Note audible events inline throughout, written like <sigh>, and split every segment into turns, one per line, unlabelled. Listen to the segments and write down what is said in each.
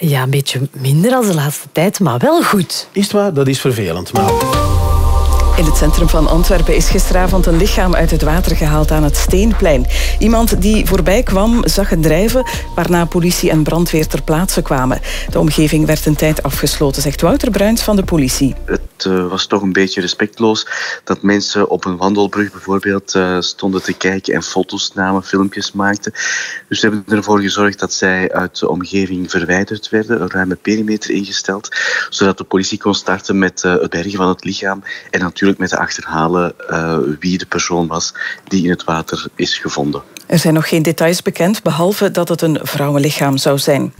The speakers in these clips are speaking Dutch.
Ja, een beetje minder als de laatste tijd, maar wel goed.
Is het waar? Dat is vervelend. Maar...
In het centrum van Antwerpen is gisteravond een lichaam uit het water gehaald aan het Steenplein. Iemand die voorbij kwam zag het drijven, waarna politie en brandweer ter plaatse kwamen. De omgeving werd een tijd afgesloten, zegt Wouter Bruins van de politie.
Het uh, was toch een beetje respectloos dat mensen op een wandelbrug bijvoorbeeld uh, stonden te kijken en foto's namen, filmpjes maakten. Dus we hebben ervoor gezorgd dat zij uit de omgeving verwijderd werden, een ruime perimeter ingesteld, zodat de politie kon starten met uh, het bergen van het lichaam en natuurlijk met te achterhalen uh, wie de persoon was die in het water is gevonden.
Er zijn nog geen details bekend, behalve dat het een vrouwenlichaam zou zijn.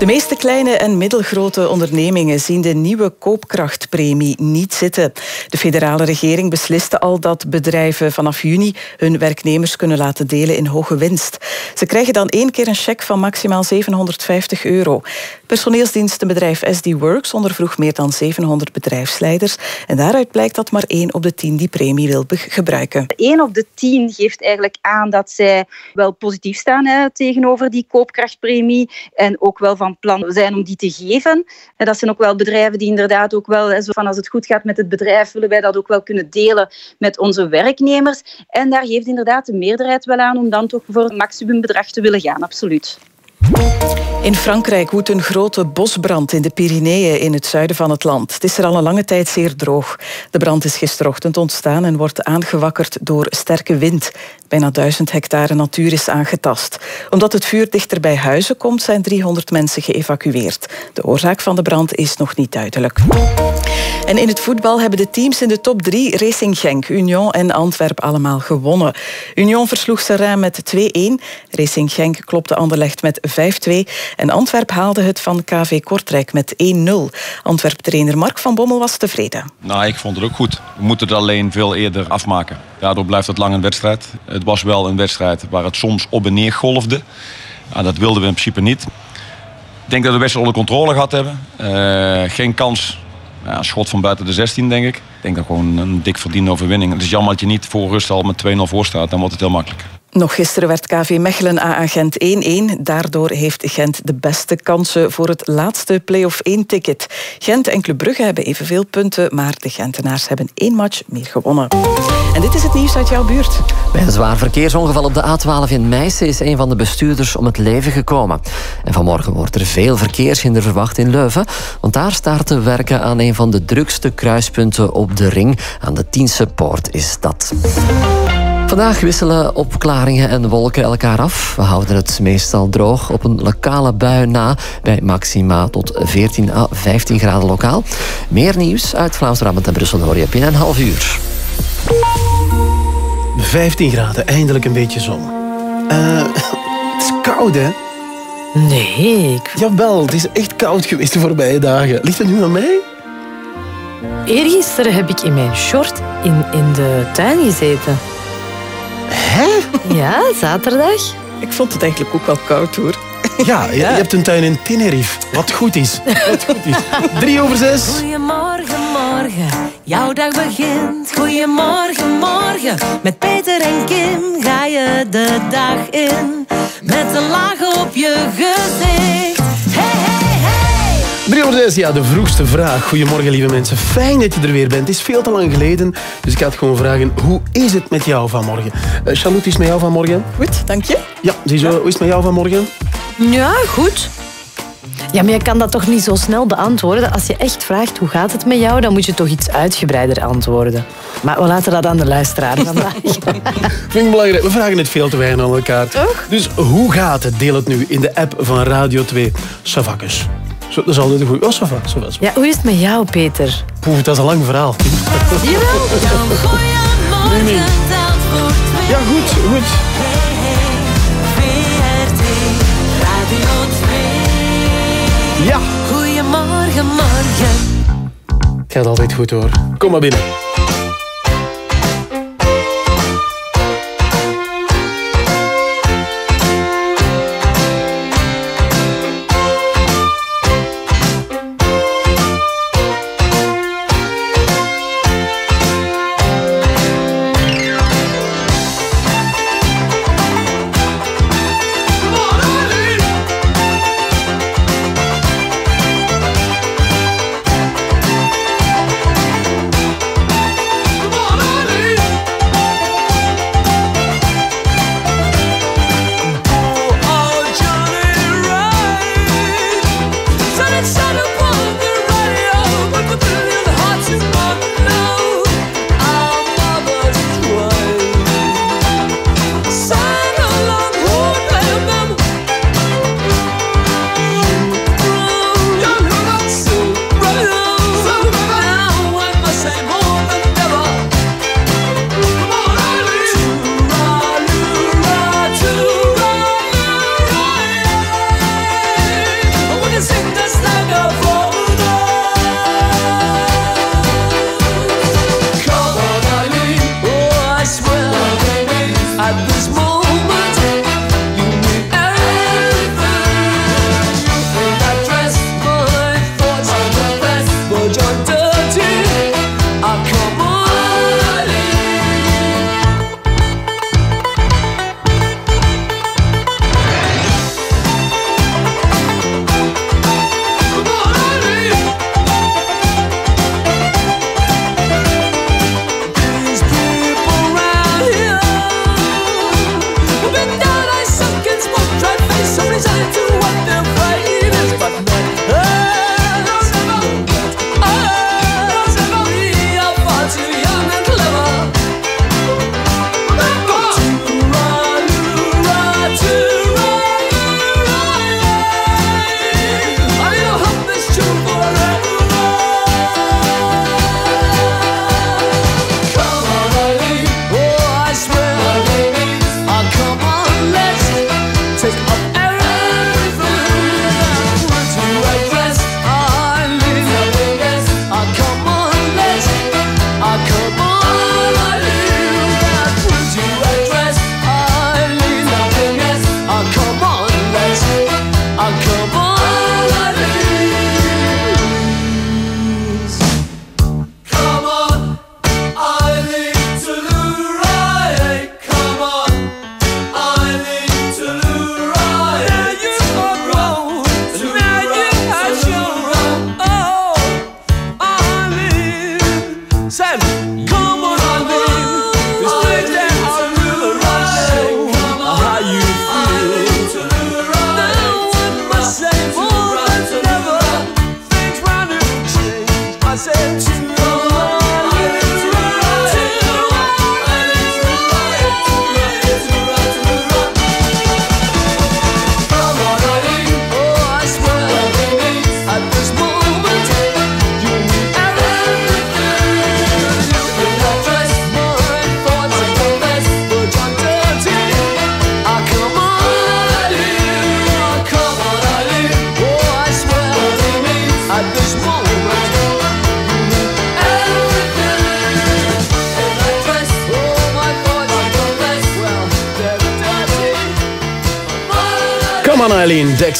De meeste kleine en middelgrote ondernemingen zien de nieuwe koopkrachtpremie niet zitten. De federale regering besliste al dat bedrijven vanaf juni hun werknemers kunnen laten delen in hoge winst. Ze krijgen dan één keer een cheque van maximaal 750 euro. Personeelsdienstenbedrijf SD Works ondervroeg meer dan 700 bedrijfsleiders. En daaruit blijkt dat maar één op de tien die premie wil gebruiken.
Eén op de tien geeft eigenlijk aan dat zij wel positief staan hè, tegenover die koopkrachtpremie. En ook wel van plan zijn om die te geven. En dat zijn ook wel bedrijven die inderdaad ook wel, zo van als het goed gaat met het bedrijf, willen wij dat ook wel kunnen delen met onze werknemers. En daar geeft inderdaad de meerderheid wel aan om dan toch voor een maximumbedrag te willen gaan, absoluut.
In Frankrijk woedt een grote bosbrand in de Pyreneeën in het zuiden van het land. Het is er al een lange tijd zeer droog. De brand is gisterochtend ontstaan en wordt aangewakkerd door sterke wind. Bijna duizend hectare natuur is aangetast. Omdat het vuur dichter bij huizen komt, zijn 300 mensen geëvacueerd. De oorzaak van de brand is nog niet duidelijk. En in het voetbal hebben de teams in de top 3 Racing Genk, Union en Antwerp allemaal gewonnen. Union versloeg Serrain met 2-1. Racing Genk klopte Anderlecht met 5-2. En Antwerp haalde het van KV Kortrijk met 1-0. Antwerp-trainer Mark van Bommel was tevreden.
Nou, ik vond het ook goed. We moeten het alleen veel eerder afmaken. Daardoor blijft het lang een wedstrijd. Het was wel een wedstrijd waar het soms op en neer golfde. Nou, dat wilden we in principe niet. Ik denk dat we best onder controle gehad hebben. Uh, geen kans ja, schot van buiten de 16, denk ik. Ik denk dat gewoon een dik verdiende overwinning. Het is jammer dat je niet voor rust al met 2-0 voor staat. Dan wordt het heel makkelijk.
Nog gisteren werd KV Mechelen AA Gent 1-1. Daardoor heeft Gent de beste kansen voor het laatste play-off 1-ticket. Gent en Club Brugge hebben evenveel punten, maar de Gentenaars hebben één match meer gewonnen. En dit is het nieuws uit jouw buurt.
Bij een zwaar verkeersongeval op de A12 in Meissen is een van de bestuurders om het leven gekomen. En vanmorgen wordt er veel verkeershinder verwacht in Leuven, want daar starten werken aan een van de drukste kruispunten op de ring. Aan de Tiense Poort is dat. Vandaag wisselen opklaringen en wolken elkaar af. We houden het meestal droog op een lokale bui na bij maxima tot 14 à 15 graden lokaal. Meer nieuws uit Vlaams-Brabant en Brussel hoor je binnen een half uur.
15 graden, eindelijk een beetje zon. Uh, <laughs> het is koud, hè?
Nee, ik...
Jawel, het is echt koud geweest de voorbije dagen. Ligt het nu aan mij?
Eergisteren heb ik in mijn short in, in de tuin gezeten.
Hè?
Ja, zaterdag.
Ik vond het eigenlijk ook wel koud hoor.
Ja, je, je hebt een tuin in Tenerife. Wat goed is. Wat goed is. Drie over zes.
Goedemorgen, morgen. Jouw dag begint. Goedemorgen, morgen. Met Peter en Kim ga je de dag in. Met een laag op je gezicht. Hey, hey, hey.
3 over 6, ja, de vroegste vraag. Goedemorgen, lieve mensen. Fijn dat je er weer bent. Het is veel te lang geleden, dus ik ga het gewoon vragen. Hoe is het met jou vanmorgen? Uh, Charlotte, is het met jou vanmorgen?
Goed, dank je.
Ja, ziezo, hoe is het met jou vanmorgen?
Ja, goed. Ja, maar je kan dat toch niet zo snel beantwoorden? Als je echt vraagt hoe gaat het met jou, dan moet je toch iets uitgebreider antwoorden. Maar we laten dat aan de luisteraar <laughs> vandaag.
Vind ik belangrijk. We vragen het veel te weinig aan elkaar.
Toch?
Dus hoe gaat het? Deel het nu in de app van Radio 2. Savakkes. Zo, dat is altijd een goede. Oh, Sava.
Ja, hoe is het met jou, Peter?
Poeh, dat is een lang verhaal.
Jawel. <laughs>
Nee, nee. Ja, goed, goed.
Hey, hey. VRT Radio 2.
Ja.
Goedemorgen, morgen.
Het gaat altijd goed hoor. Kom maar binnen.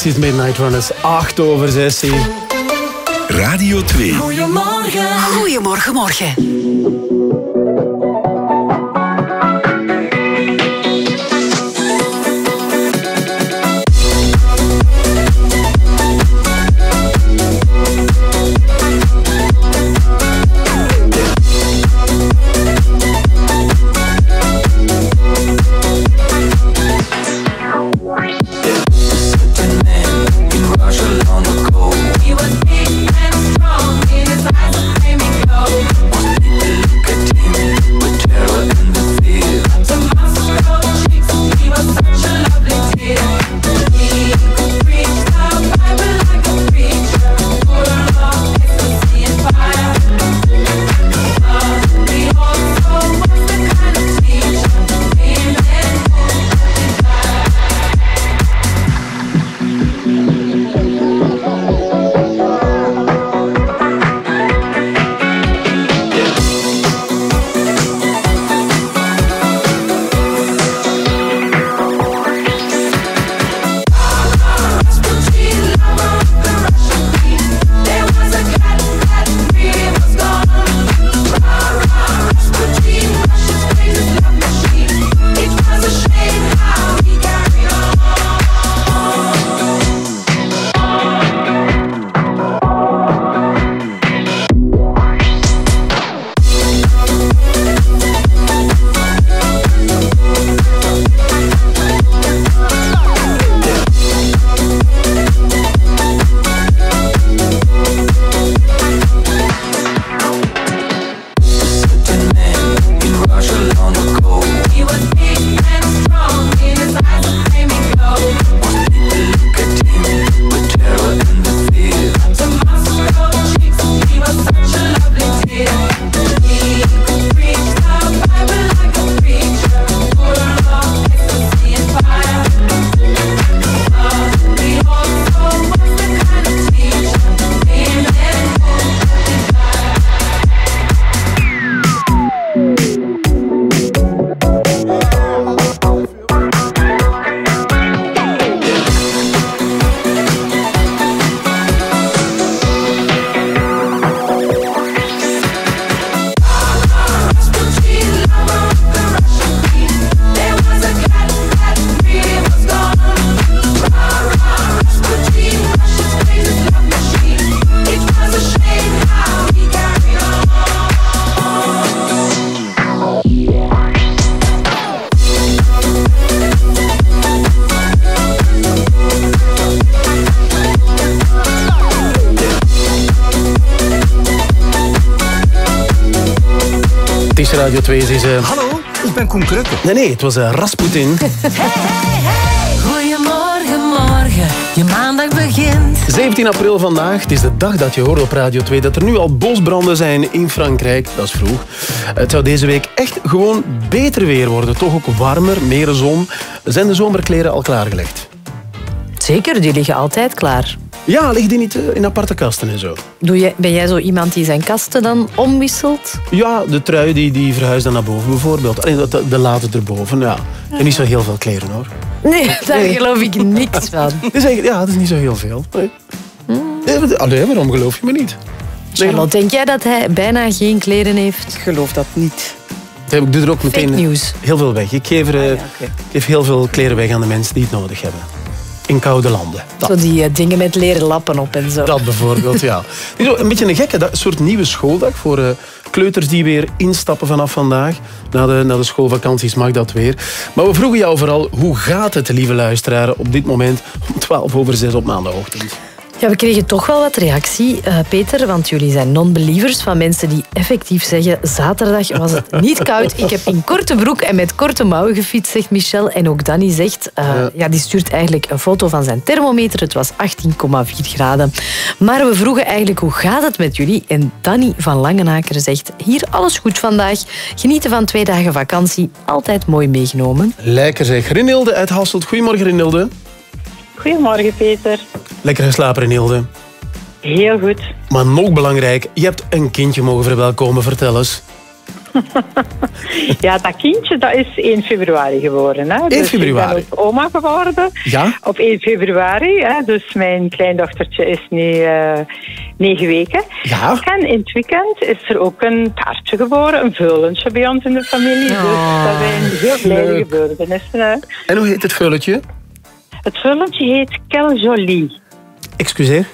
Dexys Midnight Runners, 8 over 6.
Radio 2.
Goedemorgen.
Goedemorgen, morgen.
Is Radio 2, ze is... eh,
Hallo, ik ben Koen Krukke.
Nee, nee, het was eh, Rasputin. <laughs>
Goedemorgen, morgen. Je maandag begint.
17 april vandaag, het is de dag dat je hoort op Radio 2 dat er nu al bosbranden zijn in Frankrijk. Dat is vroeg. Het zou deze week echt gewoon beter weer worden. Toch ook warmer, meer zon. Zijn de zomerkleren al klaargelegd?
Zeker, die liggen altijd klaar.
Ja, liggen die niet eh, in aparte kasten en zo?
Doe jij, ben jij zo iemand die zijn kasten dan omwisselt?
Ja, de trui die, die verhuist dan naar boven bijvoorbeeld. Alleen de, de lade erboven, ja. En niet zo heel veel kleren hoor.
Nee, <laughs> daar geloof ik niks van. <laughs>
Dat is eigenlijk- ja, dat is niet zo heel veel. Nee. Wat- Allee, waarom geloof je me niet?
Charlotte, denk jij dat hij bijna geen kleren heeft?
Ik geloof dat niet.
Ik doe er ook meteen heel veel weg. Ik geef, er, eh, ik geef heel veel kleren weg aan de mensen die het nodig hebben. In koude landen. Dat,
Zo die eh, dingen met leren lappen op en zo.
dat bijvoorbeeld, ja. <laughs> Een beetje een gekke een soort nieuwe schooldag voor eh, kleuters die weer instappen vanaf vandaag. Na de, na de schoolvakanties mag dat weer. Maar we vroegen jou vooral, hoe gaat het, lieve luisteraar, op dit moment om 12 over 6 op maandagochtend?
Ja, we kregen toch wel wat reactie, eh, Peter, want jullie zijn non-believers van mensen die effectief zeggen zaterdag was het niet koud. Ik heb in korte broek en met korte mouwen gefietst, zegt Michel. En ook Danny zegt, eh,
Ja.
ja. die stuurt eigenlijk een foto van zijn thermometer. Het was 18,4 graden. Maar we vroegen eigenlijk, hoe gaat het met jullie? En Danny van Langenaker zegt, hier alles goed vandaag. Genieten van twee dagen vakantie, altijd mooi meegenomen.
Lekker zeg. Renilde uit Hasselt. Goedemorgen, Renilde.
Goedemorgen, Peter.
Lekker geslapen, Renilde.
Heel goed.
Maar nog belangrijk, je hebt een kindje mogen verwelkomen. Vertel eens. <laughs>
ja, dat kindje dat is 1 februari geworden. Hè. 1
dus februari?
Ik ben ook oma geworden.
Ja?
Op 1 februari. Hè. Dus mijn kleindochtertje is nu uh, 9 weken.
Ja?
En in het weekend is er ook een paardje geboren. Een veulentje bij ons in de familie. Oh, dus dat zijn heel blijde gebeurtenissen.
En hoe heet het veulentje?
Het veulentje heet Kel Jolie.
Excuseer?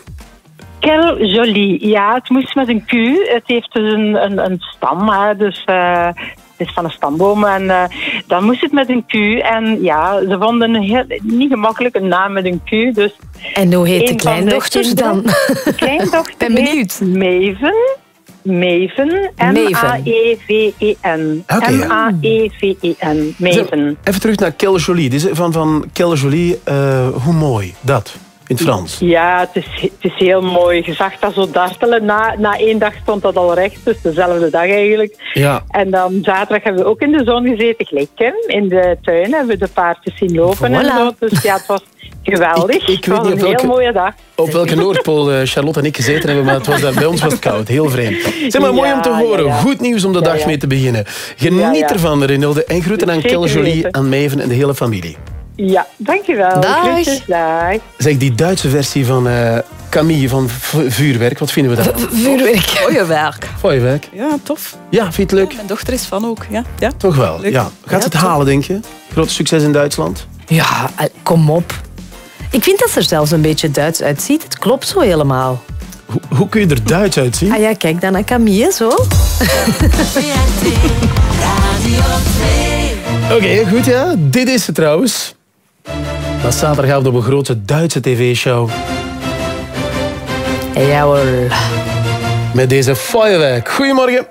Kel Jolie. Ja, het moest met een Q. Het heeft dus een, een, een stam. Hè. Dus uh, het is van een stamboom. En uh, dan moest het met een Q. En ja, ze vonden een heel, niet gemakkelijk een naam met een Q. Dus
en hoe heet de <laughs> kleindochter dan?
De kleindochter
ben benieuwd.
Maven. Maven. M-A-E-V-E-N. M-A-E-V-E-N. Maven.
Even terug naar Kel Jolie. Van, van Kel Jolie, uh, hoe mooi dat in het Frans.
Ja, het is, het is heel mooi. Je zag dat zo dartelen. Na, na één dag stond dat al recht, dus dezelfde dag eigenlijk.
Ja.
En dan zaterdag hebben we ook in de zon gezeten, gelijk Kim. In de tuin hebben we de paardjes zien lopen en zo. Dus ja, het was geweldig. Ik, ik weet niet op welke, heel mooie dag.
Op welke <laughs> Noordpool uh, Charlotte en ik gezeten hebben, maar het was daar, bij ons was het koud. Heel vreemd. Zeg maar, mooi om te horen. Ja, ja. Goed nieuws om de dag mee te beginnen. Geniet ervan, Renilde. En groeten aan Kel Jolie, aan Meven en de hele familie.
Ja, dankjewel.
Dag.
Zeg, die Duitse versie van uh, Camille van Vuurwerk, wat vinden we daarvan?
Vuurwerk.
Feuerwerk.
Feuerwerk.
Ja, tof.
Ja, vind je het leuk?
Ja, mijn dochter is van ook, ja. ja.
Toch wel,
leuk.
ja. Gaat ze het halen, denk je? Groot succes in Duitsland?
Ja, kom op. Ik vind dat ze er zelfs een beetje Duits uitziet. Het klopt zo helemaal.
Hoe, hoe kun je er Duits uitzien?
Ah ja, kijk dan naar Camille, zo. <laughs>
Oké, okay, goed ja. Dit is het trouwens. Dat is zaterdagavond op een grote Duitse tv-show.
Ja hoor.
Met deze Feuerwerk. Goedemorgen.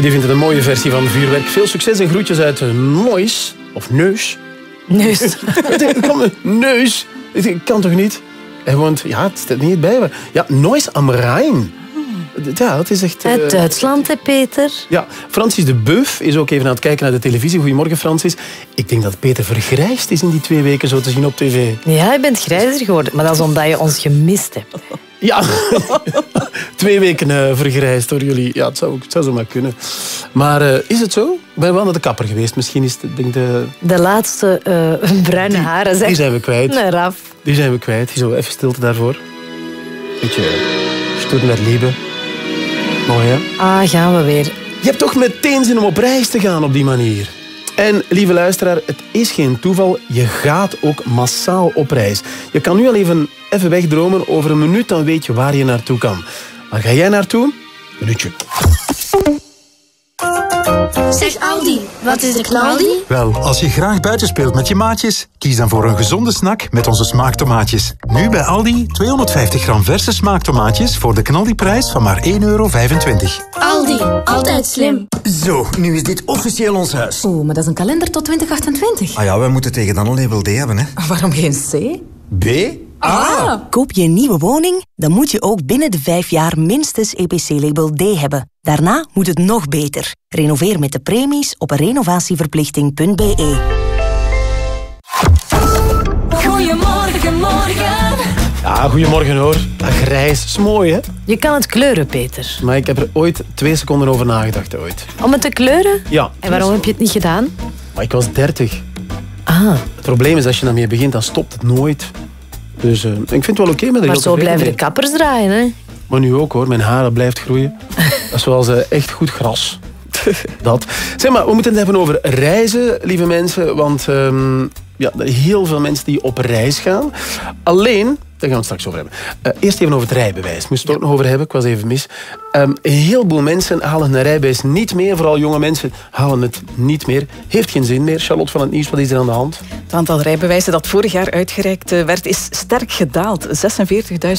Ja, Rudy vindt het een mooie versie van vuurwerk. Veel succes en groetjes uit uh, Nois. Of Neus.
Neus. <laughs>
Neus. Ik kan toch niet? Hij woont... Ja, het staat niet bij me. Ja, Nois am Rijn. Ja, dat is echt... eh,
Uit Duitsland, hè, Peter?
Ja, Francis de Beuf is ook even aan het kijken naar de televisie. Goedemorgen, Francis. Ik denk dat Peter vergrijsd is in die twee weken zo te zien op tv.
Ja, je bent grijzer geworden. Maar dat is omdat je ons gemist hebt.
Ja, <laughs> twee weken eh, vergrijsd door jullie. Ja, het zou, het zou zo maar kunnen. Maar eh, is het zo? Ben wel naar de kapper geweest. Misschien is het, denk de,
De laatste eh, <laughs> bruine haren, zeg.
die zijn we kwijt.
Nee, Raf.
Die zijn we kwijt. Zo, even stilte daarvoor. Beetje stoet met liebe. Mooi, hè?
Ah, gaan we weer.
Je hebt toch meteen zin om op reis te gaan op die manier. En lieve luisteraar, het is geen toeval. Je gaat ook massaal op reis. Je kan nu al even, even wegdromen. Over een minuut dan weet je waar je naartoe kan. Waar ga jij naartoe? Minuutje.
Zeg Aldi, wat is de knaldi?
Wel, als je graag buiten speelt met je maatjes, kies dan voor een gezonde snack met onze smaaktomaatjes. Nu bij Aldi 250 gram verse smaaktomaatjes voor de knaldiprijs van maar 1,25 euro.
Aldi, altijd slim.
Zo, nu is dit officieel ons huis.
Oeh, maar dat is een kalender tot 2028.
Ah ja, wij moeten tegen dan een label D hebben, hè.
Waarom geen C?
B?
Ah!
Koop je een nieuwe woning, dan moet je ook binnen de vijf jaar minstens EPC-label D hebben. Daarna moet het nog beter. Renoveer met de premies op renovatieverplichting.be.
Goedemorgen, morgen.
Ja, goedemorgen hoor. Dat grijs is mooi, hè?
Je kan het kleuren, Peter.
Maar ik heb er ooit twee seconden over nagedacht, ooit.
Om het te kleuren?
Ja.
En waarom heb je het niet gedaan?
Maar ik was 30.
Ah.
Het probleem is, als je daarmee begint, dan stopt het nooit. Dus eh, ik vind het wel oké met de
Maar zo blijven de kappers draaien, hè?
Maar nu ook hoor, mijn haren blijft groeien. <laughs> Dat is eh, echt goed gras. <laughs> Dat. Zeg maar, we moeten het hebben over reizen, lieve mensen. Want ehm, ja, er heel veel mensen die op reis gaan. Alleen, daar gaan we het straks over hebben. Eh, eerst even over het rijbewijs. Moest het ook nog over hebben, ik was even mis. Ehm, een heleboel mensen halen een rijbewijs niet meer. Vooral jonge mensen halen het niet meer. Heeft geen zin meer. Charlotte van het Nieuws, wat is er aan de hand?
Het aantal rijbewijzen dat vorig jaar uitgereikt eh, werd, is sterk gedaald.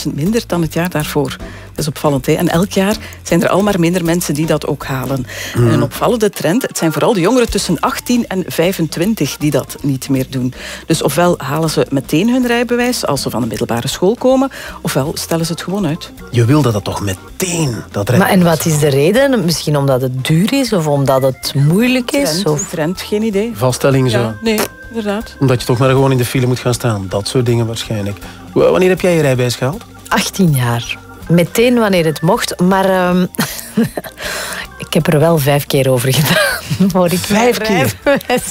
46.000 minder dan het jaar daarvoor. Dat is opvallend. Hè? En elk jaar zijn er al maar minder mensen die dat ook halen. En een opvallende trend, het zijn vooral de jongeren tussen 18 en 25 die dat niet meer doen. Dus ofwel halen ze meteen hun rijbewijs als ze van de middelbare school komen, ofwel stellen ze het gewoon uit.
Je wil dat dat toch meteen, dat
Maar en wat is de reden? Misschien omdat het duur is of omdat het moeilijk is?
Trend,
Of...
trend geen idee.
Vaststelling zo.
Ja, nee, inderdaad.
Omdat je toch maar gewoon in de file moet gaan staan. Dat soort dingen waarschijnlijk. Wanneer heb jij je rijbewijs gehaald?
18 jaar. Meteen wanneer het mocht, maar ehm, <laughs> ik heb er wel vijf keer over gedaan. <laughs> Voor ik
Vijf keer?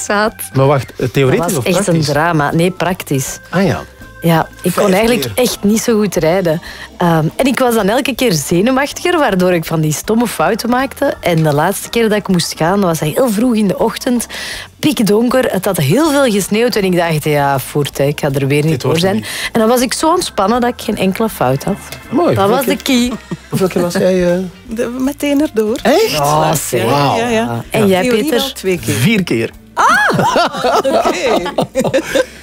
had.
Maar wacht, eh,
Dat
theoretisch
was
of
echt
praktisch?
een drama. Nee, praktisch.
Ah ja.
Ja, ik kon eigenlijk
keer.
echt niet zo goed rijden. Ehm, en ik was dan elke keer zenuwachtiger, waardoor ik van die stomme fouten maakte. En de laatste keer dat ik moest gaan, was heel vroeg in de ochtend. Pikdonker, het had heel veel gesneeuwd. En ik dacht, ja, voert, ik ga er weer niet voor zijn.
niet.
En dan was ik zo ontspannen dat ik geen enkele fout had.
Mooi.
Dat was de key.
Hoeveel keer was jij? eh?
De, meteen erdoor.
Echt?
Oh.
Ja, ja, ja.
En jij,
Theorie
Peter?
twee keer.
Vier keer. <laughs>
Oké.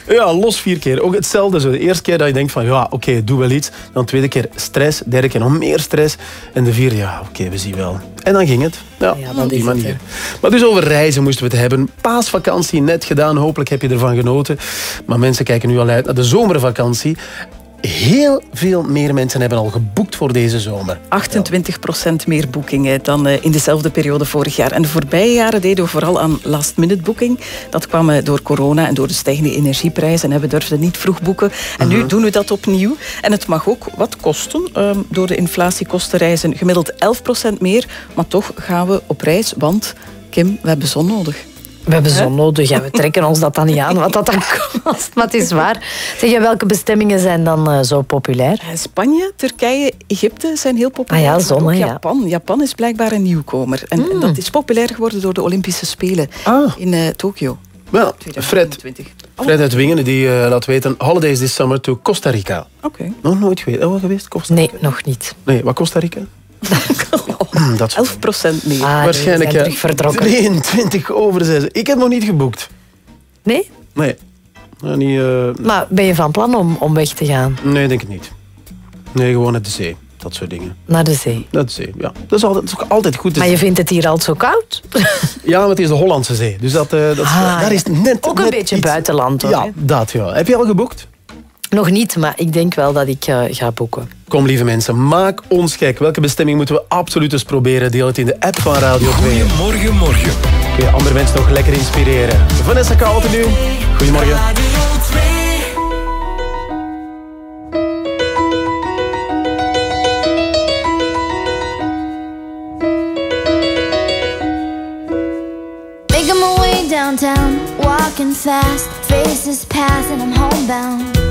Ja, los vier keer. Ook hetzelfde. Zo. De eerste keer dat je denkt van, ja, oké, doe wel iets. Dan de tweede keer stress. De derde keer nog meer stress. En de vierde, ja, oké, we zien wel. En dan ging het. Ja,
Ja,
op die
het,
manier. maar dus over reizen moesten we het hebben. Paasvakantie net gedaan. Hopelijk heb je ervan genoten. Maar mensen kijken nu al uit naar de zomervakantie. Heel veel meer mensen hebben al geboekt voor deze zomer.
28% meer boekingen dan eh, in dezelfde periode vorig jaar. En de voorbije jaren deden we vooral aan last-minute boeking. Dat kwam eh, door corona en door de stijgende energieprijzen. En we durfden niet vroeg boeken. En nu doen we dat opnieuw. En het mag ook wat kosten. Ehm, door de inflatie kosten reizen gemiddeld 11% meer. Maar toch gaan we op reis, want Kim, we hebben zon nodig.
We hebben zon nodig en we trekken ons dat dan niet aan, wat dat dan kost. Maar het is waar. Zeg je, welke bestemmingen zijn dan eh, zo populair?
Spanje, Turkije, Egypte zijn heel populair.
Ah ja,
maar
zon,
ook
hè, ja.
Japan. Japan is blijkbaar een nieuwkomer. En, en dat is populair geworden door de Olympische Spelen
Ah.
in eh, Tokio.
Wel, Fred,
2020.
Fred uit Wingen die eh, laat weten... Holidays this summer to Costa Rica.
Oké.
Nog nooit geweest. Oh, wel geweest? Costa
Nee,
Rica?
nog niet.
Nee, wat Costa Rica? Hm, dat is
11% meer.
Ah,
waarschijnlijk
zijn
ja,
terug vertrokken.
23 over 6. Ik heb nog niet geboekt.
Nee?
Nee. Nou, niet, eh,
Maar ben je van plan om, om weg te gaan?
nee, denk ik niet. Nee, gewoon naar de zee. dat soort dingen.
Naar de zee.
Naar de zee, ja. Dat is, altijd, dat is ook altijd goed.
Maar je vindt het hier al zo koud? <laughs>
Ja, maar het is de Hollandse zee. Dus dat, eh, dat,
Ah,
daar is net,
Ook een
net
beetje
iets-
buitenland hoor.
Ja, dat ja. Heb je al geboekt?
Nog niet, maar ik denk wel dat ik eh, ga boeken.
Kom, lieve mensen, maak ons gek. Welke bestemming moeten we absoluut eens proberen? Deel het in de app van Radio 2.
Goedemorgen, morgen.
Kun je andere mensen nog lekker inspireren. Vanessa Kouten nu. Goedemorgen.
Making my way downtown, walking fast, faces pass, and I'm homebound.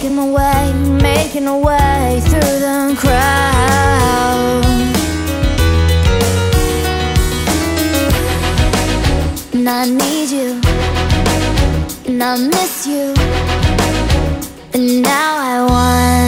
Making my way, making my way through the crowd. And I need you, and I miss you, and now I wonder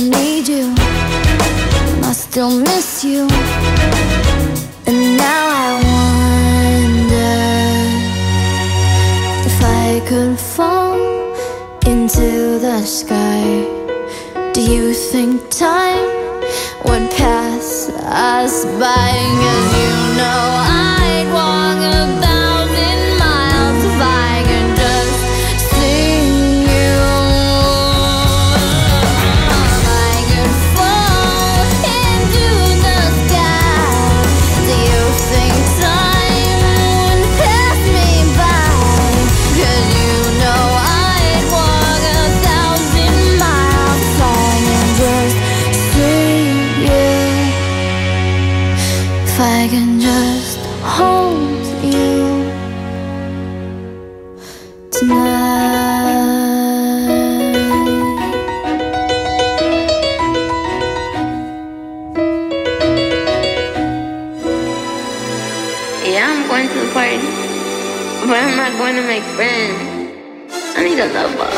still need you, and I still miss you. And now I wonder if I could fall into the sky. Do you think time would pass us by? Cause you know
friends. I need a lover.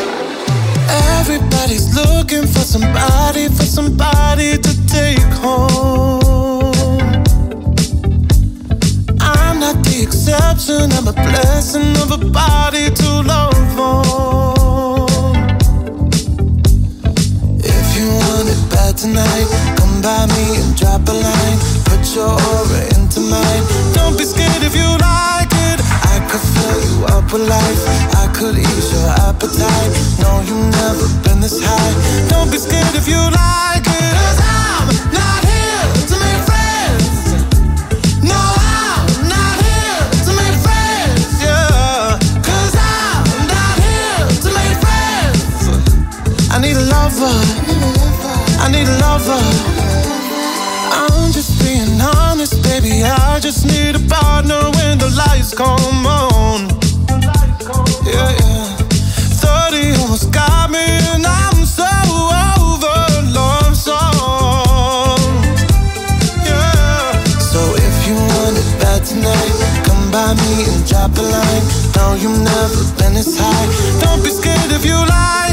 Everybody's looking for somebody, for somebody to take home. I'm not the exception, I'm a blessing of a body to love on. If you want it bad tonight, come by me and drop a line. Put your aura into mine. Don't be scared if you like up of life. I could ease your appetite. No, you've never been this high. Don't be scared if you like it. Cause I'm not here to make friends. No, I'm not here to make friends. Yeah. Cause I'm not here to make friends. I need a lover. I need a lover. I'm just being honest, baby. I just need a partner when the lights come on. Yeah, yeah. 30 almost got me, and I'm so over love. Yeah. So if you want bad tonight, come by me and drop a line. No, you've never been this high. Don't be scared if you like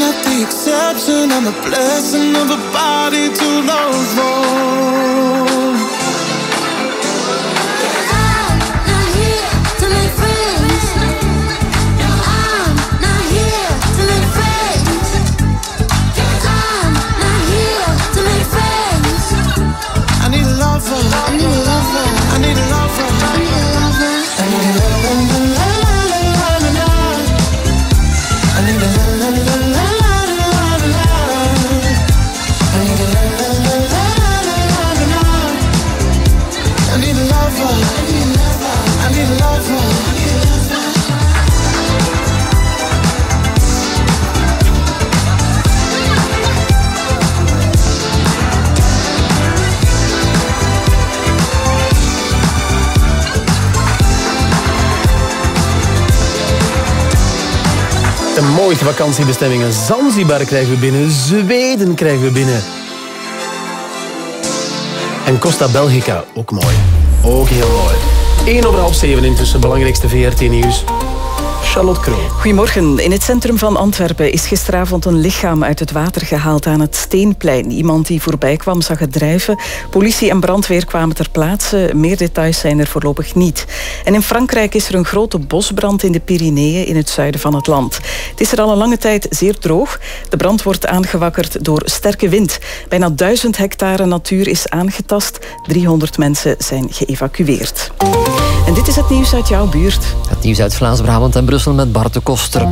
Not the exception, I'm a blessing of a body to love for.
Mooiste vakantiebestemmingen. Zanzibar krijgen we binnen. Zweden krijgen we binnen. En Costa Belgica, ook mooi. Ook heel mooi. 1 over half 7 intussen, belangrijkste VRT-nieuws.
Goedemorgen. In het centrum van Antwerpen is gisteravond een lichaam uit het water gehaald aan het Steenplein. Iemand die voorbij kwam zag het drijven. Politie en brandweer kwamen ter plaatse. Meer details zijn er voorlopig niet. En in Frankrijk is er een grote bosbrand in de Pyreneeën in het zuiden van het land. Het is er al een lange tijd zeer droog. De brand wordt aangewakkerd door sterke wind. Bijna 1000 hectare natuur is aangetast. 300 mensen zijn geëvacueerd. En dit is het nieuws uit jouw buurt.
Het nieuws uit Vlaams-Brabant en Brussel met Bart de Koster.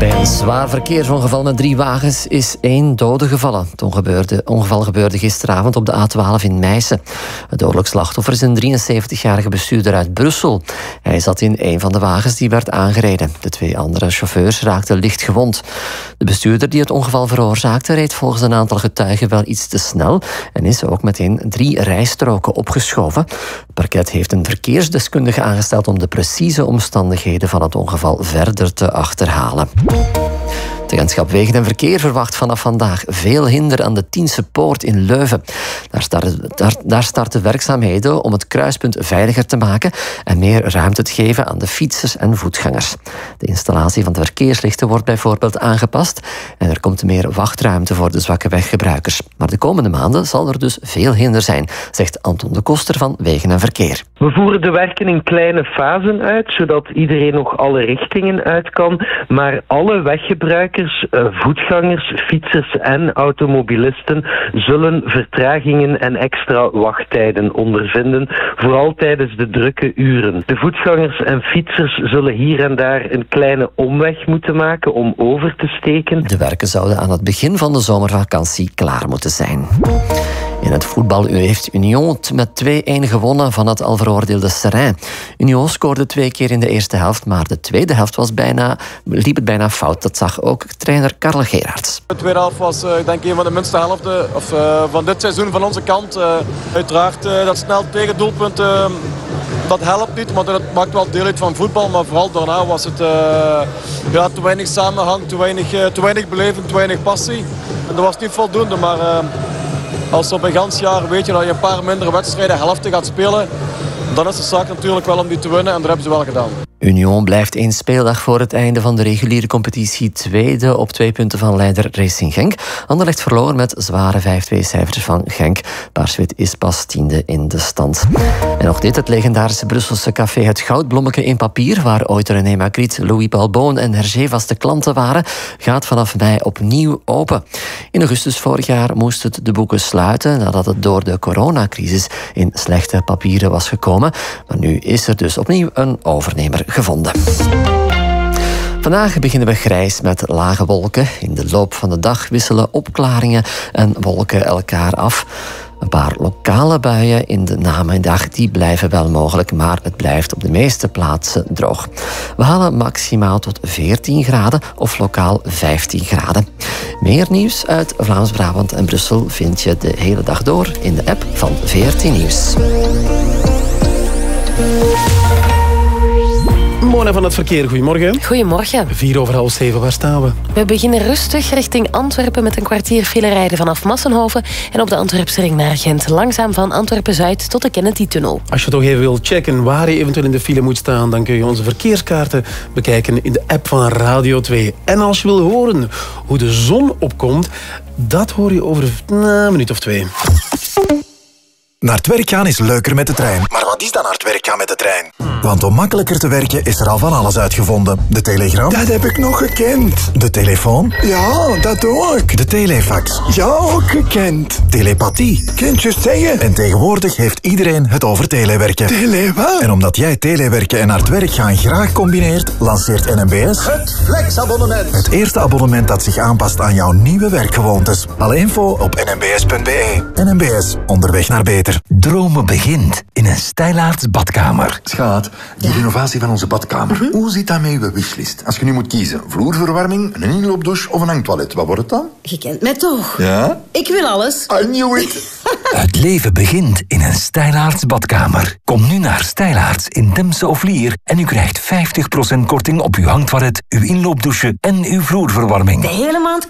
Bij een zwaar verkeersongeval met drie wagens is één dode gevallen. Het ongebeurde, ongeval gebeurde gisteravond op de A12 in Meissen. Het dodelijk slachtoffer is een 73-jarige bestuurder uit Brussel. Hij zat in een van de wagens die werd aangereden. De twee andere chauffeurs raakten licht gewond. De bestuurder die het ongeval veroorzaakte reed volgens een aantal getuigen wel iets te snel en is ook meteen drie rijstroken opgeschoven. Het parket heeft een verkeersdeskundige aangesteld om de precieze omstandigheden van het ongeval verder te achterhalen. Thank you Het agentschap Wegen en Verkeer verwacht vanaf vandaag veel hinder aan de Tiense Poort in Leuven. Daar starten, daar, daar starten werkzaamheden om het kruispunt veiliger te maken en meer ruimte te geven aan de fietsers en voetgangers. De installatie van de verkeerslichten wordt bijvoorbeeld aangepast en er komt meer wachtruimte voor de zwakke weggebruikers. Maar de komende maanden zal er dus veel hinder zijn, zegt Anton de Koster van Wegen en Verkeer.
We voeren de werken in kleine fasen uit, zodat iedereen nog alle richtingen uit kan. Maar alle weggebruikers, eh, voetgangers, fietsers en automobilisten zullen vertragingen en extra wachttijden ondervinden, vooral tijdens de drukke uren. De voetgangers en fietsers zullen hier en daar een kleine omweg moeten maken om over te steken.
De werken zouden aan het begin van de zomervakantie klaar moeten zijn. In het voetbal heeft Union met 2-1 gewonnen van het al veroordeelde Serrain. Union scoorde twee keer in de eerste helft, maar de tweede helft was bijna, liep het bijna fout. Dat zag ook trainer Karel Gerards.
De tweede helft was denk ik een van de minste helften of, uh, van dit seizoen van onze kant. Uh, uiteraard dat snel tegen doelpunt Dat helpt niet, maar dat maakt wel deel uit van voetbal. Maar vooral daarna was het eh, ja, te weinig samenhang, te weinig, eh, te weinig beleving, te weinig passie. En dat was niet voldoende, maar eh, als op een gans jaar weet je dat je een paar mindere wedstrijden, helften gaat spelen, dan is de zaak natuurlijk wel om die te winnen en dat hebben ze wel gedaan.
Union blijft één speeldag voor het einde van de reguliere competitie tweede op twee punten van leider Racing Genk. Anderlecht verloor met zware 5-2 cijfers van Genk. Paarswit is pas tiende in de stand. En nog dit, het legendarische Brusselse café Het Goudblommeke in papier, waar ooit René Magritte, Louis Balboon en Hergé vaste klanten waren, gaat vanaf mei opnieuw open. In augustus vorig jaar moest het de boeken sluiten nadat het door de coronacrisis in slechte papieren was gekomen. Maar nu is er dus opnieuw een overnemer gevonden. Vandaag beginnen we grijs met lage wolken. In de loop van de dag wisselen opklaringen en wolken elkaar af. Een paar lokale buien in de namiddag die blijven wel mogelijk, maar het blijft op de meeste plaatsen droog. We halen maximaal tot 14 graden of lokaal 15 graden. Meer nieuws uit Vlaams-Brabant en Brussel vind je de hele dag door in de app van 14 Nieuws.
Mona van het verkeer, goedemorgen.
Goedemorgen.
Vier over half zeven, waar staan we?
We beginnen rustig richting Antwerpen met een kwartier file rijden vanaf Massenhoven en op de Antwerpse ring naar Gent. Langzaam van Antwerpen-Zuid tot de Kennedy-tunnel.
Als je toch even wilt checken waar je eventueel in de file moet staan, dan kun je onze verkeerskaarten bekijken in de app van Radio 2. En als je wil horen hoe de zon opkomt, dat hoor je over een minuut of twee.
Naar het werk gaan is leuker met de trein. Maar wat is dan naar het werk gaan met de trein? Want om makkelijker te werken is er al van alles uitgevonden. De telegram. Dat heb ik nog gekend. De telefoon. Ja, dat ook. De telefax. Ja, ook gekend. Telepathie. Kunt je zeggen? En tegenwoordig heeft iedereen het over telewerken. Tele wat? En omdat jij telewerken en naar het werk gaan graag combineert, lanceert NMBS... Het flexabonnement. Het eerste abonnement dat zich aanpast aan jouw nieuwe werkgewoontes. Alle info op nmbs.be. NMBS. Onderweg naar beter.
Dromen begint in een stijlaarts badkamer.
Schaat, die renovatie van onze badkamer. Hoe zit dat met uw wishlist? Als je nu moet kiezen, vloerverwarming, een inloopdouche of een hangtoilet, wat wordt het dan?
Je kent mij toch?
Ja?
Ik wil alles.
I knew it. <laughs>
Het leven begint in een stijlaarts badkamer. Kom nu naar Stijlaarts in Demse of Lier en u krijgt 50% korting op uw hangtoilet, uw inloopdouche en uw vloerverwarming.
De hele maand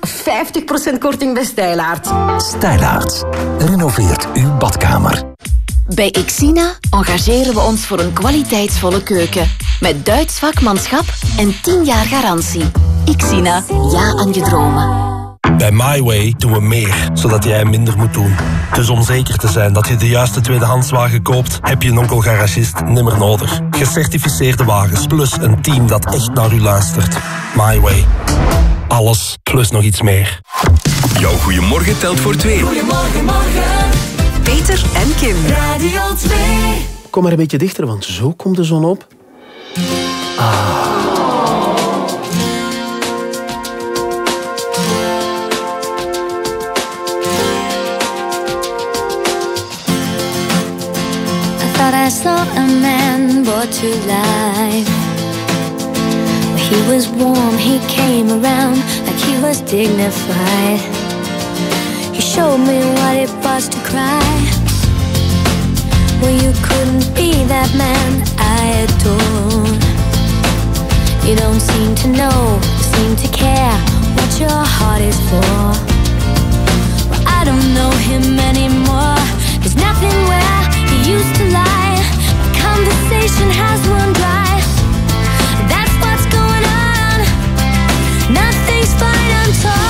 50% korting bij Stijlaard.
Stijlaarts. Renoveert uw badkamer.
Bij Xina engageren we ons voor een kwaliteitsvolle keuken. Met Duits vakmanschap en 10 jaar garantie. Xina, ja aan je dromen.
Bij MyWay doen we meer, zodat jij minder moet doen. Dus om zeker te zijn dat je de juiste tweedehandswagen koopt, heb je een onkel garagist nimmer nodig. Gecertificeerde wagens, plus een team dat echt naar u luistert. MyWay. Alles, plus nog iets meer.
Jouw goeiemorgen telt voor twee.
Goedemorgen, morgen.
Peter en Kim.
Radio 2.
Kom maar een beetje dichter, want zo komt de zon op.
I thought I saw a man brought to life. He was warm, he came around like he was dignified. Showed me what it was to cry. Well, you couldn't be that man I adore. You don't seem to know, seem to care what your heart is for. Well, I don't know him anymore. There's nothing where he used to lie. My conversation has run dry. That's what's going on. Nothing's fine, I'm torn.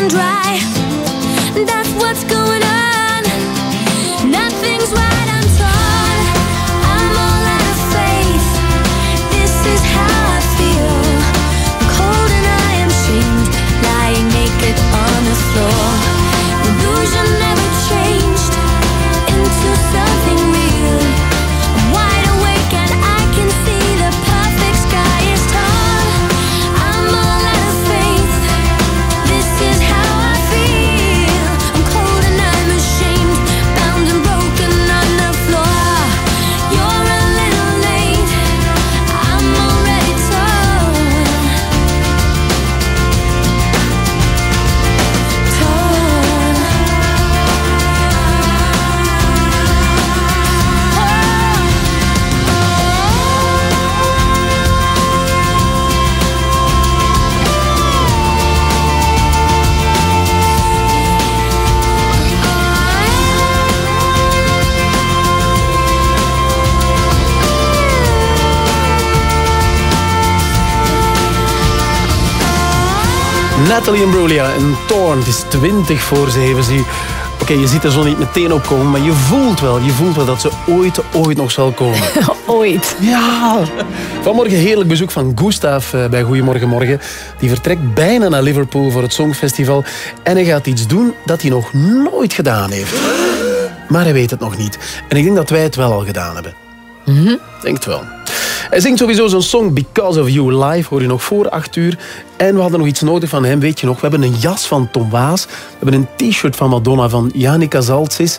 run dry.
Natalie Imbruglia en Thorn. Het is 20 voor 7. Zie. Oké, je ziet de zon niet meteen opkomen, maar je voelt wel, je voelt wel dat ze ooit, ooit nog zal komen. <laughs>
ooit.
Ja. Vanmorgen heerlijk bezoek van Gustav eh, bij Goedemorgen Morgen. Die vertrekt bijna naar Liverpool voor het Songfestival. En hij gaat iets doen dat hij nog nooit gedaan heeft. Maar hij weet het nog niet. En ik denk dat wij het wel al gedaan hebben. Denk het wel. Hij zingt sowieso zijn song Because of You live, hoor je nog voor acht uur. En we hadden nog iets nodig van hem, weet je nog. We hebben een jas van Tom Waas. We hebben een t-shirt van Madonna van Janica Zaltzis.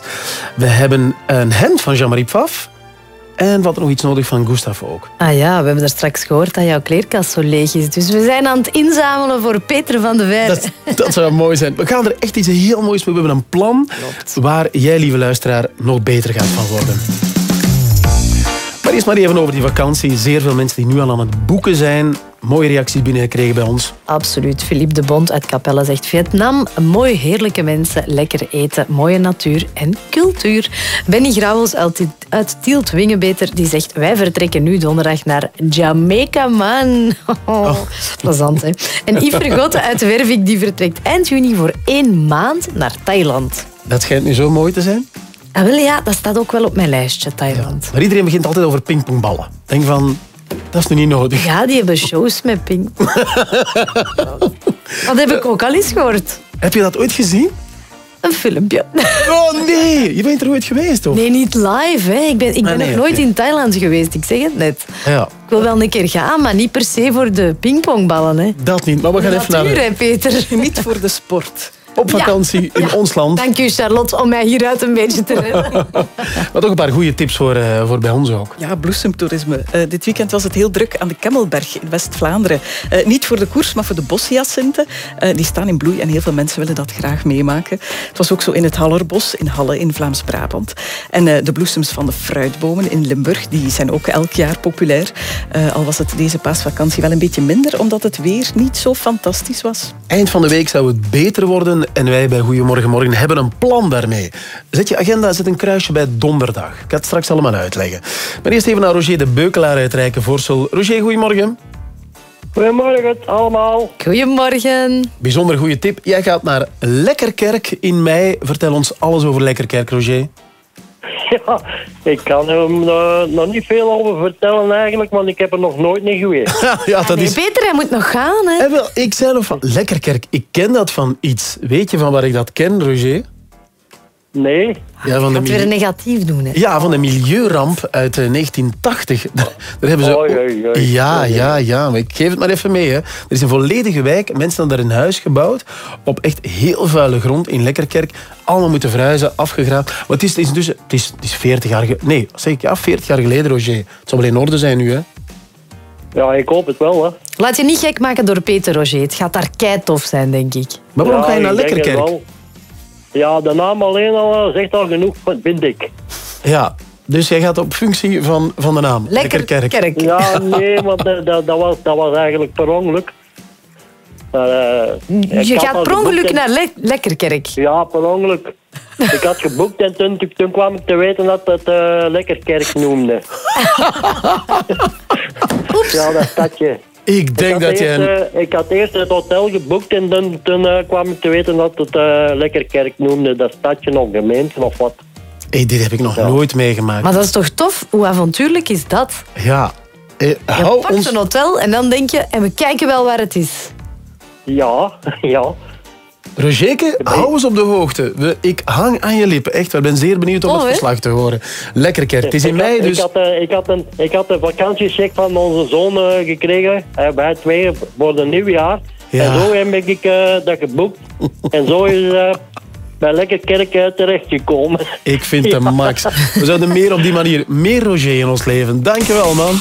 We hebben een hemd van Jean-Marie Pfaff. En we hadden nog iets nodig van Gustav ook.
Ah ja, we hebben er straks gehoord dat jouw kleerkast zo leeg is. Dus we zijn aan het inzamelen voor Peter van de Veer.
Dat, dat zou mooi zijn. We gaan er echt iets heel moois mee. We hebben een plan waar jij, lieve luisteraar, nog beter gaat van worden. Maar eerst maar even over die vakantie. Zeer veel mensen die nu al aan het boeken zijn. Mooie reacties binnengekregen bij ons.
Absoluut. Philippe de Bond uit Capelle zegt Vietnam. Mooi, heerlijke mensen, lekker eten, mooie natuur en cultuur. Benny Grauwels uit, Tielt Wingebeter die zegt wij vertrekken nu donderdag naar Jamaica, man. <laughs> Oh, Plezant, hè? En Yves Vergoten uit Wervik die vertrekt eind juni voor één maand naar Thailand.
Dat schijnt nu zo mooi te zijn.
Ah, wel ja, dat staat ook wel op mijn lijstje, Thailand.
Maar iedereen begint altijd over pingpongballen. Denk van, dat is nu niet nodig.
Ja, die hebben shows met ping. <laughs> dat heb ik ook al eens gehoord.
Heb je dat ooit gezien?
Een filmpje. <laughs>
Oh nee, je bent er ooit geweest, toch?
Nee, niet live. Hè. Ik ben, ik ben
Ah, nee,
nog nooit in Thailand geweest, ik zeg het net.
Ja,
Ik wil wel een keer gaan, maar niet per se voor de pingpongballen. Hè.
dat niet. Maar we gaan even
Natuur,
naar
hè, Peter.
Niet voor de sport.
Op vakantie in ons land.
Dank u, Charlotte, om mij hieruit een beetje te redden. <laughs>
Maar toch een paar goede tips voor, eh, voor bij ons ook.
Ja, bloesemtoerisme. Eh, dit weekend was het heel druk aan de Kemmelberg in West-Vlaanderen. Eh, niet voor de koers, maar voor de boshyacinthen. Eh, die staan in bloei en heel veel mensen willen dat graag meemaken. Het was ook zo in het Hallerbos in Halle in Vlaams-Brabant. En eh, de bloesems van de fruitbomen in Limburg die zijn ook elk jaar populair. Eh, al was het deze paasvakantie wel een beetje minder, omdat het weer niet zo fantastisch was.
Eind van de week zou het beter worden en wij bij Goedemorgen Morgen hebben een plan daarmee. Zet je agenda, zet een kruisje bij donderdag. Ik ga het straks allemaal uitleggen. Maar eerst even naar Roger de Beukelaar uit Rijkenvorsel. Roger, goedemorgen.
Goedemorgen allemaal.
Goedemorgen.
Bijzonder goede tip. Jij gaat naar Lekkerkerk in mei. Vertel ons alles over Lekkerkerk, Roger. <laughs>
Ja, ik kan er eh, nog niet veel over vertellen eigenlijk, want ik heb er nog nooit niet geweest. <laughs>
ja, dat
Nee,
is...
Peter, hij moet nog gaan. Hè.
Eh, wel, ik zei nog van Lekkerkerk, ik ken dat van iets. Weet je van waar ik dat ken, Roger?
Nee.
Ja, van de
Gaat weer negatief doen. Hè.
Ja, van de milieuramp uit eh, 1980. Daar, <laughs> daar hebben ze
Oei,
ook-
oei, oei.
Ja, ja, ja. Maar ik geef het maar even mee. Hè. Er is een volledige wijk. Mensen hadden daar een huis gebouwd. Op echt heel vuile grond in Lekkerkerk. Allemaal moeten verhuizen, afgegraven. Maar het is, het is, intussen- het is, het is 40 jaar... ge- Nee, zeg ik ja, 40 jaar geleden, Roger. Het zal wel in orde zijn nu, hè?
Ja, ik hoop het wel, hè.
Laat je niet gek maken door Peter Roger. Het gaat daar kei tof zijn, denk ik.
Maar waarom
Ja,
ga je naar
ik denk het
Lekkerkerk?
Ja, de naam alleen al eh, zegt al genoeg, vind ik.
Ja, dus jij gaat op functie van, van de naam.
Lekkerkerk.
Ja, nee, want dat, dat, dat was, dat was eigenlijk per ongeluk. Maar, eh,
Je gaat per ongeluk
en-
naar Le- Lekkerkerk.
Ja, per ongeluk. <laughs> Ik had geboekt en toen, toen, kwam ik te weten dat het eh Lekkerkerk noemde. <laughs> Ja, dat stadje.
Ik denk
had
dat een-
eh, ik had eerst het hotel geboekt en dan, toen eh, kwam ik te weten dat het eh Lekkerkerk noemde. Dat stadje of gemeente of wat.
Hey, dit heb ik nog nooit meegemaakt.
Maar dat is toch tof? Hoe avontuurlijk is dat?
Ja. Eh,
Je
hou
pakt
ons...
een hotel en dan denk je... En we kijken wel waar het is.
Ja, <laughs> ja.
Rogerke, hou eens op de hoogte. We, ik hang aan je lippen. Echt, ik ben zeer benieuwd om
Oh,
het verslag te horen. Lekker, Kert. Het is in
ik
mei,
had,
dus...
Ik had, eh, ik had, een, ik had een vakantiecheck van onze zoon eh, gekregen. bij twee voor het nieuwjaar.
Ja.
En zo heb ik eh, dat geboekt. <laughs> en zo is eh bij Lekkerkerk uh, terechtgekomen.
Ik vind de <laughs>
Ja.
max. We zouden meer op die manier, meer Roger in ons leven. Dankjewel, man.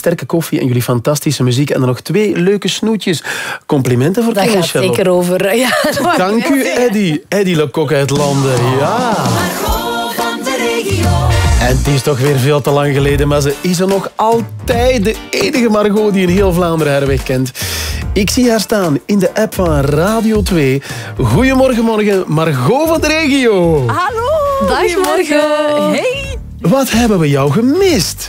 Sterke koffie en jullie fantastische muziek. En dan nog twee leuke snoetjes. Complimenten voor
Dat
Kenny
gaat zeker over. Ja, <laughs> mag
Dank u. Eddy. Eddy Lecoq uit Landen. Ja.
van de regio.
En het is toch weer veel te lang geleden, maar ze is er nog altijd de enige Margot die in heel Vlaanderen haar weg kent. Ik zie haar staan in de app van Radio 2. Goedemorgen, morgen, Margot van de regio.
Hallo!
Dag,
goedemorgen. Hey!
Wat hebben we jou gemist?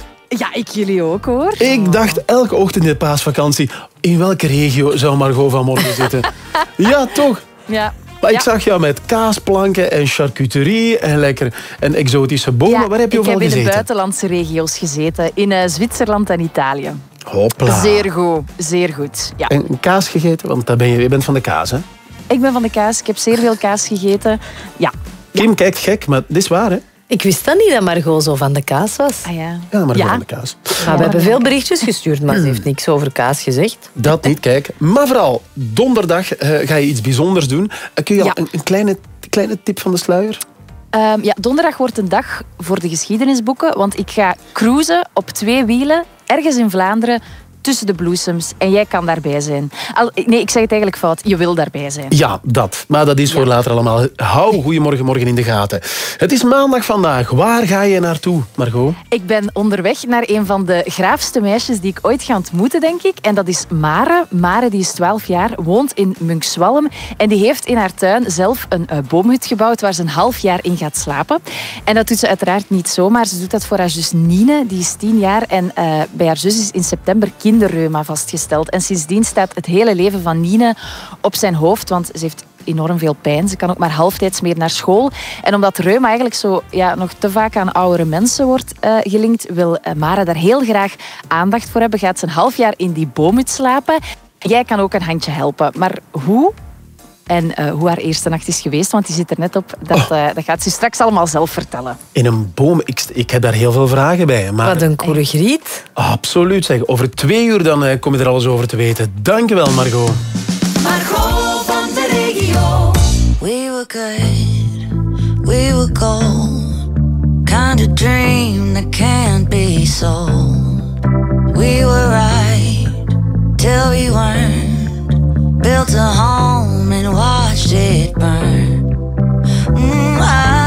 Ik jullie ook hoor.
Ik dacht elke ochtend in de paasvakantie, in welke regio zou Margot vanmorgen zitten? <laughs> ja, toch?
Ja.
Maar ik zag jou met kaasplanken en charcuterie en lekker en exotische bomen.
Ja,
Waar heb je
ik
overal
heb in de
gezeten?
buitenlandse regio's gezeten. In eh, Zwitserland en Italië.
Hopla.
Zeer goed, zeer goed. Ja.
En kaas gegeten? Want daar ben je, je bent van de kaas, hè?
Ik ben van de kaas, ik heb zeer veel kaas gegeten. Ja.
Kim kijkt gek, maar dit is waar, hè?
Ik wist dan niet dat Margot zo van de kaas was.
Ah ja.
Ja, maar
Ja.
van de kaas.
Maar we hebben veel berichtjes gestuurd, maar ze heeft niks over kaas gezegd.
Dat niet, kijk. Maar vooral, donderdag eh, ga je iets bijzonders doen. Eh, kun je al
Ja.
een, een kleine, kleine tip van de sluier?
Ehm, ja, donderdag wordt een dag voor de geschiedenisboeken, want ik ga cruisen op twee wielen ergens in Vlaanderen tussen de bloesems en jij kan daarbij zijn. Al, nee, ik zeg het eigenlijk fout. Je wil daarbij zijn.
Ja, dat. Maar dat is voor later allemaal. Hou Goedemorgen Morgen in de gaten. Het is maandag vandaag. Waar ga je naartoe, Margot?
Ik ben onderweg naar een van de graafste meisjes die ik ooit ga ontmoeten, denk ik. En dat is Mare. Mare die is 12 jaar, woont in Munkswalm. En die heeft in haar tuin zelf een eh, boomhut gebouwd waar ze een half jaar in gaat slapen. En dat doet ze uiteraard niet zomaar. Ze doet dat voor haar zus Nine, die is 10 jaar. En eh, bij haar zus is in september kinderreuma vastgesteld. En sindsdien staat het hele leven van Nine op zijn hoofd, want ze heeft enorm veel pijn. Ze kan ook maar halftijds meer naar school. En omdat reuma eigenlijk zo ja, nog te vaak aan oudere mensen wordt eh, gelinkt, wil eh, Mara daar heel graag aandacht voor hebben. Gaat ze een half jaar in die boomhut slapen. Jij kan ook een handje helpen. Maar hoe? En eh, hoe haar eerste nacht is geweest, want die zit er net op. Dat, eh, dat gaat ze straks allemaal zelf vertellen.
In een boom. Ik, ik heb daar heel veel vragen bij. Maar...
Wat een coole griet.
Absoluut. Zeg. Over twee uur dan eh, kom je er alles over te weten. Dankjewel, Margot.
Margot van de regio.
We were good, we were gold. Kind of dream that can't be sold. We were right till we weren't. Built a home and watched it burn. Mm, I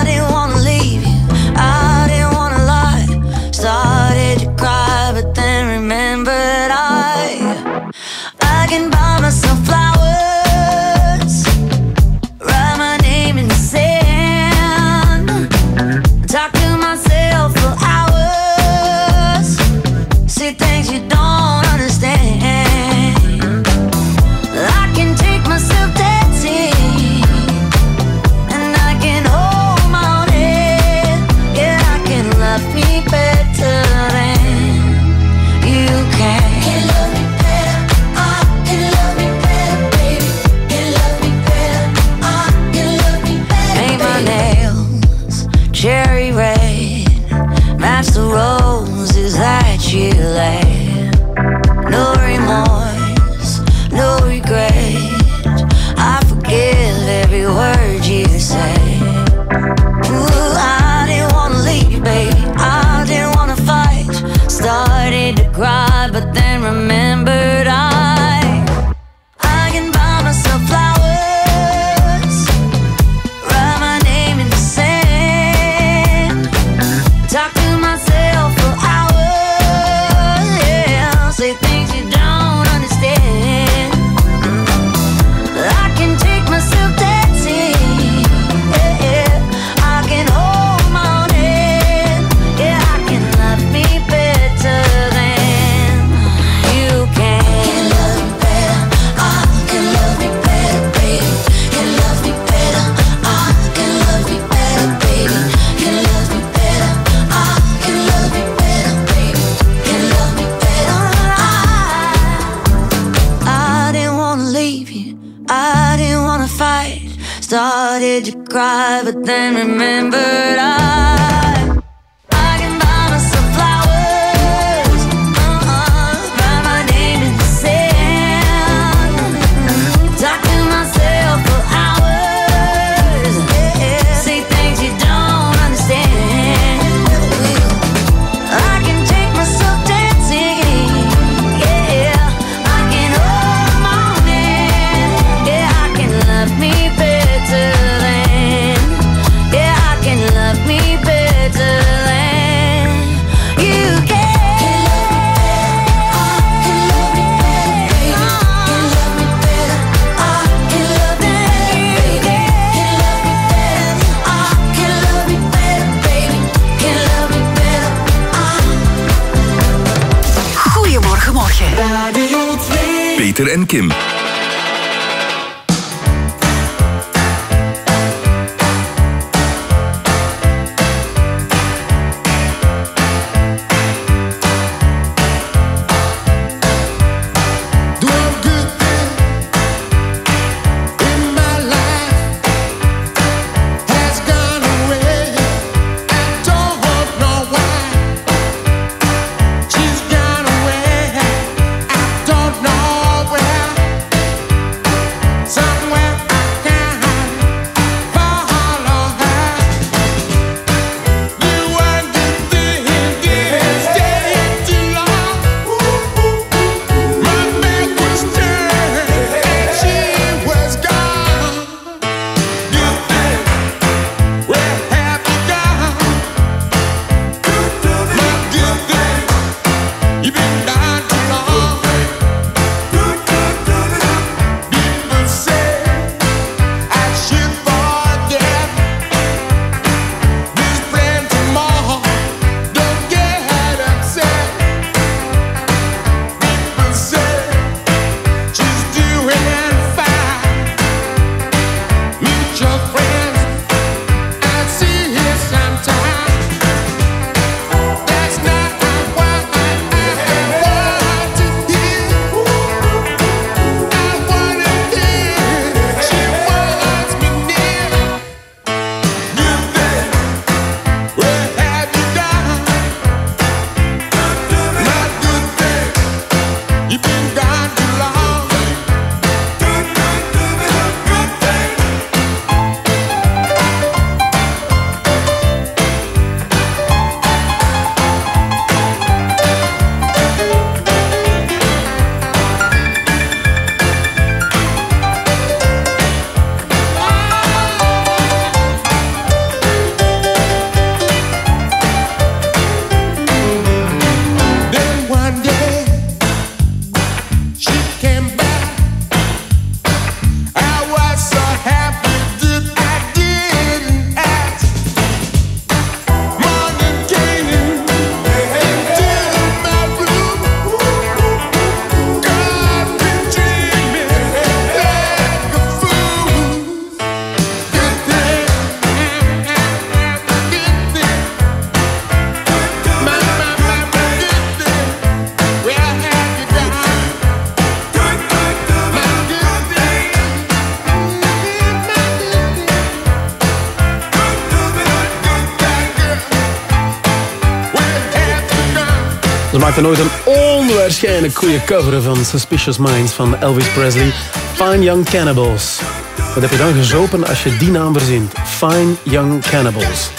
maakte nooit een onwaarschijnlijk goede cover van Suspicious Minds van Elvis Presley. Fine Young Cannibals. Wat heb je dan gezopen als je die naam verzint? Fine Young Cannibals.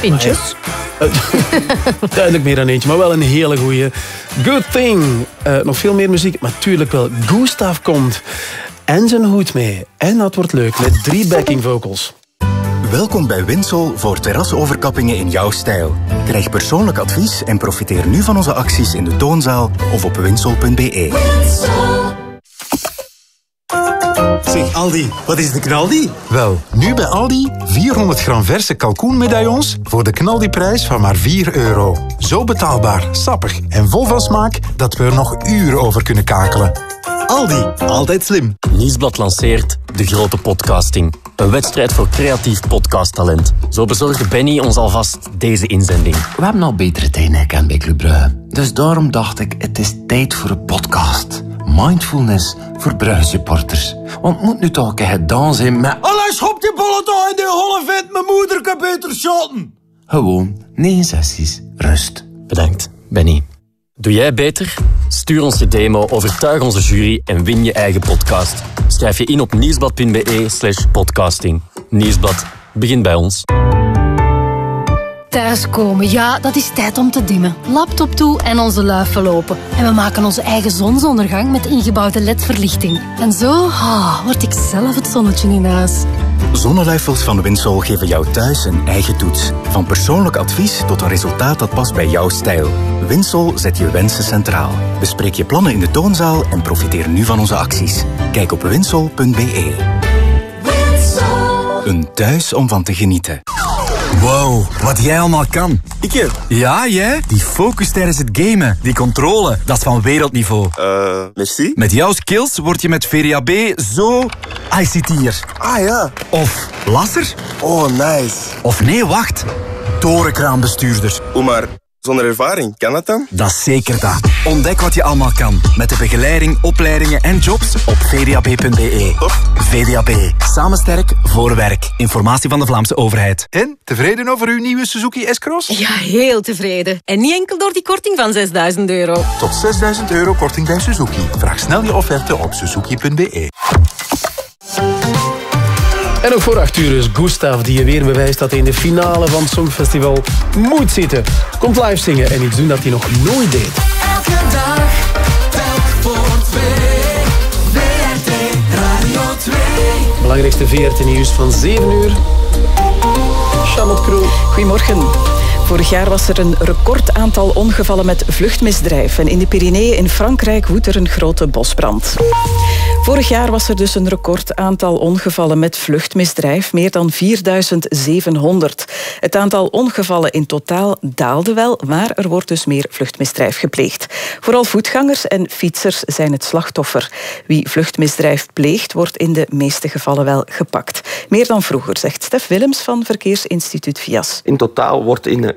Pintjes.
Eh, <laughs> Duidelijk meer dan eentje, maar wel een hele goeie. Good Thing. Eh, nog veel meer muziek, maar tuurlijk wel. Gustav komt. En zijn hoed mee. En dat wordt leuk met drie backing vocals.
Welkom bij Winsol voor terrasoverkappingen in jouw stijl. Krijg persoonlijk advies en profiteer nu van onze acties in de toonzaal of op winsol.be.
Zeg Aldi, wat is de knaldi? Wel, nu bij Aldi 400 gram verse kalkoenmedaillons voor de knaldiprijs van maar 4 euro. Zo betaalbaar, sappig en vol van smaak dat we er nog uren over kunnen kakelen. Aldi, altijd slim.
Nieuwsblad lanceert De Grote Podcasting. Een wedstrijd voor creatief podcasttalent. Zo bezorgde Benny ons alvast deze inzending.
We hebben al betere tijden gekend bij Club Brugge. Dus daarom dacht ik, het is tijd voor een podcast. Mindfulness voor Brugge supporters. Want het moet nu toch een gedaan zijn met...
Allee, schop die bollen toch in die holle vent, mijn moeder kan beter shotten.
Gewoon negen sessies rust.
Bedankt, Benny. Doe jij beter? Stuur ons je demo, overtuig onze jury en win je eigen podcast. Schrijf je in op nieuwsblad.be slash podcasting. Nieuwsblad, begin bij ons.
Thuiskomen, ja, dat is tijd om te dimmen. Laptop toe en onze luifel lopen. En we maken onze eigen zonsondergang met ingebouwde ledverlichting. En zo ah, word ik zelf het zonnetje in huis.
Zonneluifels van Winsol geven jou thuis een eigen toets. Van persoonlijk advies tot een resultaat dat past bij jouw stijl. Winsol zet je wensen centraal. Bespreek je plannen in de toonzaal en profiteer nu van onze acties. Kijk op winsol.be. Een thuis om van te genieten.
Wow, wat jij allemaal kan. Ik Ja, jij? Die focus tijdens het gamen, die controle, dat is van wereldniveau.
Eh, merci.
Met jouw skills word je met VRAB zo ICT'er.
Ah ja.
Of lasser.
Oh, nice.
Of nee, wacht. Torenkraanbestuurder.
Oeh, maar zonder ervaring, kan dat dan?
Dat is zeker dat. Ontdek wat je allemaal kan met de begeleiding, opleidingen en jobs op vdab.be. VDAB. Samen sterk voor werk. Informatie van de Vlaamse overheid.
En, tevreden over uw nieuwe Suzuki S-Cross?
Ja, heel tevreden. En niet enkel door die korting van 6000 euro.
Tot 6000 euro korting bij Suzuki. Vraag snel je offerte op suzuki.be.
En ook voor 8 uur is Gustav die je weer bewijst dat hij in de finale van het Songfestival moet zitten. Komt live zingen en iets doen dat hij nog nooit deed.
Elke dag, telk voor twee. WRT Radio 2.
Belangrijkste VRT nieuws van 7 uur. Charlotte Kroon.
Goedemorgen. Vorig jaar was er een record aantal ongevallen met vluchtmisdrijf. En in de Pyreneeën in Frankrijk woedt er een grote bosbrand. Vorig jaar was er dus een record aantal ongevallen met vluchtmisdrijf. Meer dan 4700. Het aantal ongevallen in totaal daalde wel, maar er wordt dus meer vluchtmisdrijf gepleegd. Vooral voetgangers en fietsers zijn het slachtoffer. Wie vluchtmisdrijf pleegt, wordt in de meeste gevallen wel gepakt. Meer dan vroeger, zegt Stef Willems van Verkeersinstituut VIAS.
In totaal wordt in 85%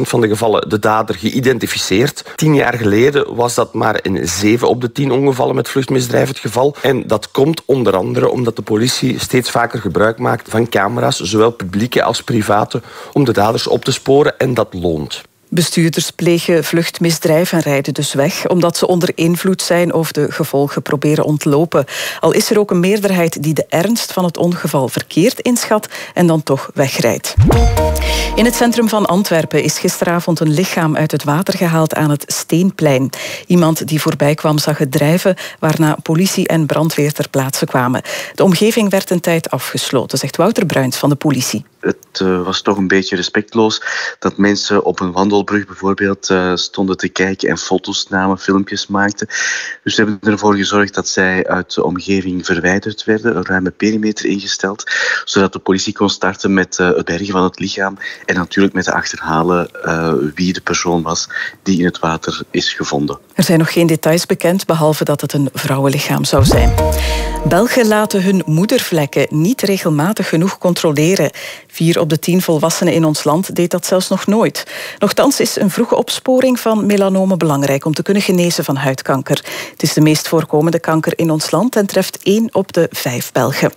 van de gevallen de dader geïdentificeerd. Tien jaar geleden was dat maar in 7 op de 10 ongevallen met vluchtmisdrijf het geval. En dat komt onder andere omdat de politie steeds vaker gebruik maakt van camera's, zowel publieke als private, om de daders op te sporen en dat loont.
Bestuurders plegen vluchtmisdrijf en rijden dus weg omdat ze onder invloed zijn of de gevolgen proberen ontlopen. Al is er ook een meerderheid die de ernst van het ongeval verkeerd inschat en dan toch wegrijdt. In het centrum van Antwerpen is gisteravond een lichaam uit het water gehaald aan het Steenplein. Iemand die voorbij kwam zag het drijven, waarna politie en brandweer ter plaatse kwamen. De omgeving werd een tijd afgesloten, zegt Wouter Bruins van de politie.
Het uh, was toch een beetje respectloos dat mensen op een wandelbrug bijvoorbeeld uh, stonden te kijken en foto's namen, filmpjes maakten. Dus we hebben ervoor gezorgd dat zij uit de omgeving verwijderd werden, een ruime perimeter ingesteld, zodat de politie kon starten met uh, het bergen van het lichaam en natuurlijk met de achterhalen wie de persoon was die in het water is gevonden.
Er zijn nog geen details bekend, behalve dat het een vrouwenlichaam zou zijn. Belgen laten hun moedervlekken niet regelmatig genoeg controleren. Vier op de tien volwassenen in ons land deed dat zelfs nog nooit. Nochtans is een vroege opsporing van melanomen belangrijk om te kunnen genezen van huidkanker. Het is de meest voorkomende kanker in ons land en treft één op de vijf Belgen.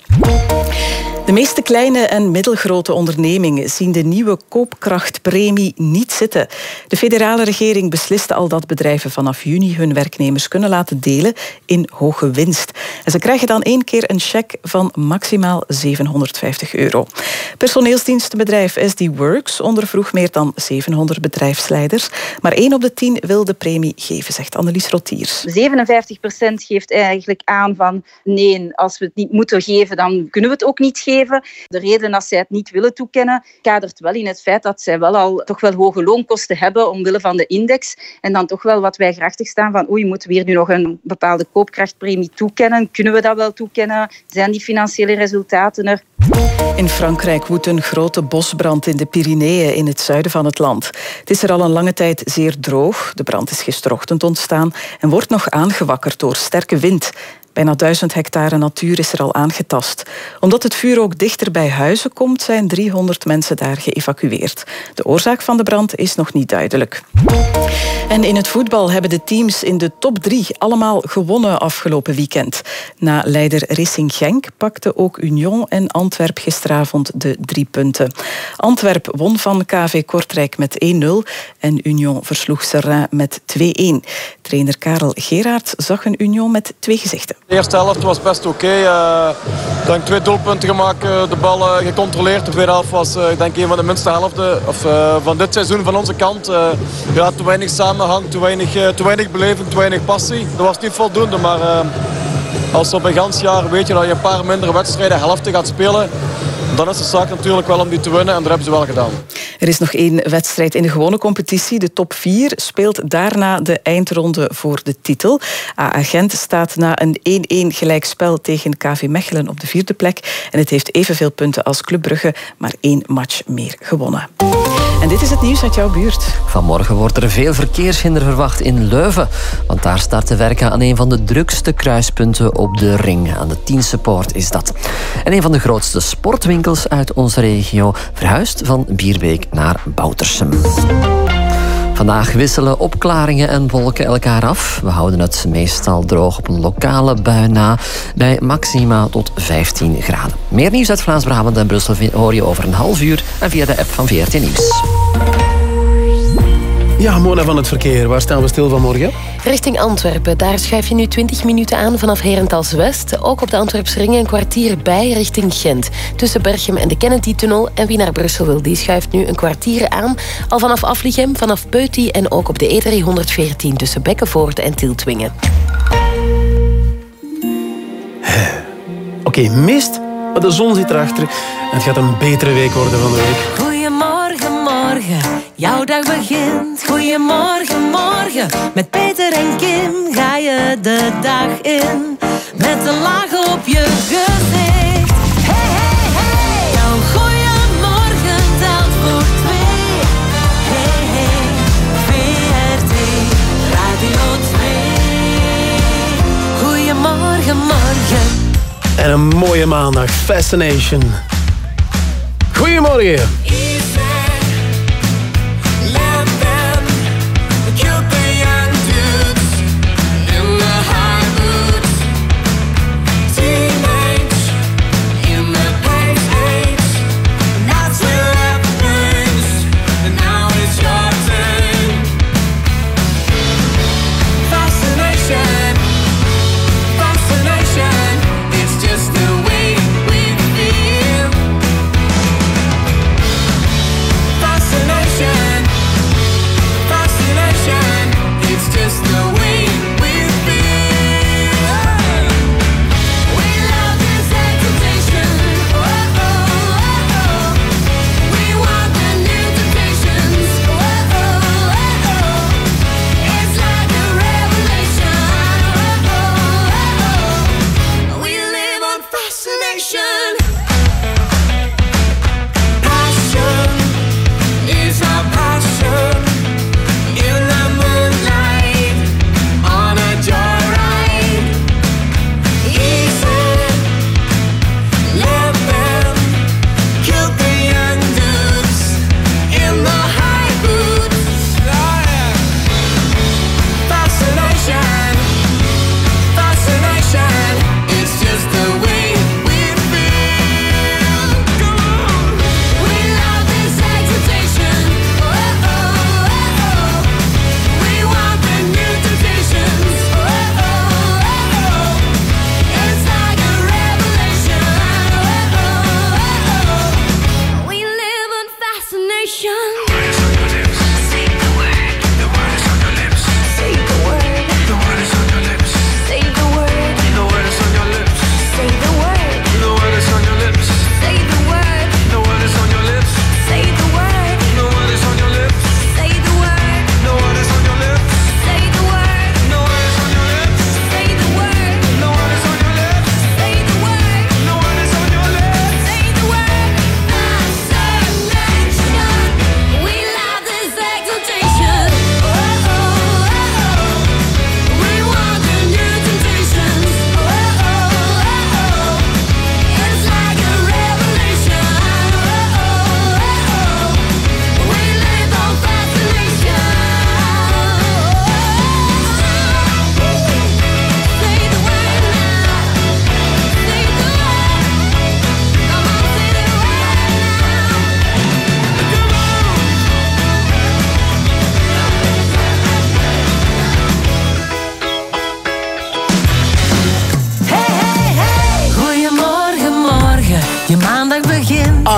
De meeste kleine en middelgrote ondernemingen zien de nieuwe koopkrachtpremie niet zitten. De federale regering besliste al dat bedrijven vanaf juni hun werknemers kunnen laten delen in hoge winst. En ze krijgen dan één keer een cheque van maximaal 750 euro. Personeelsdienstenbedrijf SD Works ondervroeg meer dan 700 bedrijfsleiders. Maar één op de tien wil de premie geven, zegt Annelies Rotiers.
57% geeft eigenlijk aan van nee, als we het niet moeten geven, dan kunnen we het ook niet geven. De reden dat zij het niet willen toekennen, kadert wel in het feit dat zij wel al toch wel hoge loonkosten hebben omwille van de index. En dan toch wel wat wij grachtig staan van oei, moeten we hier nu nog een bepaalde koopkrachtpremie toekennen? Kunnen we dat wel toekennen? Zijn die financiële resultaten er?
In Frankrijk woedt een grote bosbrand in de Pyreneeën in het zuiden van het land. Het is er al een lange tijd zeer droog. De brand is gisterochtend ontstaan en wordt nog aangewakkerd door sterke wind. Bijna duizend hectare natuur is er al aangetast. Omdat het vuur ook dichter bij huizen komt, zijn 300 mensen daar geëvacueerd. De oorzaak van de brand is nog niet duidelijk. En in het voetbal hebben de teams in de top drie allemaal gewonnen afgelopen weekend. Na leider Racing Genk pakte ook Union en Antwerp gisteravond de drie punten. Antwerp won van KV Kortrijk met 1-0 en Union versloeg Serrain met 2-1. Trainer Karel Geraerts zag een Union met twee gezichten.
De eerste helft was best oké. Okay. Uh, denk twee doelpunten gemaakt, de bal uh, gecontroleerd. De tweede helft was uh, denk een van de minste helften of, van dit seizoen van onze kant. ja, te weinig samenhang, te weinig, te weinig beleving, te weinig passie. Dat was niet voldoende, maar als op een gans jaar weet je dat je een paar mindere wedstrijden, helften gaat spelen. Dan is de zaak natuurlijk wel om die te winnen en dat hebben ze wel gedaan.
Er is nog één wedstrijd in de gewone competitie. De top 4 speelt daarna de eindronde voor de titel. AA Gent staat na een 1-1 gelijkspel tegen KV Mechelen op de vierde plek. En het heeft evenveel punten als Club Brugge, maar één match meer gewonnen. En dit is het nieuws uit jouw buurt.
Vanmorgen wordt er veel verkeershinder verwacht in Leuven. Want daar start te werken aan een van de drukste kruispunten op de ring. Aan de Tiense Poort is dat. En een van de grootste sportwinkels uit onze regio verhuist van Bierbeek naar Boutersem. Vandaag wisselen opklaringen en wolken elkaar af. We houden het meestal droog op een lokale bui na, bij maxima tot 15 graden. Meer nieuws uit Vlaams-Brabant en Brussel hoor je over een half uur en via de app van VRT Nieuws.
Ja, Mona van het verkeer. Waar staan we stil vanmorgen?
Richting Antwerpen. Daar schuif je nu 20 minuten aan vanaf Herentals West. Ook op de Antwerpse ring een kwartier bij richting Gent. Tussen Berchem en de Kennedy-tunnel. En wie naar Brussel wil, die schuift nu een kwartier aan. Al vanaf Aflichem, vanaf Peuty en ook op de E314 tussen Bekkenvoort en Tieltwingen.
Oké, okay, mist, maar de zon zit erachter. En het gaat een betere week worden van de week.
Morgen. Jouw dag begint. Goedemorgen, morgen. Met Peter en Kim ga je de dag in. Met een laag op je gezicht. Hey, hey, hey. Jouw goeiemorgen telt voor twee. Hey, hey. VRT Radio 2. Goedemorgen, morgen.
En een mooie maandag. Fascination. Goedemorgen.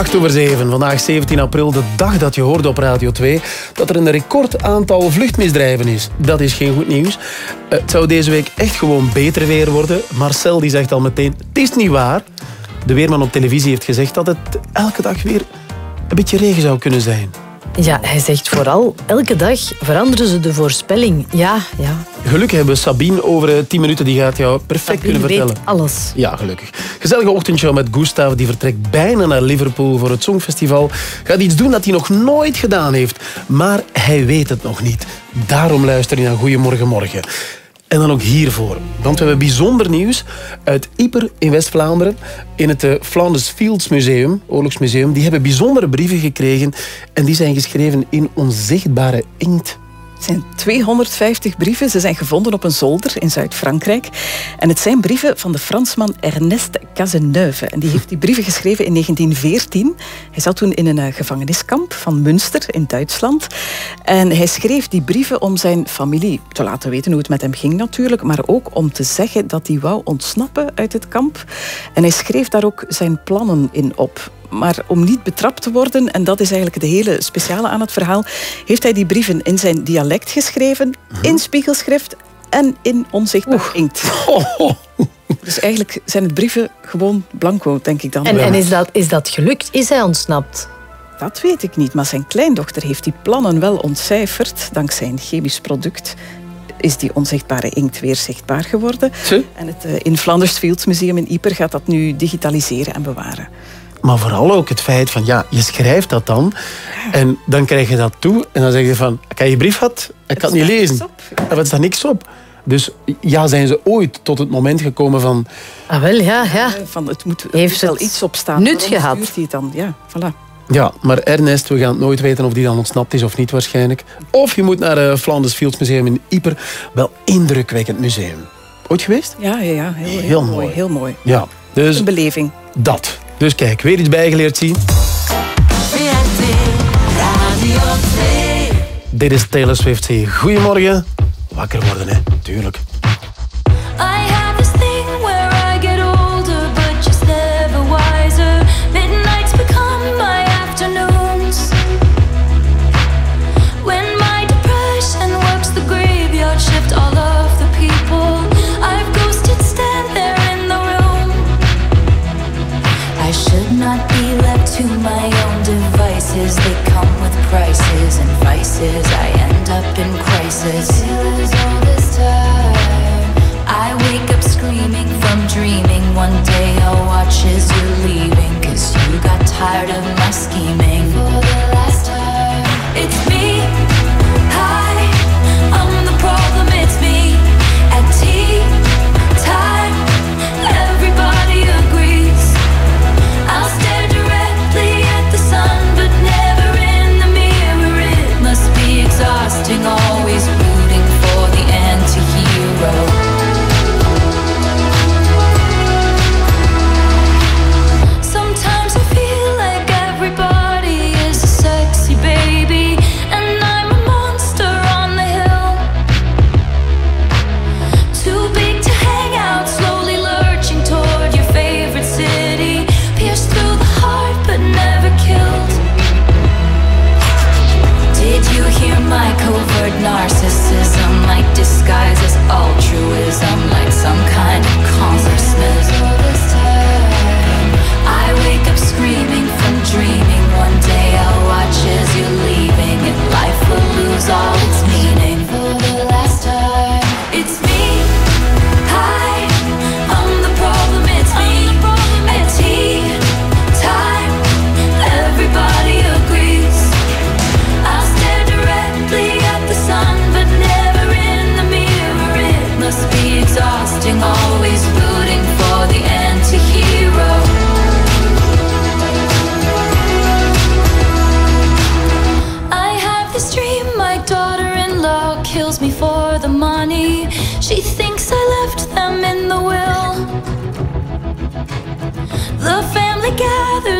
8 over 7, vandaag 17 april, de dag dat je hoorde op Radio 2 dat er een record aantal vluchtmisdrijven is. Dat is geen goed nieuws. Eh, Het zou deze week echt gewoon beter weer worden. Marcel die zegt al meteen, het is niet waar. De weerman op televisie heeft gezegd dat het elke dag weer een beetje regen zou kunnen zijn.
Ja, hij zegt vooral, elke dag veranderen ze de voorspelling. Ja, ja.
Gelukkig hebben we Sabine over eh, 10 minuten, die gaat jou perfect
Sabine
kunnen vertellen.
weet alles.
Ja, gelukkig. Gezellige ochtendshow met Gustav. Die vertrekt bijna naar Liverpool voor het Songfestival. Gaat iets doen dat hij nog nooit gedaan heeft. Maar hij weet het nog niet. Daarom luister je naar Goedemorgen Morgen. En dan ook hiervoor. Want we hebben bijzonder nieuws uit Yper in West-Vlaanderen. In het eh, Flanders Fields Museum, Oorlogsmuseum. Die hebben bijzondere brieven gekregen. En die zijn geschreven in onzichtbare inkt.
Het zijn 250 brieven. Ze zijn gevonden op een zolder in Zuid-Frankrijk. En het zijn brieven van de Fransman Ernest Cazeneuve. En die heeft die brieven geschreven in 1914. Hij zat toen in een eh, gevangeniskamp van Münster in Duitsland. En hij schreef die brieven om zijn familie te laten weten hoe het met hem ging natuurlijk. Maar ook om te zeggen dat hij wou ontsnappen uit het kamp. En hij schreef daar ook zijn plannen in op. Maar om niet betrapt te worden, en dat is eigenlijk het hele speciale aan het verhaal, heeft hij die brieven in zijn dialect geschreven, in spiegelschrift en in onzichtbaar inkt. <laughs> Dus eigenlijk zijn het brieven gewoon blanco, denk ik dan.
En, en is, dat, is dat gelukt? Is hij ontsnapt?
Dat weet ik niet, maar zijn kleindochter heeft die plannen wel ontcijferd. Dankzij een chemisch product is die onzichtbare inkt weer zichtbaar geworden. En het eh, in Flanders Fields Museum in Yper gaat dat nu digitaliseren en bewaren.
Maar vooral ook het feit van, ja, je schrijft dat dan. En dan krijg je dat toe. En dan zeg je van, ik heb je brief gehad. Ik kan het niet lezen. En wat staat niks op. Dus ja, zijn ze ooit tot het moment gekomen van...
Ah, wel, ja, ja.
Van, het moet, er
Heeft
moet wel
het
iets op staan.
nut gehad?
het dan? Ja, voilà.
Ja, maar Ernest, we gaan het nooit weten of die dan ontsnapt is of niet waarschijnlijk. Of je moet naar het Flanders Fields Museum in Yper. Wel indrukwekkend museum. Ooit geweest?
Ja, ja, ja. Heel, heel,
Heel
mooi.
mooi.
Heel mooi.
Ja. Dus
Een beleving.
dat. Dus kijk, weer iets bijgeleerd zien.
VRT Radio 2.
Dit is Taylor Swift. Goedemorgen. Wakker worden, hè. Tuurlijk.
Tired of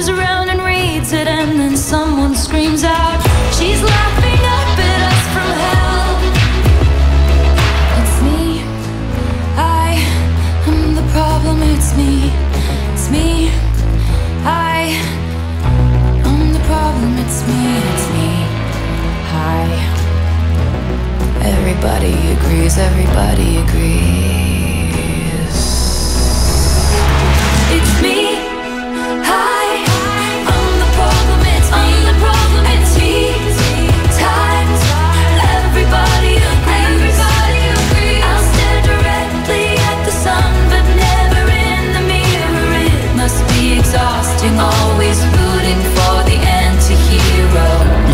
around and reads it, and then someone screams out, She's laughing up at us from hell. It's me. I am the problem. It's me. It's me. I am the problem. It's me. It's me. Hi. Everybody agrees. Everybody agrees.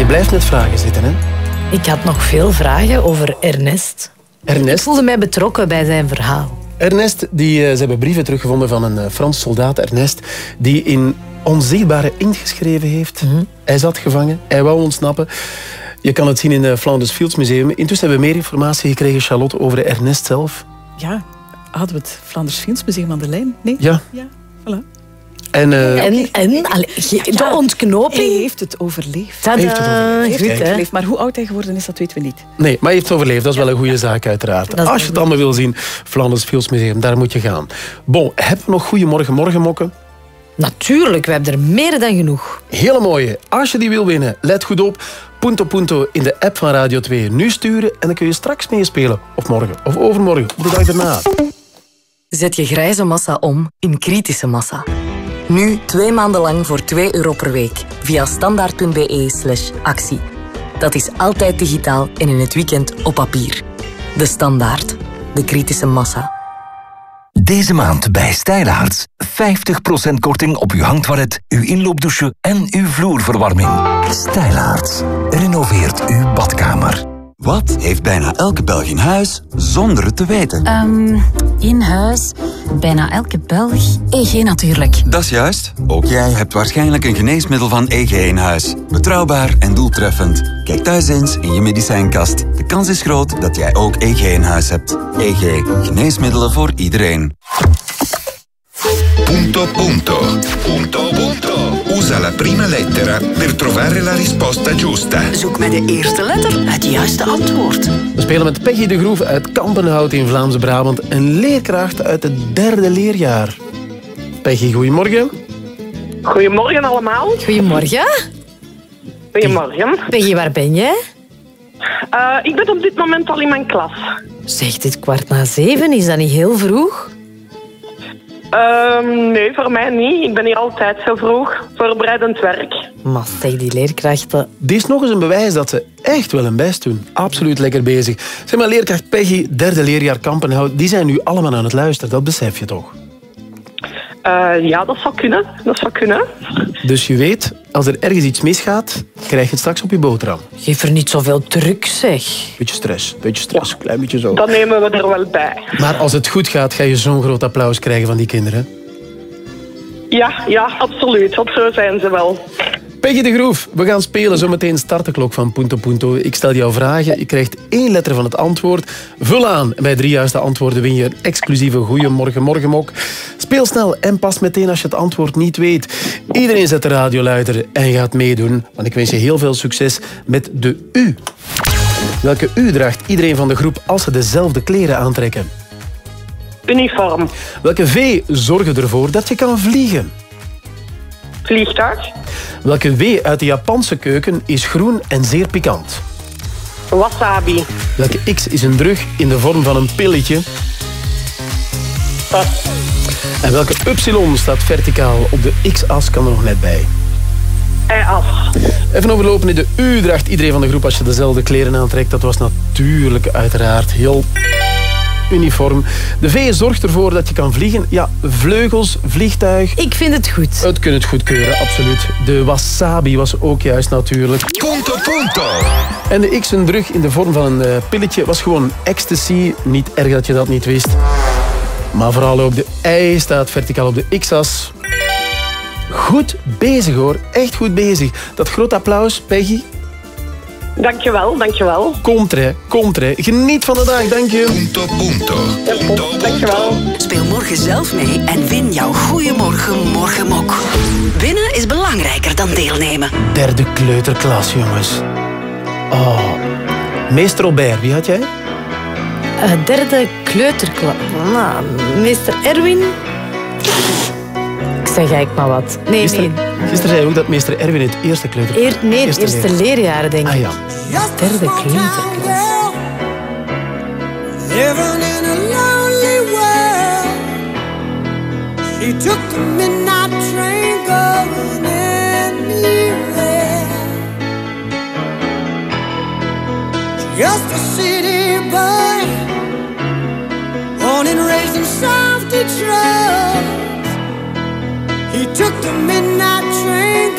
Je blijft met vragen zitten, hè?
Ik had nog veel vragen over Ernest. Ik
Ernest,
voelde mij betrokken bij zijn verhaal.
Ernest die, eh, ze hebben brieven teruggevonden van een eh, Frans soldaat, Ernest, die in onzichtbare inkt geschreven heeft. Hij zat gevangen, hij wou ontsnappen. Je kan het zien in het Flanders Fields Museum. Intussen hebben we meer informatie gekregen, Charlotte, over Ernest zelf.
Ja, hadden we het Flanders Fields Museum aan de lijn? Nee?
Ja.
Ja, voilà.
En, eh,
En, en allee, ge- de
Hij
ontknoping.
heeft het overleefd.
Tadaa,
Heeft het overleefd.
Hij heeft het overleefd. Maar hoe oud hij geworden is, dat weten we niet.
Nee, maar hij heeft het overleefd. Dat is wel een goede zaak, uiteraard. Als je het allemaal wil zien, Flanders Fields Museum, daar moet je gaan. Bon, hebben we nog Goedemorgen Morgenmokken?
Natuurlijk, we hebben er meer dan genoeg.
Hele mooie. Als je die wil winnen, let goed op. Punto Punto in de app van Radio 2 nu sturen en dan kun je straks meespelen. Of morgen, of overmorgen, of de dag daarna.
Zet je grijze massa om in kritische massa. Nu twee maanden lang voor 2 euro per week via standaard.be actie. Dat is altijd digitaal en in het weekend op papier. De Standaard. De kritische massa.
Deze maand bij Stijlaarts. 50% korting op uw hangtoilet, uw inloopdouche en uw vloerverwarming. Stijlaarts. Renoveert uw badkamer.
Wat heeft bijna elke Belg in huis zonder het te weten?
Ehm, in huis, bijna elke Belg. EG natuurlijk.
Dat is juist. Ook jij hebt waarschijnlijk een geneesmiddel van EG in huis. Betrouwbaar en doeltreffend. Kijk thuis eens in je medicijnkast. De kans is groot dat jij ook EG in huis hebt. EG. Geneesmiddelen voor iedereen.
Punto punto. Punto punto. Usa la prima lettera per trovare la risposta giusta.
Zoek met de eerste letter het juiste antwoord.
We spelen met Peggy de Groef uit Kampenhout in Vlaamse Brabant. Een leerkracht uit het derde leerjaar. Peggy, goedemorgen.
Goedemorgen allemaal.
Goedemorgen.
Goedemorgen.
Peggy, waar ben je?
Eh, ik ben op dit moment al in mijn klas.
Zeg, dit kwart na zeven, is dat niet heel vroeg?
Ehm, nee, voor mij niet. Ik ben hier altijd zo vroeg. Voorbereidend werk.
Maar zeg, die leerkrachten...
Dit is nog eens een bewijs dat ze echt wel hun best doen. Absoluut lekker bezig. Zeg maar, leerkracht Peggy, derde leerjaar Kampenhout, die zijn nu allemaal aan het luisteren. Dat besef je toch?
Eh, ja, dat zou kunnen. Dat zou kunnen.
Dus je weet, als er ergens iets misgaat, krijg je het straks op je boterham.
Geef er niet zoveel druk, zeg.
Beetje stress, beetje stress, klein beetje zo.
Dat nemen we er wel bij.
Maar als het goed gaat, ga je zo'n groot applaus krijgen van die kinderen.
Ja, ja, absoluut. Want zo zijn ze wel.
Peggy de Groef, we gaan spelen. Zometeen start de klok van Punto Punto. Ik stel jou vragen. Je krijgt één letter van het antwoord. Vul aan. Bij drie juiste antwoorden win je een exclusieve Goeiemorgen Morgenmok. Speel snel en pas meteen als je het antwoord niet weet. Iedereen zet de radio luider en gaat meedoen. Want ik wens je heel veel succes met de U. Welke U draagt iedereen van de groep als ze dezelfde kleren aantrekken?
Uniform.
Welke V zorgen ervoor dat je kan vliegen?
Vliegtuig.
Welke W uit de Japanse keuken is groen en zeer pikant?
Wasabi.
Welke X is een drug in de vorm van een pilletje?
Pas.
En welke Y staat verticaal op de X-as kan er nog net bij?
Ei-as.
Even overlopen in de U draagt iedereen van de groep als je dezelfde kleren aantrekt. Dat was natuurlijk uiteraard heel uniform. De V zorgt ervoor dat je kan vliegen. Ja, vleugels, vliegtuig.
Ik vind het goed.
Het kunnen het goedkeuren, absoluut. De wasabi was ook juist natuurlijk.
Punto punto.
En de X, een drug in de vorm van een eh, pilletje, was gewoon ecstasy. Niet erg dat je dat niet wist. Maar vooral ook de Y staat verticaal op de X-as. Goed bezig hoor, echt goed bezig. Dat groot applaus, Peggy.
Dankjewel, dankjewel.
Komt er, komt er. Geniet van de dag, dank je.
Punto punto.
Dankjewel.
Speel morgen zelf mee en win jouw Goeiemorgen Morgenmok. Winnen is belangrijker dan deelnemen.
Derde kleuterklas, jongens. Oh. Meester Robert, wie had jij?
Eh, derde kleuterklas. Nou, meester Erwin. Ik zeg eigenlijk maar wat. Nee,
Gisteren,
nee.
gisteren zei je ook dat meester Erwin het eerste kleuter...
Eer, nee, het eerste
leer-
leerjaar, denk ik.
Ah ja.
Derde kleuterklas.
Living in a lonely world. She took the midnight train going anywhere. Just a city boy, born and raised in South Detroit. He took the midnight train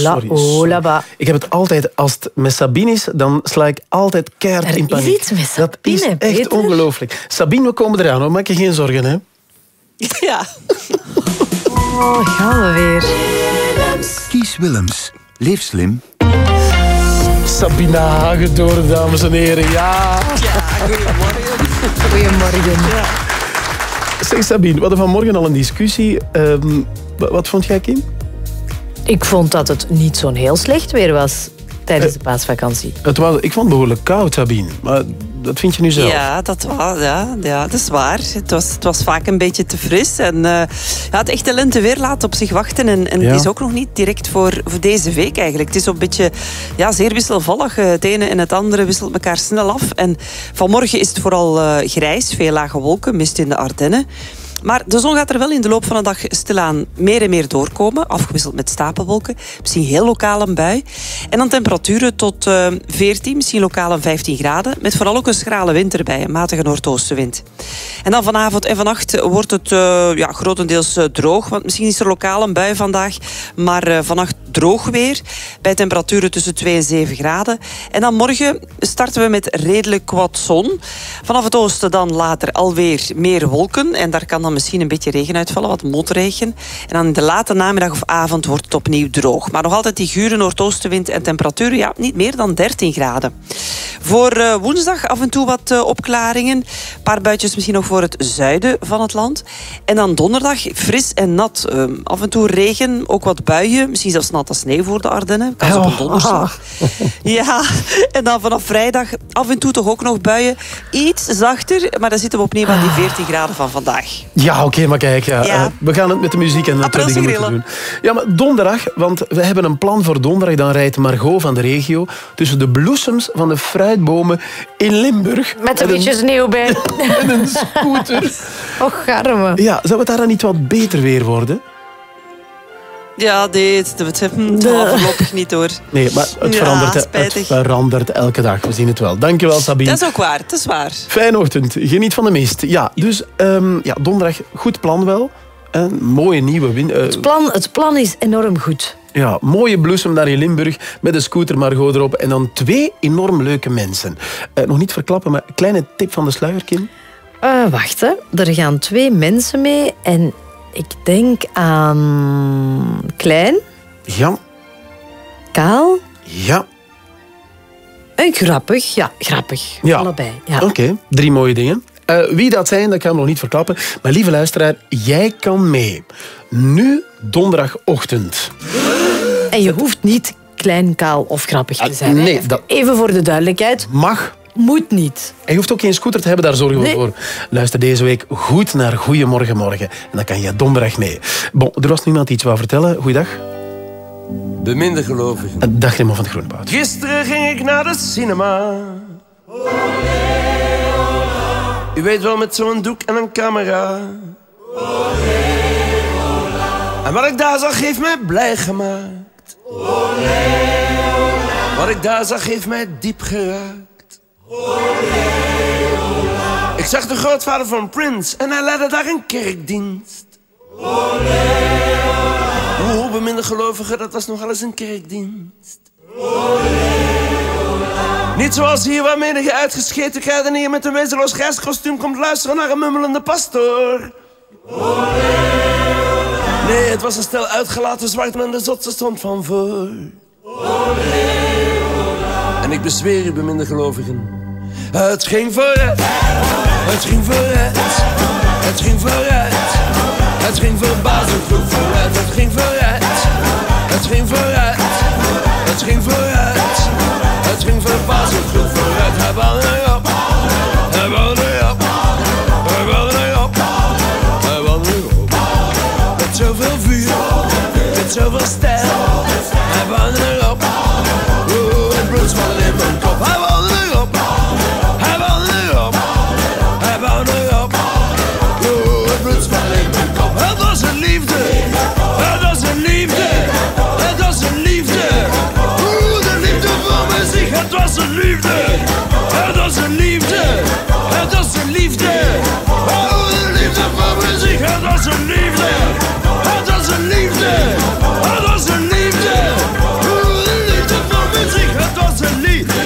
sorry. Sorry. Ik heb het altijd, als het met Sabine is, dan sla ik altijd keihard
Er
in
is
paniek.
iets met
Dat is
Sabine,
echt
Peter.
ongelooflijk. Sabine, we komen eraan, hoor. maak je geen zorgen. Hè?
Ja.
Oh, gaan we weer.
Kies Willems. Leef slim.
Sabine Hagedoor, dames en heren. Ja.
Goedemorgen.
Zeg Sabine, we hadden vanmorgen al een discussie. Ehm, wa- wat vond jij, Kim?
Ik vond dat het niet zo'n heel slecht weer was tijdens de paasvakantie.
Het was, ik vond het behoorlijk koud, Sabine. Maar dat vind je nu zelf.
Ja, dat, was, ja, ja, dat is waar. Het was, het was vaak een beetje te fris. En eh, ja, het echte lenteweer laat op zich wachten. En, en
Ja.
het is ook nog niet direct voor, voor deze week eigenlijk. Het is een beetje ja, zeer wisselvallig. Eh, Het ene en het andere wisselt elkaar snel af. En vanmorgen is het vooral eh, grijs, veel lage wolken, mist in de Ardennen. Maar de zon gaat er wel in de loop van de dag stilaan meer en meer doorkomen. Afgewisseld met stapelwolken. Misschien heel lokaal een bui. En dan temperaturen tot eh 14, misschien lokaal een 15 graden. Met vooral ook een schrale wind erbij. Een matige noordoostenwind. En dan vanavond en vannacht wordt het eh, ja, grotendeels eh, droog. Want misschien is er lokaal een bui vandaag. Maar vannacht droog weer. Bij temperaturen tussen 2 en 7 graden. En dan morgen starten we met redelijk wat zon. Vanaf het oosten dan later alweer meer wolken. En daar kan misschien een beetje regen uitvallen, wat motregen. En dan in de late namiddag of avond wordt het opnieuw droog. Maar nog altijd die gure noordoostenwind en temperaturen, ja, niet meer dan 13 graden. Voor eh, woensdag af en toe wat eh, opklaringen. Een paar buitjes misschien nog voor het zuiden van het land. En dan donderdag fris en nat. Eh, af en toe regen, ook wat buien. Misschien zelfs natte sneeuw voor de Ardennen. Kans op een donderslag. <laughs> Ja, en dan vanaf vrijdag af en toe toch ook nog buien. Iets zachter, maar dan zitten we opnieuw aan die 14 graden van vandaag.
Ja, oké, maar kijk, ja,
Ja.
eh, we gaan het met de muziek en de
Aprilse
dingen doen. Ja, maar donderdag, want we hebben een plan voor donderdag. Dan rijdt Margot van de regio tussen de bloesems van de fruitbomen in Limburg.
Met een
En
beetje sneeuw bij. <laughs>
En een scooter.
Och, garme.
Ja, zou het daar dan niet wat beter weer worden?
Ja, nee, het, het, voorlopig niet door.
Nee, maar het,
Ja,
verandert, het verandert elke dag. We zien het wel. Dankjewel, Sabine.
Dat is ook waar, dat is waar.
Fijne ochtend. Geniet van de mist. Ja, dus ehm, ja, donderdag goed plan wel. Een mooie nieuwe wind. eh,
Het plan, het plan is enorm goed.
Ja, mooie bloesem daar in Limburg met een scooter Margot erop. En dan twee enorm leuke mensen. Eh, nog niet verklappen, maar een kleine tip van de sluier, Kim.
Eh, wacht, hè. er gaan twee mensen mee. En ik denk aan Klein,
Ja,
Kaal
ja,
en Grappig. Ja, grappig.
ja.
Allebei. Ja.
Oké, drie mooie dingen. Eh, wie dat zijn, dat kan ik nog niet verklappen. Maar lieve luisteraar, jij kan mee. Nu donderdagochtend.
En je hoeft niet klein, kaal of grappig te zijn.
Ah, nee, dat
Even voor de duidelijkheid.
mag.
Moet niet.
En je hoeft ook geen scooter te hebben, daar zorgen we
Nee.
voor. Luister deze week goed naar Goeiemorgen Morgen. En dan kan je donderdag mee. Bon, er was niemand die iets wou vertellen. Goeiedag.
De minder gelovigen.
Dag Raymond van het Groenwoud.
Gisteren ging ik naar de cinema. U weet wel, met zo'n doek en een camera. En wat ik daar zag, heeft mij blij gemaakt. Wat ik daar zag, heeft mij diep geraakt. Ik zag de grootvader van Prince en hij leidde daar een kerkdienst. Hoe beminde gelovigen, dat was nogal eens een kerkdienst. Niet zoals hier waar menige uitgescheten kruidenier met een wezenloos grijskostuum komt luisteren naar een mummelende pastoor. Nee, het was een stel uitgelaten zwart en de zotse stond van voor. En ik bezweer u, beminde gelovigen. Het ging vooruit, het ging vooruit, het ging vooruit. Het ging verbazend goed vooruit, het ging vooruit, het ging vooruit, het ging vooruit. Het ging verbazend goed vooruit, hij bouwde erop, hij bouwde erop, hij bouwde erop, hij bouwde erop. Met zoveel vuur, met zoveel stijl, hij bouwde erop. Het bloed zwalde in mijn kop, Het was een liefde. Het is een liefde. Oh, de liefde voor muziek. Het is een liefde. Het was een liefde. Het is een liefde. Oh, liefde voor muziek. Het is een liefde.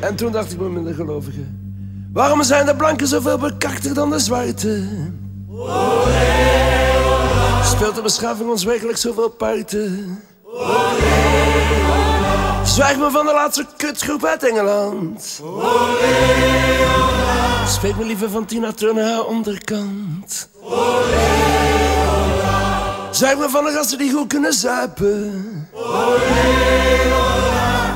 En toen dacht ik bij mijn gelovigen: Waarom zijn de blanken zoveel bekakter dan de zwarte? Speelt de beschaving ons werkelijk zoveel parten? Zwijg me van de laatste kutgroep uit Engeland. Spreek me liever van Tina Turner haar onderkant. Zwijg me van de gasten die goed kunnen zuipen.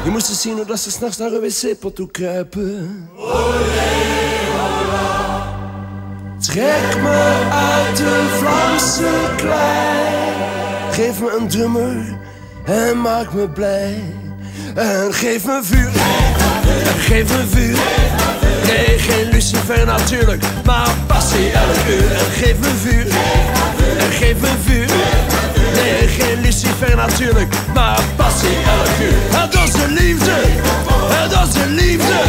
Je moest eens zien hoe dat ze s'nachts naar een wc-pot toe kruipen. Trek me uit de Vlaamse klei. Geef me een drummer en maak me blij. En geef me vuur, en geef me vuur. Nee, geen lucifer natuurlijk, maar passie elk uur. En geef me vuur, en geef me vuur. Nee, geen lucifer natuurlijk, maar passie elk uur. Dat is de liefde, dat is de liefde,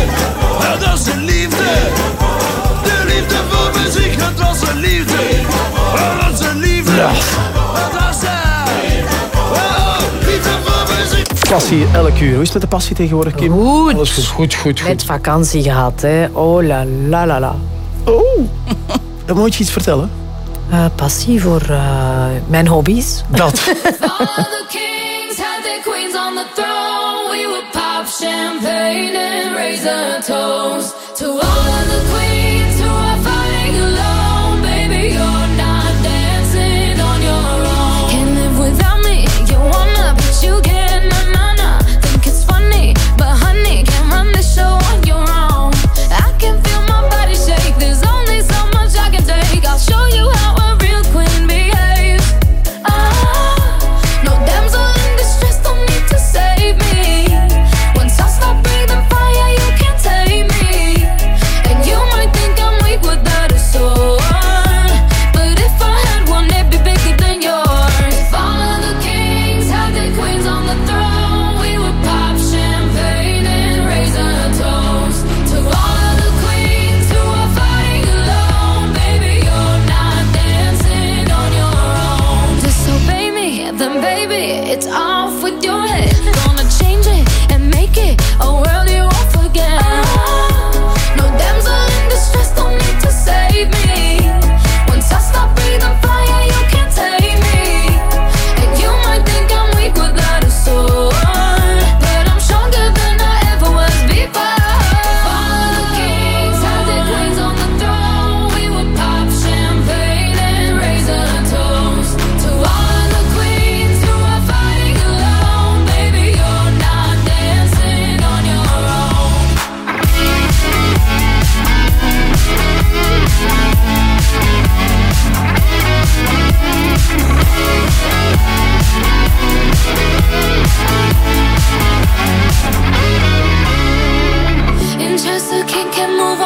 dat is de liefde. De liefde voor muziek, het was een liefde, dat is een liefde. Het was een oh, liefde voor muziek.
Passie elk uur. Hoe is het met de passie tegenwoordig, Kim?
Goed.
Alles goed, goed, goed. goed.
Met vakantie gehad, hè. Oh la la la la.
Oh. Dan moet je iets vertellen.
Eh, passie voor eh, mijn hobby's.
Dat. <laughs>
the kings had their queens on the throne. We would pop champagne and raise a toast to all of the queens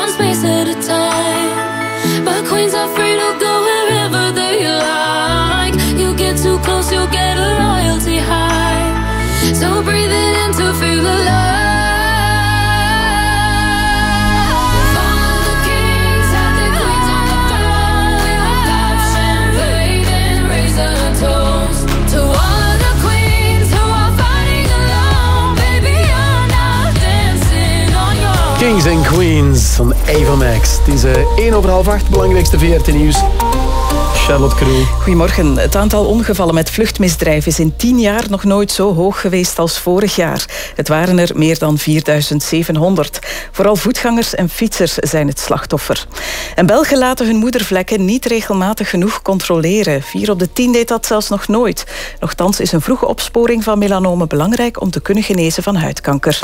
one space at a time. But queens are free to Kings and Queens
van Ava Max. Het is eh, 1 over half 8, belangrijkste VRT Nieuws. Charlotte Kroel.
Goedemorgen. Het aantal ongevallen met vluchtmisdrijf is in tien jaar nog nooit zo hoog geweest als vorig jaar. Het waren er meer dan 4700. Vooral voetgangers en fietsers zijn het slachtoffer. En Belgen laten hun moedervlekken niet regelmatig genoeg controleren. Vier op de tien deed dat zelfs nog nooit. Nochtans is een vroege opsporing van melanomen belangrijk om te kunnen genezen van huidkanker.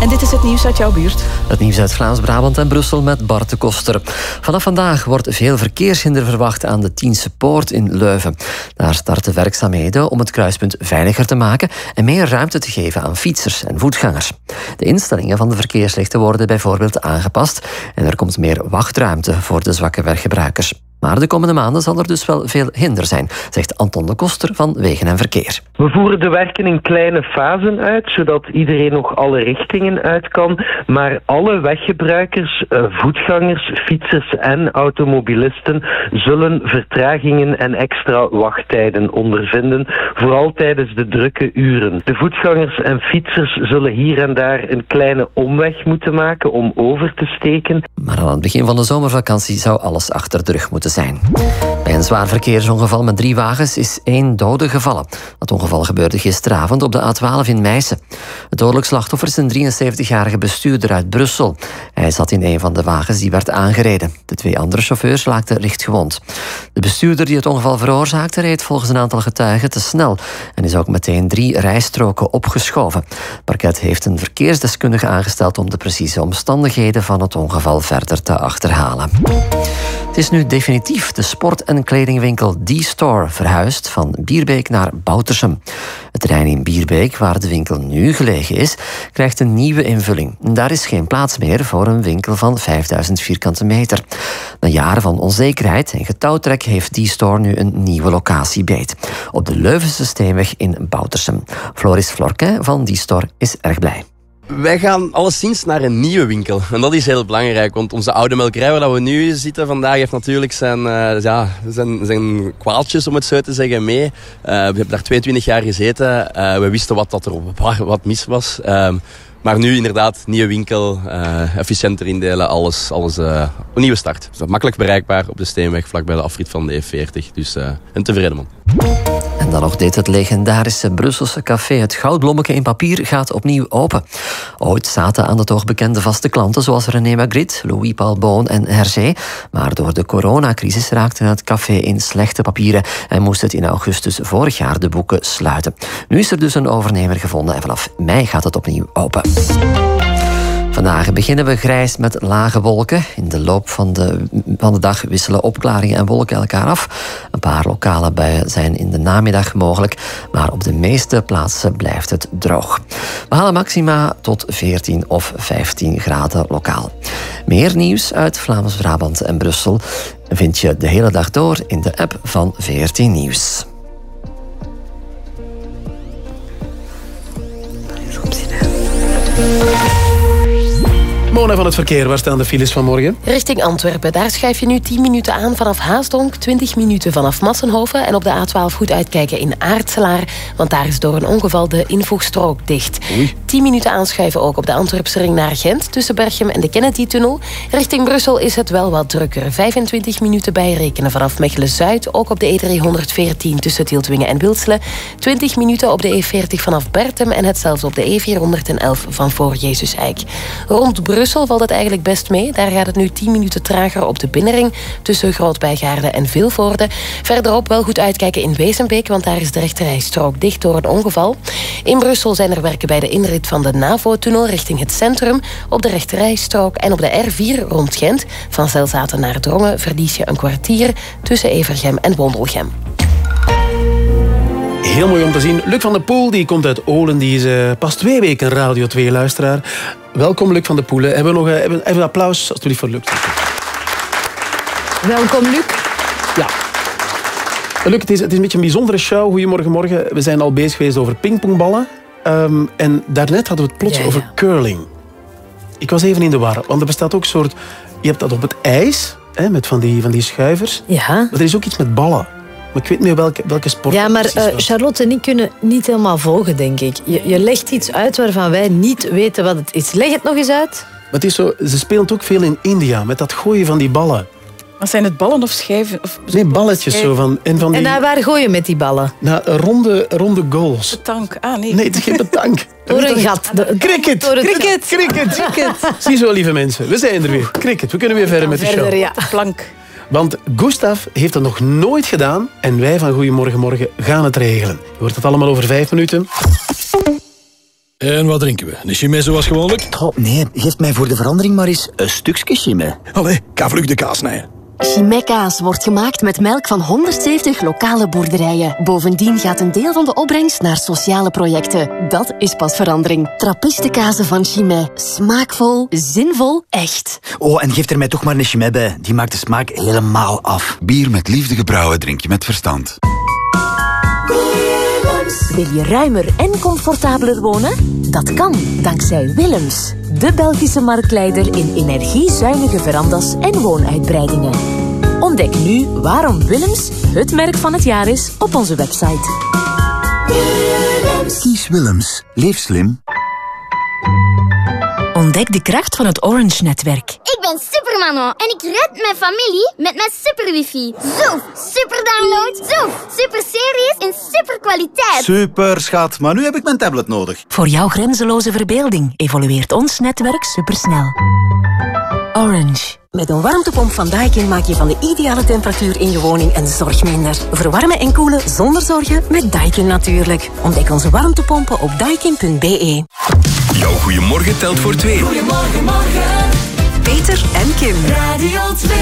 En dit is het nieuws uit jouw buurt.
Het nieuws uit Vlaams-Brabant en Brussel met Bart de Koster. Vanaf vandaag wordt veel verkeershinder verwacht aan de Tiense Poort in Leuven. Daar starten werkzaamheden om het kruispunt veiliger te maken en meer ruimte te geven aan fietsers en voetgangers. De instellingen van de verkeerslichten worden bijvoorbeeld aangepast en er komt meer wachtruimte voor de zwakke weggebruikers. Maar de komende maanden zal er dus wel veel hinder zijn, zegt Anton de Koster van Wegen en Verkeer.
We voeren de werken in kleine fasen uit, zodat iedereen nog alle richtingen uit kan. Maar alle weggebruikers, eh, voetgangers, fietsers en automobilisten zullen vertragingen en extra wachttijden ondervinden, vooral tijdens de drukke uren. De voetgangers en fietsers zullen hier en daar een kleine omweg moeten maken om over te steken.
Maar aan het begin van de zomervakantie zou alles achter de rug moeten zijn. Bij een zwaar verkeersongeval met drie wagens is één dode gevallen. Dat ongeval gebeurde gisteravond op de A12 in Meissen. Het dodelijk slachtoffer is een 73-jarige bestuurder uit Brussel. Hij zat in een van de wagens die werd aangereden. De twee andere chauffeurs raakten licht gewond. De bestuurder die het ongeval veroorzaakte reed volgens een aantal getuigen te snel en is ook meteen drie rijstroken opgeschoven. Parket heeft een verkeersdeskundige aangesteld om de precieze omstandigheden van het ongeval verder te achterhalen. Het is nu definitief. De sport- en kledingwinkel D-Store verhuist van Bierbeek naar Boutersum. Het terrein in Bierbeek, waar de winkel nu gelegen is, krijgt een nieuwe invulling. Daar is geen plaats meer voor een winkel van 5000 vierkante meter. Na jaren van onzekerheid en getouwtrek heeft D-Store nu een nieuwe locatie beet. Op de Leuvense Steenweg in Boutersum. Floris Florquin van D-Store is erg blij.
Wij gaan alleszins naar een nieuwe winkel. En dat is heel belangrijk, want onze oude melkerij waar we nu zitten vandaag heeft natuurlijk zijn, uh, ja, zijn, zijn kwaaltjes, om het zo te zeggen, mee. Uh, we hebben daar 22 jaar gezeten. Uh, we wisten wat, dat er wat mis was. Ehm, maar nu inderdaad, nieuwe winkel, efficiënter indelen, alles, alles een nieuwe start. Dus makkelijk bereikbaar op de Steenweg, vlakbij de afrit van de E40. Dus een tevreden man.
En dan nog dit, het legendarische Brusselse café Het Goudblommeke in papier gaat opnieuw open. Ooit zaten aan de toch bekende vaste klanten zoals René Magritte, Louis Paul Boon en Hergé. Maar door de coronacrisis raakte het café in slechte papieren en moest het in augustus vorig jaar de boeken sluiten. Nu is er dus een overnemer gevonden en vanaf mei gaat het opnieuw open. Vandaag beginnen we grijs met lage wolken. In de loop van de, van de dag wisselen opklaringen en wolken elkaar af. Een paar lokale buien zijn in de namiddag mogelijk, maar op de meeste plaatsen blijft het droog. We halen maxima tot 14 of 15 graden lokaal. Meer nieuws uit Vlaams-Brabant en Brussel vind je de hele dag door in de app van 14 Nieuws.
Mona van het verkeer, waar staan de files vanmorgen?
Richting Antwerpen. Daar schuif je nu 10 minuten aan vanaf Haasdonk, 20 minuten vanaf Massenhoven en op de A12 goed uitkijken in Aartselaar, want daar is door een ongeval de invoegstrook dicht. 10 minuten aanschuiven ook op de Antwerpse ring naar Gent tussen Berchem en de Kennedy-tunnel. Richting Brussel is het wel wat drukker. 25 minuten bijrekenen vanaf Mechelen-Zuid, ook op de E314 tussen Tieltwingen en Wilselen. 20 minuten op de E40 vanaf Bertem en hetzelfde op de E411 van voor Jezus Eik. Rond Brussel valt het eigenlijk best mee. Daar gaat het nu 10 minuten trager op de binnenring tussen Grootbijgaarden en Vilvoorde. Verderop wel goed uitkijken in Wezenbeek, want daar is de rechterrijstrook dicht door een ongeval. In Brussel zijn er werken bij de inrit van de NAVO-tunnel richting het centrum. Op de rechterrijstrook en op de R4 rond Gent. Van Zelzaten naar Drongen verlies je een kwartier tussen Evergem en Wondelgem.
Heel mooi om te zien. Luc van der Poel die komt uit Olen. Die is eh, pas twee weken Radio 2-luisteraar. Welkom, Luc van der Poel. Hebben we nog eh, even een applaus alsjeblieft voor Luc.
Welkom, Luc.
Ja. Luc, het is, het is een beetje een bijzondere show. Goedemorgen, morgen. We zijn al bezig geweest over pingpongballen. Ehm, en daarnet hadden we het plots
Ja, ja.
over curling. Ik was even in de war, want er bestaat ook een soort... Je hebt dat op het ijs, hè, met van die, van die schuivers.
Ja.
Maar er is ook iets met ballen. Maar ik weet niet meer welke, welke sport
Ja, maar eh. Charlotte en ik kunnen niet helemaal volgen, denk ik. Je, je legt iets uit waarvan wij niet weten wat het is. Leg het nog eens uit.
Maar het is zo, ze spelen het ook veel in India, met dat gooien van die ballen.
Maar zijn het ballen of schijven? Of
Nee, balletjes zo van... En van die,
En naar waar gooi je met die ballen?
naar ronde, ronde goals.
Tank. Ah, nee.
Nee, het is geen <laughs> petank.
Door een gat. De-
Cricket.
Door het-
Cricket. Cricket. <laughs> Zie zo, lieve mensen. We zijn er weer. Cricket. We kunnen weer verder met de show.
Verder, ja.
Plank.
Want Gustav heeft het nog nooit gedaan en wij van Goedemorgen Morgen gaan het regelen. Je hoort het allemaal over vijf minuten.
En wat drinken we? Een chimay zoals gewoonlijk?
Oh, nee, geef mij voor de verandering maar eens een stukje chimay.
Allee, ga vlug de kaas snijden.
Chimay-kaas wordt gemaakt met melk van 170 lokale boerderijen. Bovendien gaat een deel van de opbrengst naar sociale projecten. Dat is pas verandering. Trappistenkazen van Chimay. Smaakvol, zinvol, echt.
Oh, en geef er mij toch maar een chimay bij. Die maakt de smaak helemaal af.
Bier met liefde gebrouwen drink je met verstand.
Wil je ruimer en comfortabeler wonen? Dat kan dankzij Willems, de Belgische marktleider in energiezuinige verandas en woonuitbreidingen. Ontdek nu waarom Willems het merk van het jaar is op onze website.
Kies Willems. Leef slim.
Ontdek de kracht van het Orange-netwerk.
Ik ben Supermano en ik red mijn familie met mijn super wifi. Zoef, super download, zoef, super series in super kwaliteit.
Super, schat. Maar nu heb ik mijn tablet nodig.
Voor jouw grenzeloze verbeelding evolueert ons netwerk supersnel. Orange. Met een warmtepomp van Daikin maak je van de ideale temperatuur in je woning een zorg minder. Verwarmen en koelen zonder zorgen met Daikin natuurlijk. Ontdek onze warmtepompen op daikin.be.
Jouw goeiemorgen telt voor twee.
Goedemorgen, morgen.
Peter en Kim.
Radio 2.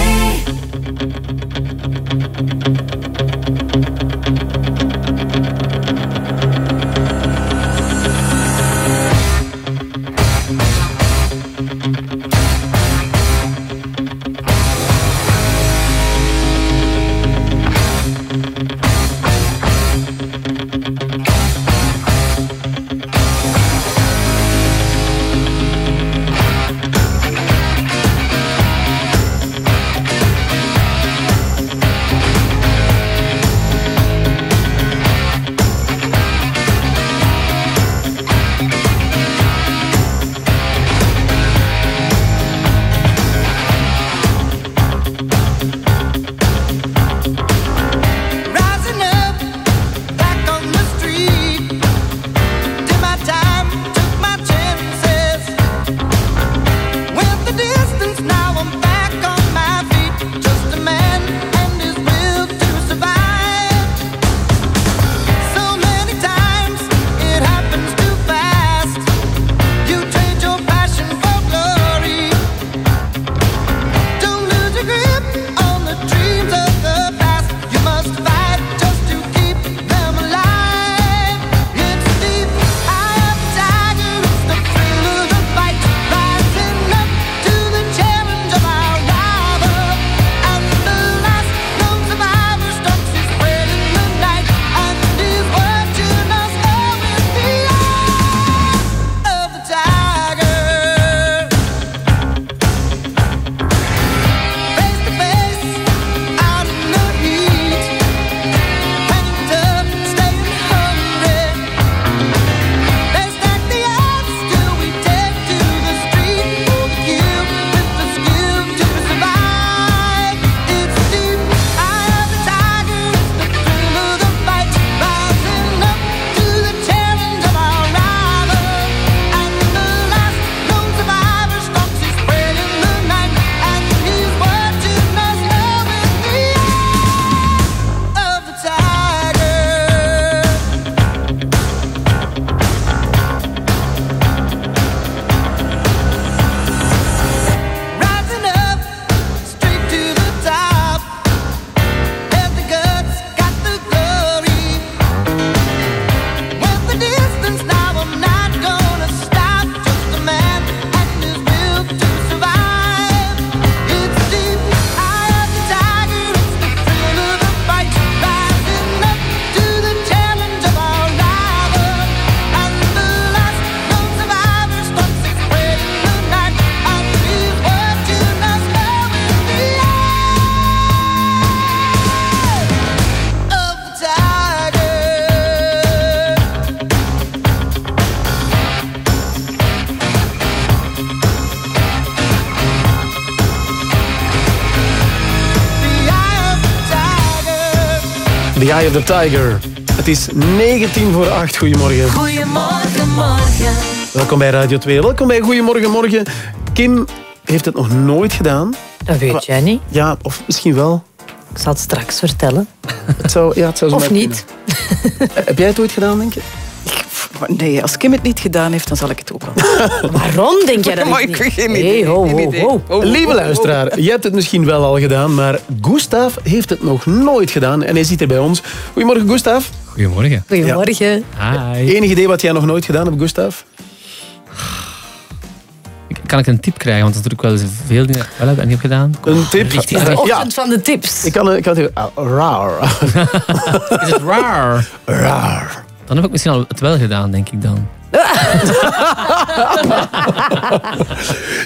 Eye of the Tiger.
Het is 19 voor 8. Goedemorgen.
Goedemorgen, morgen.
Welkom bij Radio 2. Welkom bij Goedemorgen Morgen. Kim heeft het nog nooit gedaan.
Dat weet jij niet.
Ja, of misschien wel.
Ik zal het straks vertellen.
Het zou, ja, het zou zo
Of niet.
kunnen. Heb jij het ooit gedaan, denk je?
Nee, als Kim het niet gedaan heeft, dan zal ik het. <laughs>
Waarom denk jij dat
Maar
ik
heb geen
Hey,
idee,
ho, ho, ho.
Oh,
Lieve
oh, oh.
luisteraar, je hebt het misschien wel al gedaan, maar Gustav heeft het nog nooit gedaan en hij zit er bij ons. Goedemorgen, Gustav.
Goedemorgen.
Goedemorgen.
Hi.
Enig idee wat jij nog nooit gedaan hebt, Gustav?
Kan ik een tip krijgen? Want dat is natuurlijk wel eens veel dingen die ik wel heb en niet heb gedaan.
Een tip?
Het is de ochtend van de tips.
Ik kan, ik kan het ah, raar. <laughs>
Is het raar?
Raar.
Dan heb ik misschien al het wel gedaan, denk ik dan. <laughs>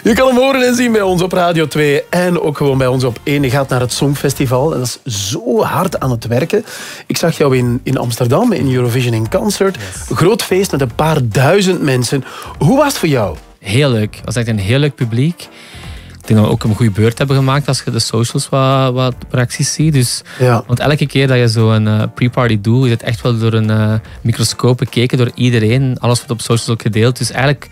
Je kan hem horen en zien bij ons op Radio 2 en ook gewoon bij ons op 1. Je gaat naar het Songfestival en dat is zo hard aan het werken. Ik zag jou in, in Amsterdam in Eurovision in Concert. Een groot feest met een paar duizend mensen. Hoe was het voor jou?
Heel leuk. Het was echt een heel leuk publiek. Ik denk dat we ook een goede beurt hebben gemaakt als je de socials wat, wat reacties ziet. Dus,
Ja.
Want elke keer dat je zo'n eh pre-party doet, is het echt wel door een eh, microscoop bekeken door iedereen. Alles wordt op socials ook gedeeld. Dus eigenlijk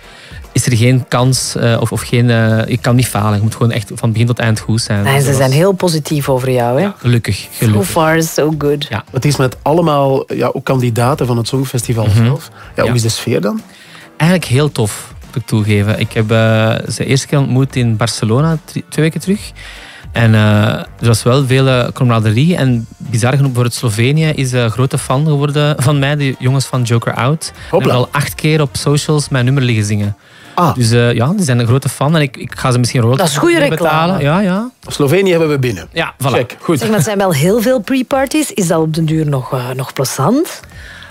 is er geen kans eh, of, of geen... je kan niet falen. Je moet gewoon echt van begin tot eind goed zijn.
Nee, ze zijn heel positief over jou. Hè?
Gelukkig.
So
gelukkig.
far, so good.
Ja.
Het is met allemaal ja, ook kandidaten van het Songfestival zelf. Ja, hoe
Ja.
is de sfeer dan?
Eigenlijk heel tof, ik toegeven. Ik heb eh, ze de eerste keer ontmoet in Barcelona, drie- twee weken terug. En eh, er was wel veel eh, camaraderie. En bizar genoeg, voor het Slovenië is een grote fan geworden van mij, de jongens van Joker Out. Die hebben al acht keer op socials mijn nummer liggen zingen.
Ah.
Dus eh, ja, die zijn een grote fan en ik, ik ga ze misschien rood
Dat is goede reclame.
betalen. Ja, ja.
Slovenië hebben we binnen.
Ja, voilà.
Check, goed.
Zeg, maar het zijn wel heel veel pre-parties. Is dat op den duur nog, nog plezant?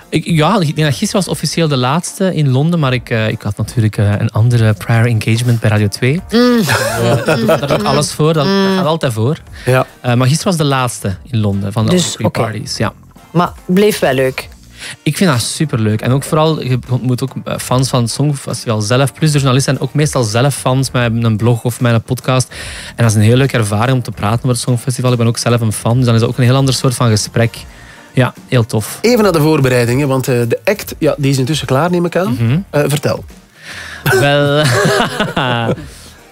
Ik, ja, ik denk dat gisteren was officieel de laatste in Londen, maar ik, eh, ik had natuurlijk eh, een andere prior engagement bij Radio 2.
Mm.
Eh, daar doe- daar doe ik alles voor, dat, dat gaat altijd voor.
Ja.
Eh, maar gisteren was de laatste in Londen van de
Dus,
alle pre-parties. Ja.
Maar bleef wel leuk.
Ik vind dat superleuk. En ook vooral, je ontmoet ook fans van het Songfestival zelf. Plus de journalisten zijn ook meestal zelf fans met een blog of met een podcast. En dat is een heel leuke ervaring om te praten over het Songfestival. Ik ben ook zelf een fan, dus dan is het ook een heel ander soort van gesprek. Ja, heel tof.
Even naar de voorbereidingen, want eh, de act ja, die is intussen klaar, neem ik aan.
Mhm.
Eh, vertel.
Wel, <laughs> <laughs>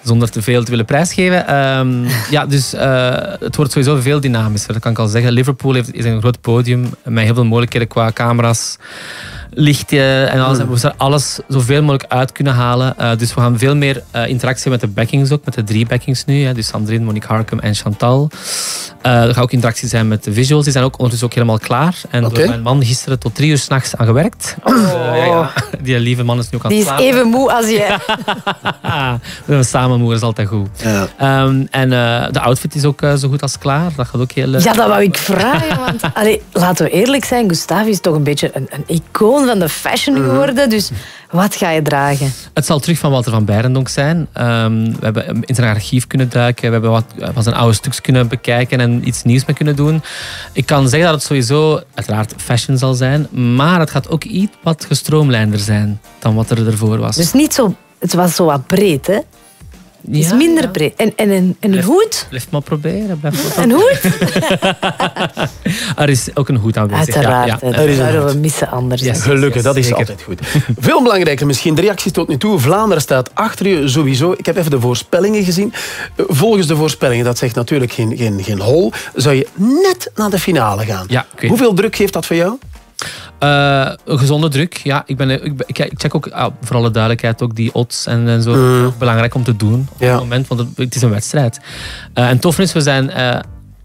zonder te veel te willen prijsgeven. Ehm, ja, dus eh, het wordt sowieso veel dynamischer, dat kan ik al zeggen. Liverpool heeft, is een groot podium met heel veel mogelijkheden qua camera's, lichten en alles. En we zullen alles zoveel mogelijk uit kunnen halen. Eh, dus we gaan veel meer eh, interactie met de backings ook, met de drie backings nu. Hè. Dus Sandrine, Monique Harkum en Chantal. Eh, er gaat ook interactie zijn met de visuals. Die zijn ook ondertussen ook helemaal klaar. En
Oké.
door mijn man gisteren tot drie uur s'nachts aan gewerkt. Dus, eh, ja, ja. <laughs> Die lieve man is nu ook aan
Die
het
is
slapen.
even moe als jij. <laughs>
We hebben samen moe, dat is altijd goed. Ehm, en de outfit is ook zo goed als klaar. Dat gaat ook heel...
Ja, dat wou ik vragen. Want, allee, laten we eerlijk zijn, Gustav is toch een beetje een, een icoon van de fashion geworden. Dus wat ga je dragen?
Het zal terug van Walter van Beirendonk zijn. Ehm, we hebben in zijn archief kunnen duiken. We hebben wat eh, van zijn oude stuks kunnen bekijken en iets nieuws mee kunnen doen. Ik kan zeggen dat het sowieso uiteraard fashion zal zijn. Maar het gaat ook iets wat gestroomlijnder zijn dan wat er ervoor was.
Dus niet zo... Het was zo wat breed, hè? Het is
Ja,
minder
ja.
breed. En, en een, en een hoed?
Blijf maar proberen. Blijf maar
Een hoed? <laughs>
Er is ook een hoed aanwezig.
Uiteraard.
Ja,
zouden we missen anders.
Yes.
Gelukkig, dat is
zeker.
altijd goed. Veel belangrijker misschien, de reacties tot nu toe. Vlaanderen staat achter je sowieso. Ik heb even de voorspellingen gezien. Volgens de voorspellingen, dat zegt natuurlijk geen, geen, geen hol, zou je net naar de finale gaan.
Ja,
Hoeveel druk geeft dat voor jou?
Eh, een gezonde druk, ja. Ik, ben, ik, ik, ik check ook, ah, voor alle duidelijkheid, ook die odds en, en zo.
Mm.
Belangrijk om te doen op
Ja.
het moment, want het, het is een wedstrijd. Eh, en tof is, we zijn...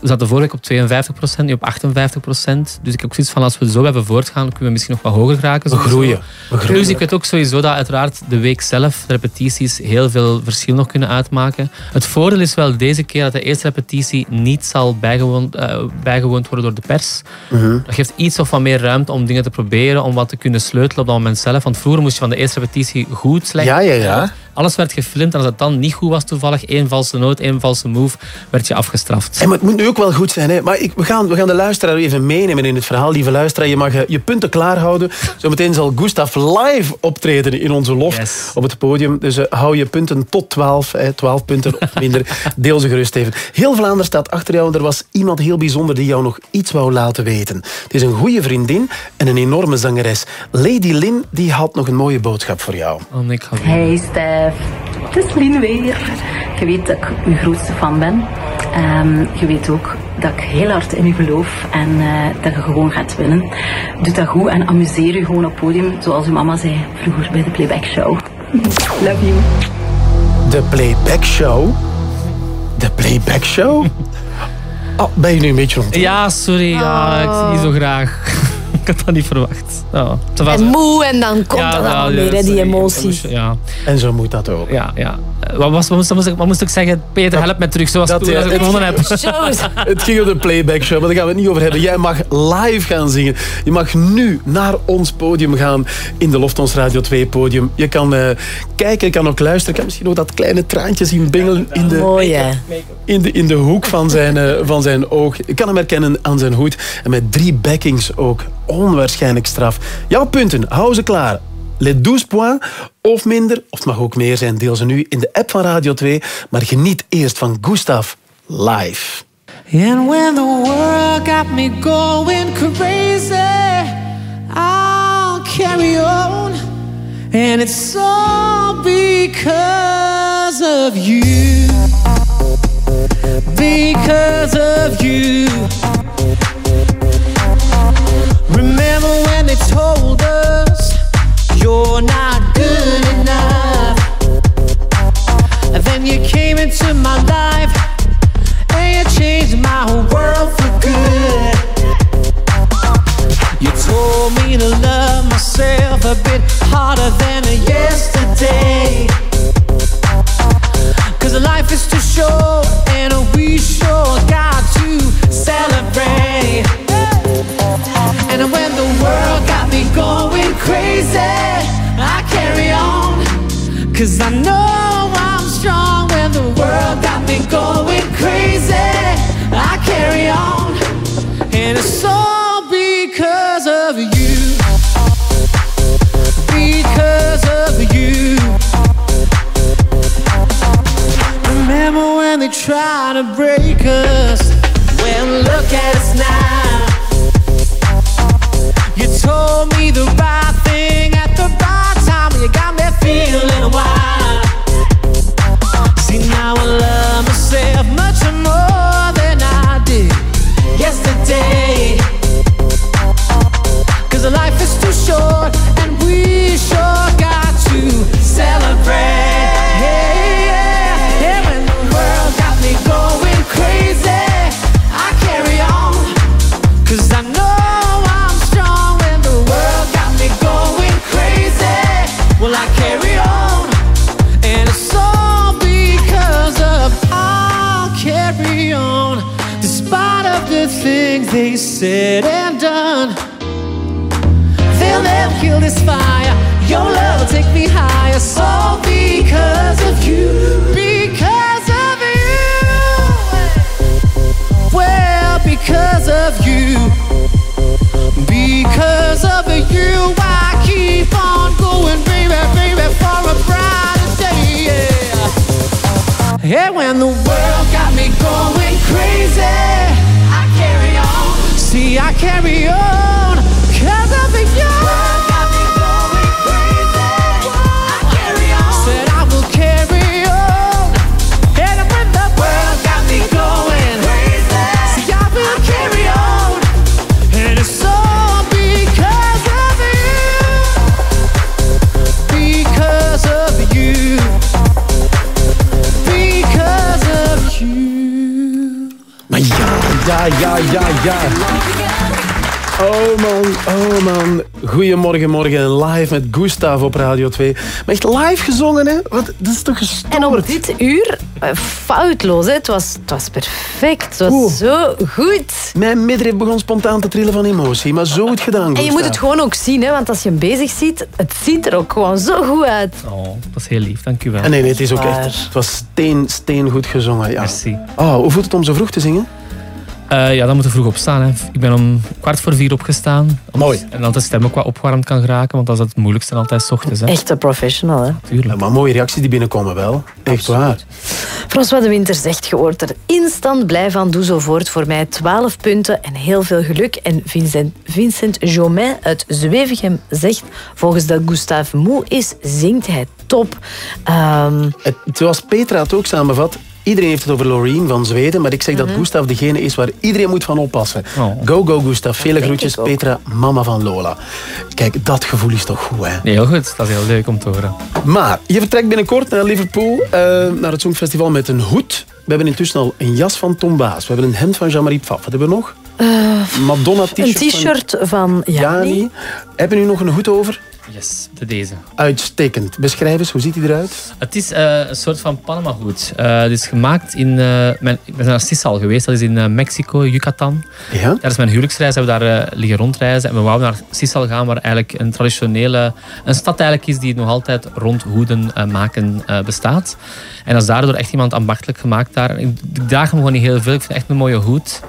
we zaten vorige week op 52%, nu op 58%. Dus ik heb ook zoiets van, als we zo hebben voortgaan, kunnen we misschien nog wat hoger geraken.
We groeien. We groeien.
Dus ik weet ook sowieso dat uiteraard de week zelf, de repetities, heel veel verschil nog kunnen uitmaken. Het voordeel is wel deze keer dat de eerste repetitie niet zal bijgewoond, eh, bijgewoond worden door de pers.
Mhm.
Dat geeft iets of wat meer ruimte om dingen te proberen, om wat te kunnen sleutelen op dat moment zelf. Want vroeger moest je van de eerste repetitie goed, slecht.
Ja, ja, ja.
Alles werd gefilmd en als het dan niet goed was toevallig, één valse noot, één valse move, werd je afgestraft.
En maar het moet nu ook wel goed zijn. Hè? Maar ik, we, gaan, we gaan de luisteraar even meenemen in het verhaal. Lieve luisteraar, je mag eh, je punten klaarhouden. <laughs> Zometeen zal Gustav live optreden in onze loft op het podium. Dus eh, hou je punten tot 12. Hè, 12 punten of minder. <laughs> Deel ze gerust even. Heel Vlaanderen staat achter jou. Er was iemand heel bijzonder die jou nog iets wou laten weten. Het is een goede vriendin en een enorme zangeres. Lady Lynn die had nog een mooie boodschap voor jou.
Oh, nee, ik ga
Hey Stef, het is Lien weer. Je weet dat ik uw grootste fan ben. Ehm, je weet ook dat ik heel hard in u geloof en eh, dat je gewoon gaat winnen. Doe dat goed en amuseer u gewoon op podium, zoals uw mama zei vroeger bij de playback show. <laughs> Love you.
De Playback Show? De Playback Show? <laughs> Oh, ben je nu een beetje rond?
Ja, sorry. Ja, ik zie niet zo graag. <laughs> ik had dat niet verwacht. Ja, te
En moe en dan komt
Ja,
dat allemaal
ja,
weer, die
sorry.
emotie.
Ja.
En zo moet dat ook.
Ja, ja. Wat, was, wat, moest, wat moest ik, wat moest ik zeggen? Peter, help me terug. Zoals
dat,
toen
ja,
als ik
het-
gewonnen heb. <laughs>
Het ging om de playback show, maar daar gaan we het niet over hebben. Jij mag live gaan zingen. Je mag nu naar ons podium gaan in de Loftons Radio 2 podium. Je kan eh, kijken, je kan ook luisteren. Je kan misschien ook dat kleine traantje zien bingelen in de,
Mooi, hè?
in de, in de hoek van zijn, eh, van zijn oog. Je kan hem herkennen aan zijn hoed. En met drie backings ook. Onwaarschijnlijk straf. Jouw punten, hou ze klaar. Les 12 points, of minder, of het mag ook meer zijn, deel ze nu in de app van Radio 2. Maar geniet eerst van Gustav live.
And when the world got me going crazy, I'll carry on. And it's all because of you. Because of you. Into my life and you changed my whole world for good. You told me to love myself a bit harder than yesterday. Cause life is too short and we sure got to celebrate. And when the world got me going crazy, I carry on. Cause I know world got me going crazy. I carry on. And it's all because of you. Because of you. Remember when they tried to break us? Well, look at us now. You told me the when the world got me going crazy, I carry on. See, I carry on
ja, ja, ja, ja. Oh man, oh man. Goedemorgen, morgen. Live met Gustav op Radio 2. Maar echt live gezongen, hè? Wat, dat is toch gestoord?
En op dit uur, eh, foutloos, hè? Het, was, het was perfect. Het was zo goed.
Mijn middenrif begon spontaan te trillen van emotie. Maar zo goed gedaan,
En je
Gustav.
moet het gewoon ook zien, hè? want als je hem bezig ziet, het ziet er ook gewoon zo goed uit.
Oh, dat is heel lief. Dank u wel.
Ah, nee, nee, het is ook echt... Het was steen, steen goed gezongen, ja.
Merci.
Oh, hoe voelt het om zo vroeg te zingen?
Eh, ja, dan moet je vroeg opstaan. Hè. Ik ben om kwart voor vier opgestaan.
Mooi.
En dat de stem ook wat opwarmd kan geraken, want dat is het moeilijkste altijd 's ochtends. Hè.
Echte professional, hè?
Tuurlijk.
maar mooie reacties die binnenkomen wel. Echt waar.
François de Winter zegt, je wordt er instant blij van. Doe zo voort. Voor mij 12 punten en heel veel geluk. En Vincent, Vincent Jomain uit Zwevegem zegt, volgens dat Gustave moe is, zingt hij top. Ehm,
Het, zoals Petra het ook samenvat, Iedereen heeft het over Loreen van Zweden, maar ik zeg dat Gustav degene is waar iedereen moet van oppassen. Go, go, Gustav. Vele groetjes. Petra, mama van Lola. Kijk, dat gevoel is toch goed, hè?
Nee, heel goed. Dat is heel leuk om te horen.
Maar je vertrekt binnenkort naar Liverpool, eh, naar het Songfestival met een hoed. We hebben intussen al een jas van Tom Baas. We hebben een hemd van Jean-Marie Pfaff. Wat hebben we nog?
Eh,
Madonna
een
t-shirt van
t-shirt van Jani.
Jani. Hebben we nu nog een hoed over?
Yes, de deze.
Uitstekend. Beschrijf eens, hoe ziet hij eruit?
Het is eh, een soort van Panama hoed. Eh, het is gemaakt in... mijn, ik ben naar Sissal geweest. Dat is in Mexico, Yucatan.
Ja?
Daar is mijn huwelijksreis. Hebben we daar liggen rondreizen. En we wouden naar Sissal gaan, waar eigenlijk een traditionele... Een stad eigenlijk is die nog altijd rond hoeden maken bestaat. En dat is daardoor echt iemand ambachtelijk gemaakt daar. Ik, ik draag hem gewoon niet heel veel. Ik vind het echt een mooie hoed.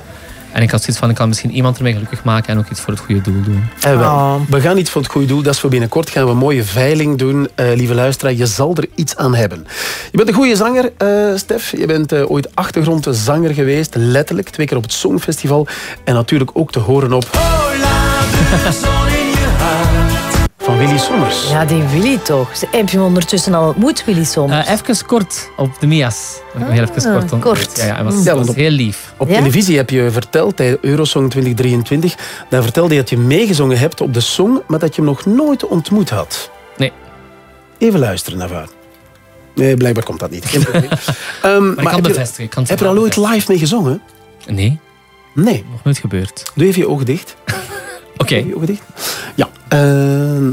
En ik had zoiets van, ik kan misschien iemand ermee gelukkig maken en ook iets voor het goede doel doen.
Eh, wel, We gaan iets voor het goede doel. Dat is voor binnenkort. Gaan we een mooie veiling doen. Eh, lieve luisteraar, je zal er iets aan hebben. Je bent een goede zanger, eh, Stef. Je bent eh, ooit achtergrondzanger geweest. Letterlijk. Twee keer op het Songfestival. En natuurlijk ook te horen op... Van Willy Sommers.
Ja, die Willy toch. Heb je hem ondertussen al ontmoet, Willy soms?
Eh, even kort op de Mias. Heel even
Ah,
kort ontmoet.
kort.
Ja, ja, hij was,
Ja,
was
op-
heel lief.
Op
Ja?
televisie heb je verteld, tijdens Eurosong 2023, daar vertelde je dat je meegezongen hebt op de song, maar dat je hem nog nooit ontmoet had.
Nee.
Even luisteren naar haar. Nee, blijkbaar komt dat niet. Geen probleem. <laughs> Ehm,
Maar ik kan
heb je-
bevestigen.
Heb je er al ooit live mee gezongen?
Nee,
Nee.
nog nooit gebeurd.
Doe even je ogen dicht. <laughs>
Oké.
Ja. ehm,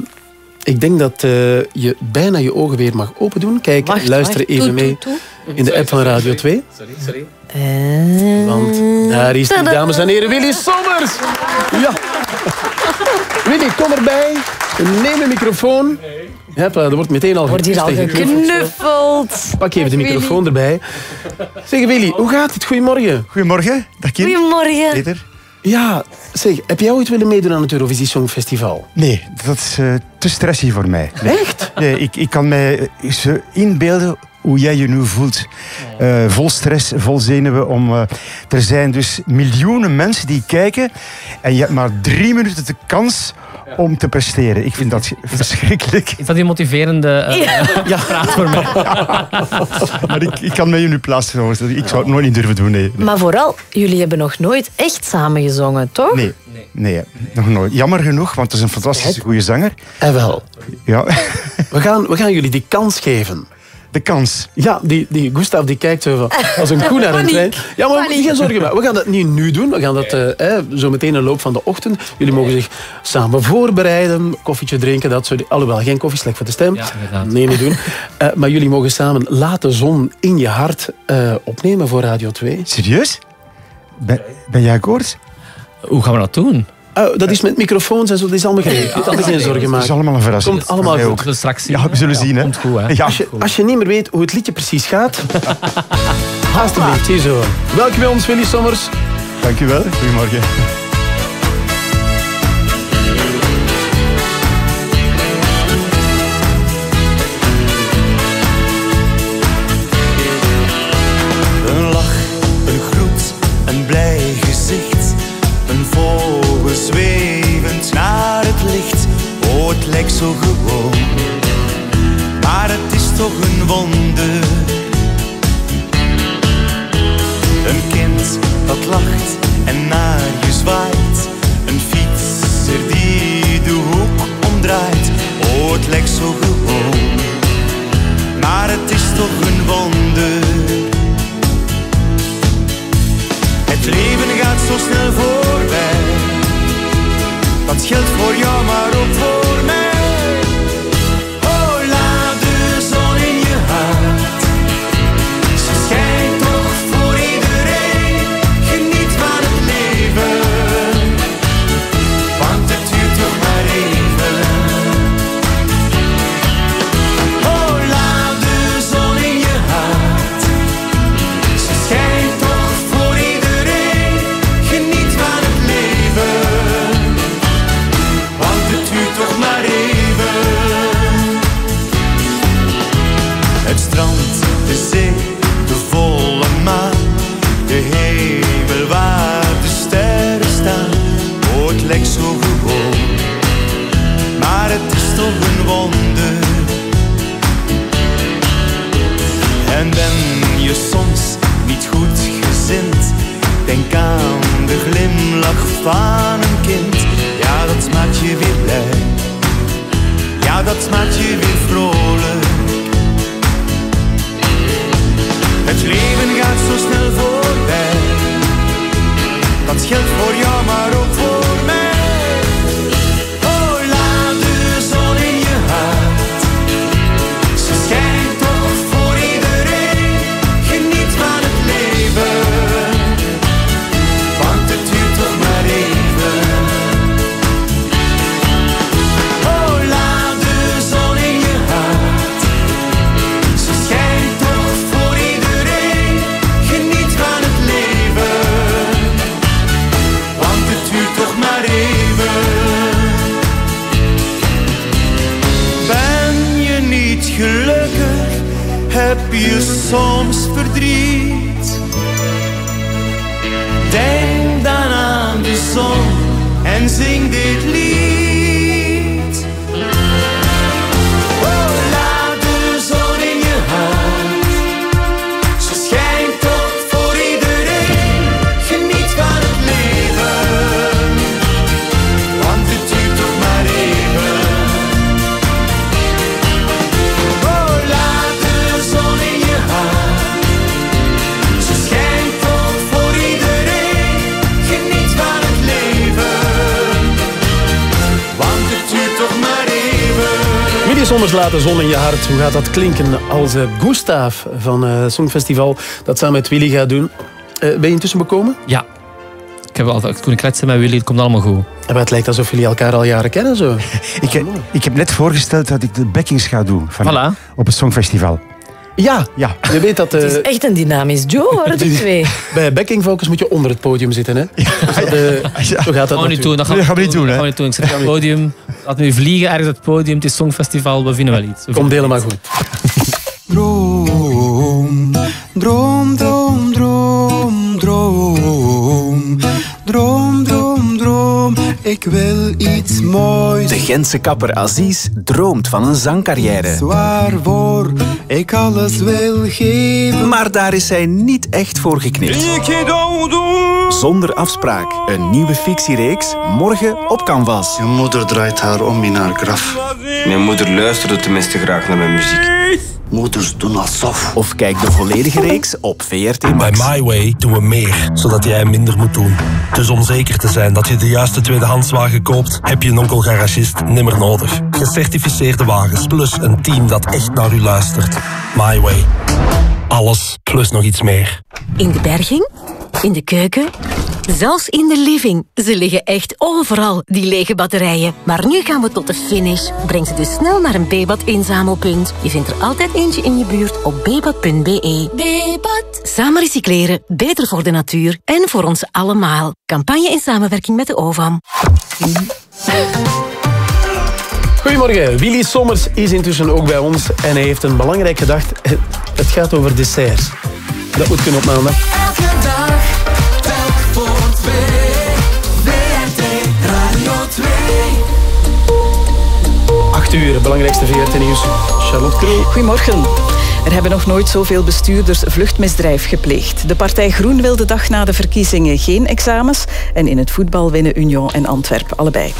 ik denk dat eh, je bijna je ogen weer mag open doen. Kijk,
Wacht,
luister
wacht.
even
Toe,
mee
toe,
in de app van Radio 2.
Sorry, sorry.
Want daar is die, dames en heren, Willy Sommers. Ja. Willy, kom erbij. Neem een microfoon. Hopla, er wordt meteen al
Wordt hier al
geknuffeld. Pak even de microfoon erbij. Zeg Willy, hoe gaat het? Goedemorgen.
Goedemorgen, dag Kim.
Goedemorgen.
Peter.
Ja, zeg, heb jij ooit willen meedoen aan het Eurovisie Songfestival?
Nee, dat is eh, te stressy voor mij. Nee.
Echt?
Nee, ik, ik kan mij zo inbeelden hoe jij je nu voelt. Eh, vol stress, vol zenuwen. Om, eh, er zijn dus miljoenen mensen die kijken en je hebt maar drie minuten de kans om te presteren. Ik vind dat verschrikkelijk.
Is dat die motiverende eh,
Ja. <laughs>
praat voor mij? <laughs>
Maar ik, ik kan mij in uw plaats voorstellen. Ik zou het nooit niet durven doen, nee.
Maar vooral, jullie hebben nog nooit echt samen gezongen, toch?
Nee, nee, nog nooit. Jammer genoeg, want het is een fantastische goede zanger.
En wel.
Ja.
We gaan, we gaan jullie die kans geven.
De kans?
Ja, die, die Gustav die kijkt zo van, <laughs> als een koe naar een trein. Ja, maar
Paniek.
geen zorgen. maken. We gaan dat niet nu doen. We gaan dat eh, eh, zo meteen in de loop van de ochtend. Jullie mogen zich samen voorbereiden, koffietje drinken. Dat soort, alhoewel, geen koffie, slecht voor de stem.
Ja,
nee, niet doen. <laughs> Eh, maar jullie mogen samen Laat de zon in je hart eh, opnemen voor Radio 2.
Serieus? Ben, ben jij akkoord?
Hoe gaan we dat doen?
Oh, dat is met microfoons en zo, dat is allemaal geregeld. Dat is geen zorgen
Het is
maken.
allemaal een verrassing.
Komt allemaal goed.
We straks zien.
Ja, we zullen zien, hè.
Komt goed, hè.
Ja.
Als je, als je niet meer weet hoe het liedje precies gaat, alsjeblieft, zie zo. Welkom bij ons, Willy Sommers.
Dank u wel. Goedemorgen.
Van een kind. Ja, dat maakt je weer blij. Ja, dat maakt je weer vrolijk. Het leven gaat zo snel voorbij. Dat geldt voor jou, maar ook je soms verdriet? Denk dan aan de zon en zing dit lied. Laat de zon in je hart.
Hoe gaat dat klinken als uh, Gustav van het uh, Songfestival dat samen met Willy gaat doen? Uh, ben je intussen bekomen?
Ja. Ik heb altijd kunnen kletsen met Willy, het komt allemaal goed.
Maar het lijkt alsof jullie elkaar al jaren kennen zo. <laughs>
ik, heb, ik heb net voorgesteld dat ik de backings ga doen van,
voilà.
op het Songfestival.
Ja,
ja.
je weet dat...
Het is echt een dynamisch duo hoor, die <laughs> twee.
Bij backing focus moet je onder het podium zitten. Hè? Ja, dus dat, <laughs> ja. Zo gaat dat
gaan we niet doen. Dat gaan we,
niet doen.
Dat gaan we niet doen. Ik zit op het podium. Laat me vliegen ergens op het podium. Het is Songfestival. We vinden wel iets. We
Komt helemaal goed.
Droom, droom, droom, droom, ik wil iets moois.
De Gentse kapper Aziz droomt van een zangcarrière.
Waarvoor ik alles wil geven.
Maar daar is hij niet echt voor geknipt. Zonder afspraak. Een nieuwe fictiereeks, morgen op Canvas.
Je moeder draait haar om in haar graf.
Mijn moeder luisterde tenminste graag naar mijn muziek.
Moeders doen alsof.
Of kijk de volledige reeks op VRT Max.
Bij My Way doen we meer, zodat jij minder moet doen. Dus om zeker te zijn dat je de juiste tweedehandswagen koopt, heb je een onkel garagist nimmer nodig. Gecertificeerde wagens, plus een team dat echt naar u luistert. My Way. Alles, plus nog iets meer.
In de berging, in de keuken, zelfs in de living. Ze liggen echt overal, die lege batterijen. Maar nu gaan we tot de finish. Breng ze dus snel naar een Bebat inzamelpunt. Je vindt er altijd eentje in je buurt op bebat.be. Bebat. Samen recycleren, beter voor de natuur en voor ons allemaal. Campagne in samenwerking met de OVAM.
Goedemorgen, Willy Sommers is intussen ook bij ons en hij heeft een belangrijk gedacht. Het gaat over desserts. Dat moet kunnen op maandag.
Elke dag, telk voor twee. VRT Radio 2.
8 uur, belangrijkste VRT-nieuws. Charlotte Krul.
Goedemorgen. Er hebben nog nooit zoveel bestuurders vluchtmisdrijf gepleegd. De partij Groen wil de dag na de verkiezingen geen examens. En in het voetbal winnen Union en Antwerpen allebei.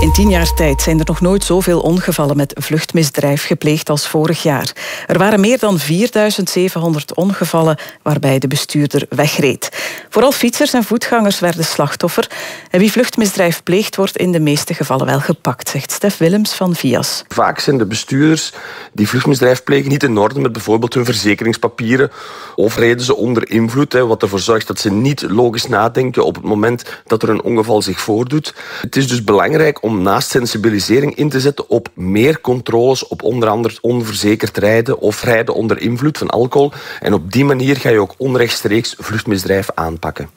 In tien jaar tijd zijn er nog nooit zoveel ongevallen met vluchtmisdrijf gepleegd als vorig jaar. Er waren meer dan 4700 ongevallen waarbij de bestuurder wegreed. Vooral fietsers en voetgangers werden slachtoffer. En wie vluchtmisdrijf pleegt, wordt in de meeste gevallen wel gepakt, zegt Stef Willems van VIAS.
Vaak zijn de bestuurders die vluchtmisdrijf plegen niet in met bijvoorbeeld hun verzekeringspapieren of reden ze onder invloed, wat ervoor zorgt dat ze niet logisch nadenken op het moment dat er een ongeval zich voordoet. Het is dus belangrijk om naast sensibilisering in te zetten op meer controles op onder andere onverzekerd rijden of rijden onder invloed van alcohol. En op die manier ga je ook onrechtstreeks vluchtmisdrijf aanpakken.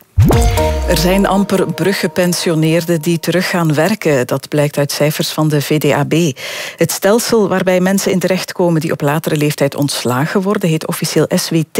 Er zijn amper bruggepensioneerden die terug gaan werken. Dat blijkt uit cijfers van de VDAB. Het stelsel waarbij mensen in terechtkomen die op latere leeftijd ontslagen worden, heet officieel SWT.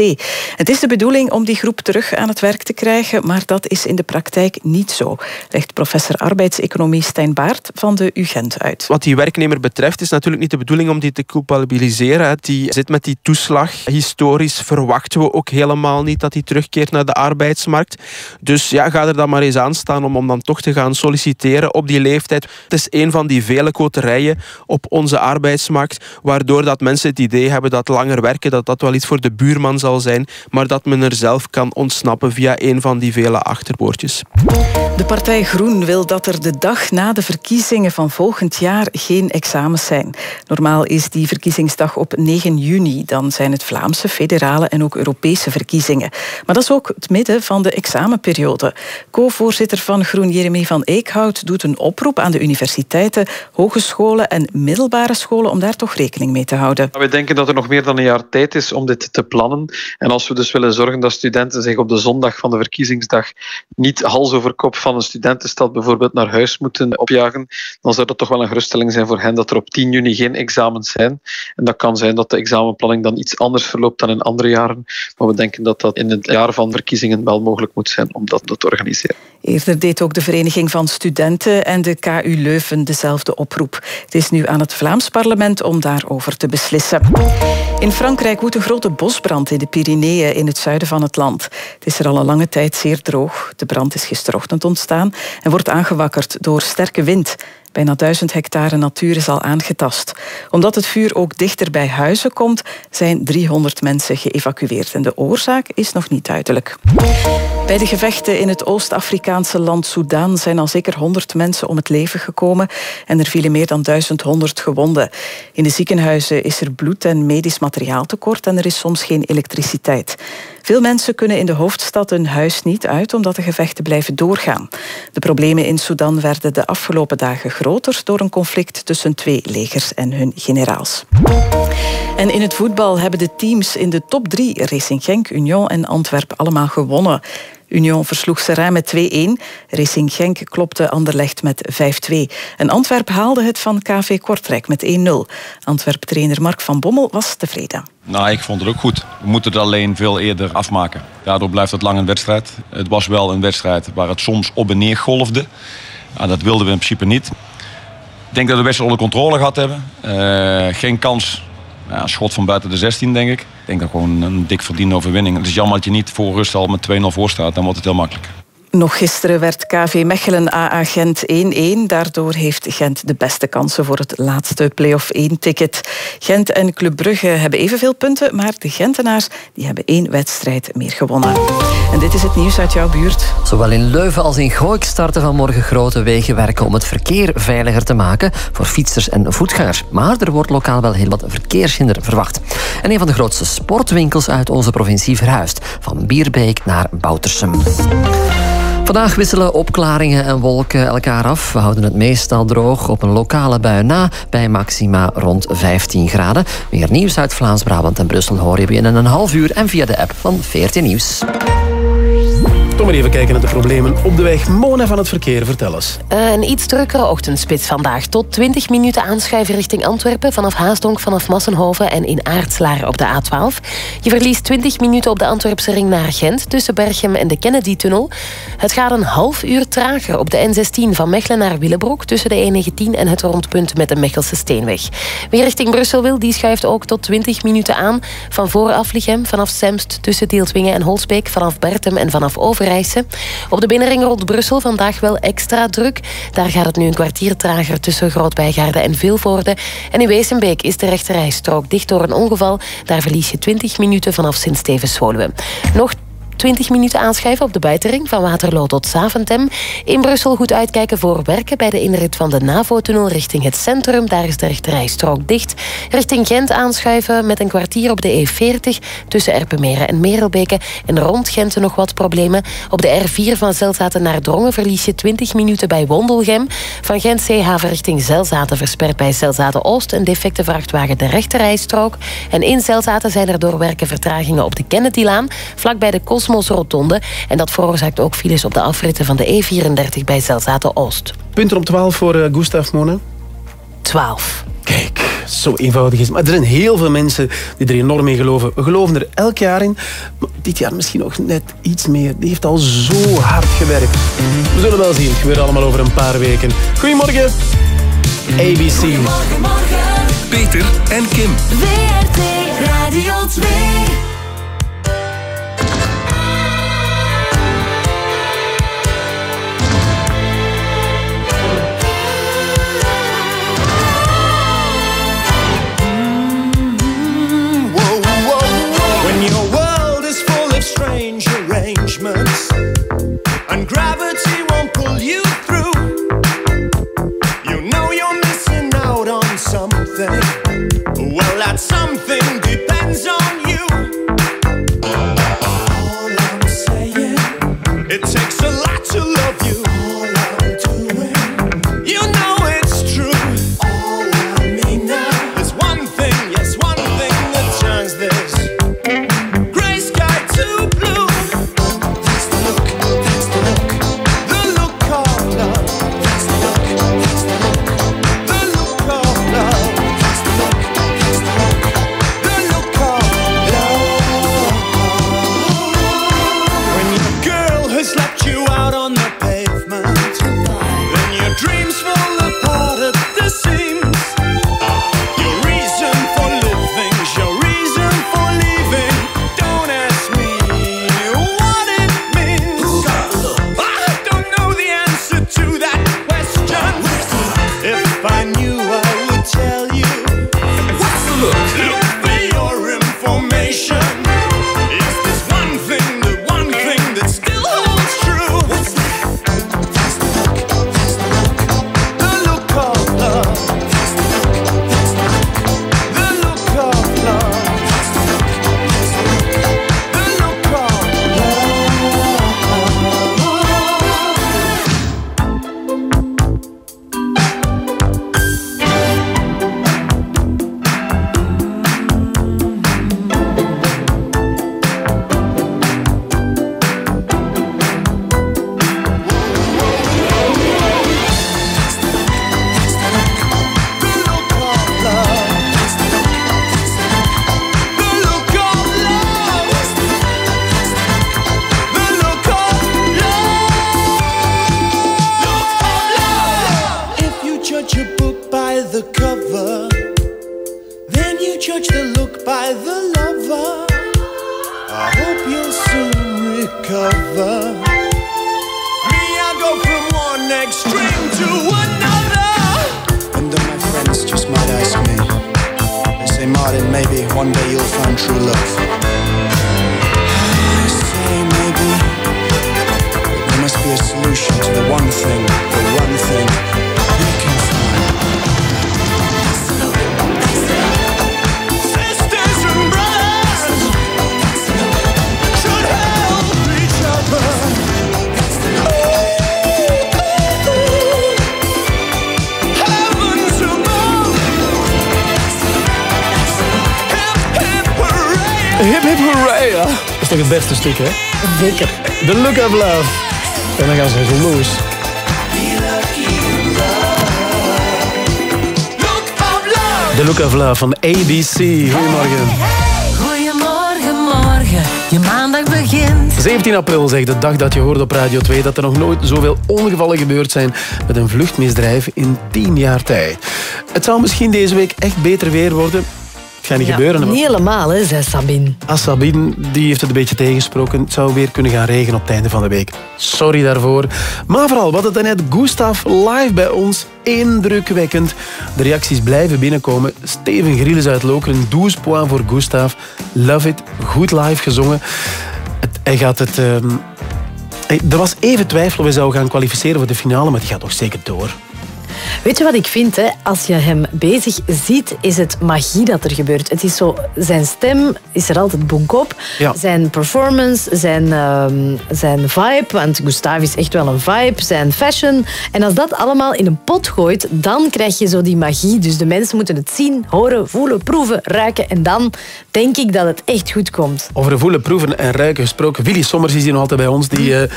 Het is de bedoeling om die groep terug aan het werk te krijgen, maar dat is in de praktijk niet zo, legt professor arbeidseconomie Stijn Baart van de UGent uit.
Wat die werknemer betreft is natuurlijk niet de bedoeling om die te culpabiliseren. Die zit met die toeslag. Historisch verwachten we ook helemaal niet dat hij terugkeert naar de arbeidsmarkt. Dus ja, gaat er dan maar eens aan staan om, om dan toch te gaan solliciteren op die leeftijd. Het is een van die vele koterijen op onze arbeidsmarkt, waardoor dat mensen het idee hebben dat langer werken, dat dat wel iets voor de buurman zal zijn, maar dat men er zelf kan ontsnappen via een van die vele achterpoortjes.
De partij Groen wil dat er de dag na de verkiezingen van volgend jaar geen examens zijn. Normaal is die verkiezingsdag op 9 juni. Dan zijn het Vlaamse, federale en ook Europese verkiezingen. Maar dat is ook het midden van de examenperiode. Co-voorzitter van Groen, Jeremy van Eekhout, doet een oproep aan de universiteiten, hogescholen en middelbare scholen om daar toch rekening mee te houden.
We denken dat er nog meer dan een jaar tijd is om dit te plannen. En als we dus willen zorgen dat studenten zich op de zondag van de verkiezingsdag niet hals over kop van een studentenstad bijvoorbeeld naar huis moeten opjagen, dan zou dat toch wel een geruststelling zijn voor hen dat er op 10 juni geen examens zijn. En dat kan zijn dat de examenplanning dan iets anders verloopt dan in andere jaren. Maar we denken dat dat in het jaar van verkiezingen wel mogelijk moet zijn om dat te organiseren.
Eerder deed ook de Vereniging van Studenten en de KU Leuven dezelfde oproep. Het is nu aan het Vlaams parlement om daarover te beslissen. In Frankrijk woedt een grote bosbrand in de Pyreneeën in het zuiden van het land. Het is er al een lange tijd zeer droog. De brand is gisterochtend ontstaan en wordt aangewakkerd door sterke wind. Bijna duizend hectare natuur is al aangetast. Omdat het vuur ook dichter bij huizen komt, zijn 300 mensen geëvacueerd. En de oorzaak is nog niet duidelijk. Bij de gevechten in het Oost-Afrikaanse land Soedan zijn al zeker 100 mensen om het leven gekomen en er vielen meer dan 1100 gewonden. In de ziekenhuizen is er bloed en medisch materiaal tekort en er is soms geen elektriciteit. Veel mensen kunnen in de hoofdstad hun huis niet uit omdat de gevechten blijven doorgaan. De problemen in Sudan werden de afgelopen dagen groter door een conflict tussen twee legers en hun generaals. En in het voetbal hebben de teams in de top 3, Racing Genk, Union en Antwerp, allemaal gewonnen. Union versloeg Serrain met 2-1. Racing Genk klopte Anderlecht met 5-2. En Antwerp haalde het van KV Kortrijk met 1-0. Antwerp-trainer Mark van Bommel was tevreden.
Nou, ik vond het ook goed. We moeten het alleen veel eerder afmaken. Daardoor blijft het lang een wedstrijd. Het was wel een wedstrijd waar het soms op en neer golfde. Nou, dat wilden we in principe niet. Ik denk dat we wedstrijd onder controle gehad hebben. Uh, geen kans. Ja, een schot van buiten de 16, denk ik. Ik denk dat gewoon een dik verdiende overwinning. Het is jammer dat je niet voor rust al met 2-0 voor staat. Dan wordt het heel makkelijk.
Nog gisteren werd KV Mechelen AA Gent 1-1. Daardoor heeft Gent de beste kansen voor het laatste play-off 1-ticket. Gent en Club Brugge hebben evenveel punten, maar de Gentenaars die hebben één wedstrijd meer gewonnen. En dit is het nieuws uit jouw buurt.
Zowel in Leuven als in Gooik starten vanmorgen grote wegenwerken om het verkeer veiliger te maken voor fietsers en voetgangers. Maar er wordt lokaal wel heel wat verkeershinder verwacht. En een van de grootste sportwinkels uit onze provincie verhuist. Van Bierbeek naar Boutersum. Vandaag wisselen opklaringen en wolken elkaar af. We houden het meestal droog op een lokale bui na bij maxima rond 15 graden. Meer nieuws uit Vlaams-Brabant en Brussel hoor je binnen een half uur en via de app van 14 Nieuws.
Kom maar even kijken naar de problemen op de weg. Mona van het verkeer, vertel eens.
Een iets drukkere ochtendspits vandaag. Tot 20 minuten aanschuiven richting Antwerpen... vanaf Haasdonk, vanaf Massenhoven en in Aartslaar op de A12. Je verliest 20 minuten op de Antwerpse ring naar Gent... tussen Berchem en de Kennedy-tunnel. Het gaat een half uur trager op de N16 van Mechelen naar Willebroek... tussen de E19 en het rondpunt met de Mechelse Steenweg. Wie richting Brussel wil, die schuift ook tot 20 minuten aan... van voor Aflichem, vanaf Semst, tussen Deeltwingen en Holsbeek... vanaf Bertem en vanaf Overijssel op de binnenring rond Brussel vandaag wel extra druk. Daar gaat het nu een kwartier trager tussen Grootbijgaarden en Vilvoorde. En in Wezenbeek is de rechterrijstrook dicht door een ongeval. Daar verlies je 20 minuten vanaf Sint-Stevens-Woluwe. Nog 20 minuten aanschuiven op de buitenring van Waterloo tot Zaventem. In Brussel goed uitkijken voor werken bij de inrit van de NAVO-tunnel richting het centrum. Daar is de rechterrijstrook dicht. Richting Gent aanschuiven met een kwartier op de E40 tussen Erpenmeren en Merelbeke. En rond Gent nog wat problemen. Op de R4 van Zelzaten naar Drongen verlies je 20 minuten bij Wondelgem. Van Gent Zeehaven richting Zelzaten versperd bij Zelzaten Oost een defecte vrachtwagen de rechterrijstrook. En in Zelzaten zijn er door werken vertragingen op de Kennedylaan, vlakbij de Kos Rotonde. En dat veroorzaakt ook files op de afritten van de E34 bij Zelzaten Oost.
Punten op 12 voor uh, Gustav Mona?
12.
Kijk, zo eenvoudig is het. Maar er zijn heel veel mensen die er enorm in geloven. We geloven er elk jaar in. Maar dit jaar misschien nog net iets meer. Die heeft al zo hard gewerkt. We zullen wel zien. Het gebeurt allemaal over een paar weken. Goedemorgen. ABC.
Goedemorgen, morgen. Peter en Kim.
WRT Radio 2.
Well, that something depends
hè?
Zeker.
The Look of Love. En dan gaan ze zo los. The Look of Love van ABC. Goedemorgen.
Goedemorgen, morgen, je maandag begint.
17 april zegt de dag dat je hoort op Radio 2 dat er nog nooit zoveel ongevallen gebeurd zijn met een vluchtmisdrijf in 10 jaar tijd. Het zal misschien deze week echt beter weer worden. Het gaat niet
Ja,
gebeuren.
Niet helemaal, hè, zei Sabine.
Ah, Sabine die heeft het een beetje tegensproken. Het zou weer kunnen gaan regenen op het einde van de week. Sorry daarvoor. Maar vooral, wat het net Gustav live bij ons. Indrukwekkend. De reacties blijven binnenkomen. Steven Grilles uit Lokeren. 12 points voor Gustav. Love it. Goed live gezongen. Het- hij gaat het... ehm, hij- er was even twijfel of hij zou gaan kwalificeren voor de finale, maar die gaat toch zeker door.
Weet je wat ik vind? Hè? Als je hem bezig ziet, is het magie dat er gebeurt. Het is zo, zijn stem is er altijd bonkop.
Ja.
Zijn performance, zijn, ehm, zijn vibe, want Gustav is echt wel een vibe, zijn fashion. En als dat allemaal in een pot gooit, dan krijg je zo die magie. Dus de mensen moeten het zien, horen, voelen, proeven, ruiken. En dan denk ik dat het echt goed komt.
Over voelen, proeven en ruiken gesproken. Willy Sommers is hier nog altijd bij ons. Die eh,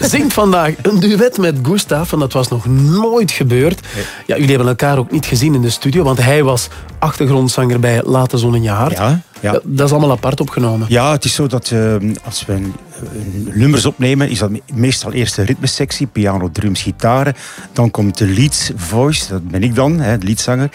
<laughs> zingt vandaag een duet met Gustav. En dat was nog nooit gebeurd. Ja, jullie hebben elkaar ook niet gezien in de studio. Want hij was achtergrondzanger bij Late Zon in je hart.
Ja, ja.
Dat, dat is allemaal apart opgenomen.
Ja, het is zo dat eh, als we nummers opnemen, is dat me- meestal eerst de ritmesectie, piano, drums, gitaren. Dan komt de lead voice, dat ben ik dan, hè, de leadzanger.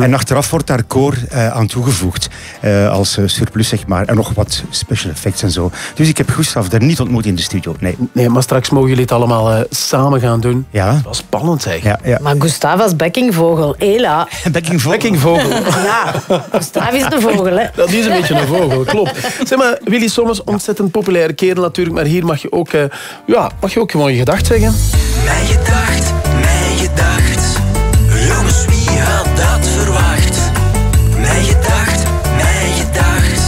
En achteraf wordt daar koor eh, aan toegevoegd, eh, als eh, surplus zeg maar. En nog wat special effects en zo. Dus ik heb Gustav daar niet ontmoet in de studio, nee.
Nee, maar straks mogen jullie het allemaal eh, samen gaan doen.
Ja.
Dat was spannend zeg.
Ja, ja.
Maar Gustav was bekkingvogel. Hela. <laughs>
Bekkingvogel.
Bekkingvogel. <laughs>
Ja, Gustav is de vogel, hè.
Dat is een beetje een vogel, klopt. Zeg maar, Willy Sommers, ontzettend populaire kerel natuurlijk, maar hier mag je ook, eh, ja, mag je ook gewoon je gedacht zeggen.
Mijn gedacht, mijn gedacht. Jongens, wie had dat verwacht?
Mijn gedacht, mijn gedacht.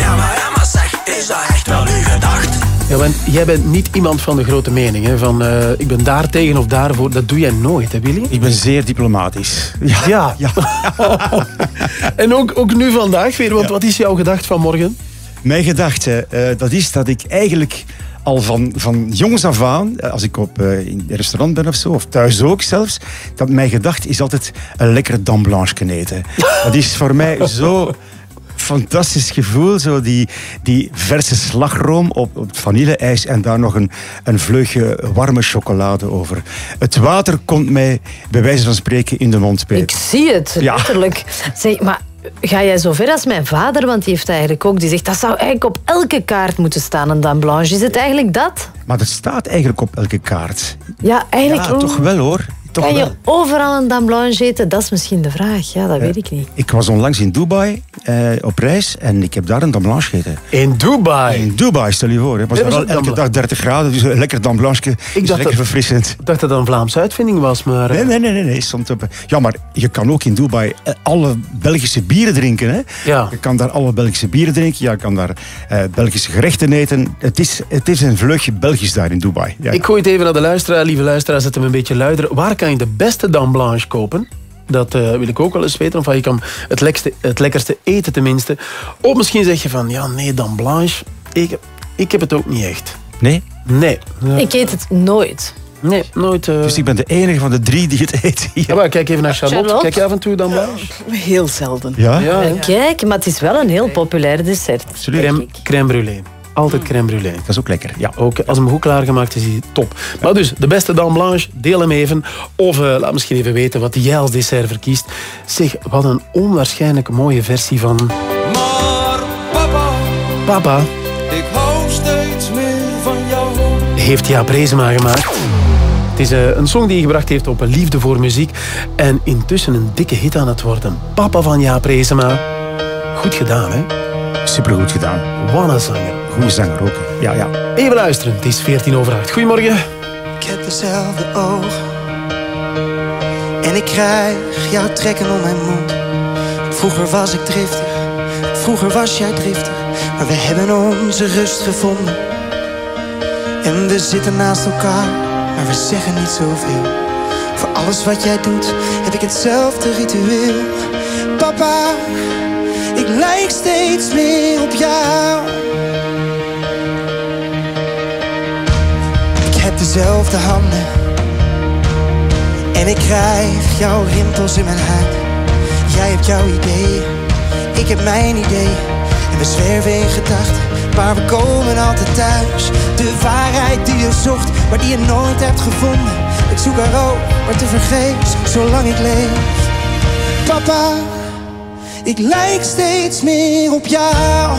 Ja, maar, ja, maar zeg, is dat echt wel uw gedacht? Ja, want jij bent niet iemand van de grote mening. Van eh, ik ben daar tegen of daarvoor. Dat doe jij nooit, hè Willy?
Ik ben zeer diplomatisch. Ja.
ja. <laughs> en ook, ook nu vandaag weer. Want wat is jouw gedacht van morgen?
Mijn gedachte, eh, dat is dat ik eigenlijk al van, van jongs af aan, eh, als ik op, eh, in een restaurant ben of zo, of thuis ook zelfs, dat mijn gedachte is altijd een lekkere dame blanche kunnen eten. <laughs> Dat is voor mij zo fantastisch gevoel. Zo die, die verse slagroom op, op het vanille-ijs en daar nog een, een vleugje warme chocolade over. Het water komt mij bij wijze van spreken in de mond bij.
Ik zie het,
Ja.
letterlijk. <laughs> Zeg, maar ga jij zo ver als mijn vader? Want die heeft eigenlijk ook... Die zegt, dat zou eigenlijk op elke kaart moeten staan, een dame blanche. Is het eigenlijk dat?
Maar dat staat eigenlijk op elke kaart.
Ja, eigenlijk...
Ja, toch wel hoor. Toch
Kan
wel.
je overal een dame blanche eten? Dat is misschien de vraag. Ja, dat weet ik niet.
Ik was onlangs in Dubai eh, op reis en ik heb daar een dame blanche gegeten.
In Dubai?
In Dubai, stel je voor. Het was daar wel elke
dame
dag 30 graden, dus een lekker dame blanche is
dacht
lekker
dat-
verfrissend.
Ik dacht dat dat een Vlaamse uitvinding was, maar... eh,
Nee, nee, nee, nee, nee. Stond op. Ja, maar je kan ook in Dubai eh, alle Belgische bieren drinken. Hè?
Ja.
Je kan daar alle Belgische bieren drinken. Je kan daar eh, Belgische gerechten eten. Het is, het is een vleugje Belgisch daar in Dubai. Ja.
Ik gooi het even naar de luisteraar. Lieve luisteraar, zet hem een beetje luider. Waar kan je de beste dame blanche kopen? Dat eh, wil ik ook wel eens weten. Of je kan het, lekkerste, het lekkerste eten tenminste. Of misschien zeg je van, ja nee, dame blanche. Ik, ik heb het ook niet echt.
Nee?
Nee.
Ik eet het nooit.
Nee, nooit. eh.
Dus ik ben de enige van de drie die het eet.
Ja, maar kijk even naar Charlotte.
Charlotte?
Kijk je af en toe dame blanche?
Heel zelden.
Ja?
Kijk, maar het is wel een heel populair dessert.
Crème, crème brûlée. Altijd crème brûlée.
Dat is ook lekker, ja.
Ook als hem goed klaargemaakt is, is hij top. Maar dus, de beste dame blanche, deel hem even. Of eh, laat misschien even weten wat jij als dessert verkiest. Zeg, wat een onwaarschijnlijk mooie versie van...
Maar papa,
Papa
ik hou steeds meer van jou.
heeft Jaap Reesema gemaakt. Het is eh, een song die hij gebracht heeft op een liefde voor muziek. En intussen een dikke hit aan het worden. Papa van Jaap Reesema. Goed gedaan, hè?
Supergoed gedaan.
Een zanger.
Goeie zanger ook. Ja, ja.
Even luisteren, het is 14 over 8. Goedemorgen.
Ik heb dezelfde ogen. En ik krijg jouw trekken om mijn mond. Vroeger was ik driftig. Vroeger was jij driftig. Maar we hebben onze rust gevonden. En we zitten naast elkaar. Maar we zeggen niet zoveel. Voor alles wat jij doet Heb ik hetzelfde ritueel. Papa Ik lijk steeds meer op jou dezelfde handen. En ik krijg jouw rimpels in mijn huid. Jij hebt jouw ideeën Ik heb mijn ideeën. En we zwerven in gedachten Maar we komen altijd thuis. De waarheid die je zocht Maar die je nooit hebt gevonden. Ik zoek haar ook, maar te vergeefs Zolang ik leef. Papa Ik lijk steeds meer op jou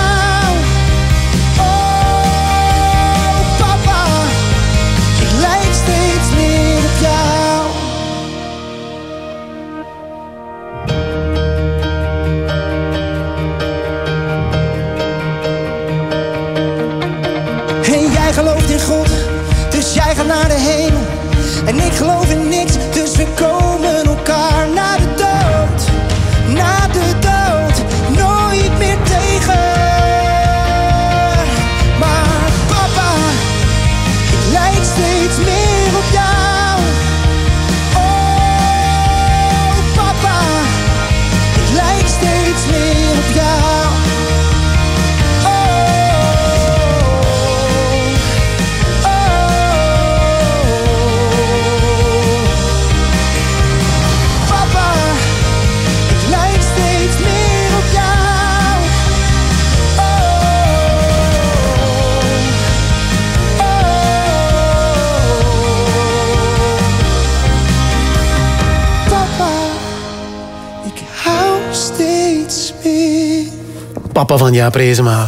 Papa van Jaap Reesema.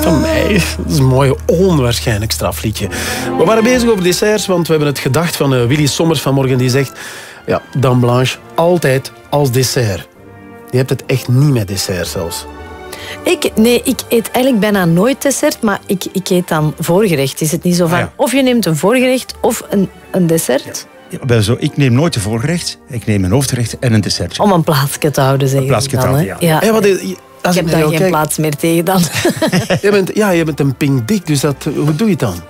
Van mij. Dat is een mooi, onwaarschijnlijk strafliedje. We waren bezig over desserts, want we hebben het gedacht van eh, Willy Sommers vanmorgen. Die zegt, ja, Dame Blanche, altijd als dessert. Je hebt het echt niet met dessert zelfs.
Ik, nee, ik eet eigenlijk bijna nooit dessert, maar ik, ik eet dan voorgerecht. Is het niet zo van,
Ah, ja.
of je neemt een voorgerecht of een, een dessert?
Ja, zo, ik neem nooit een voorgerecht. Ik neem een hoofdgerecht en een dessertje.
Om een plaatsje te houden, zeg
Een plaatsje te
dan.
houden,
hè.
ja.
Ja, wat,
ik heb daar geen
kijk-
plaats meer tegen dan. <laughs>
je bent, ja, je bent een pink dik, dus dat, hoe doe je het dan?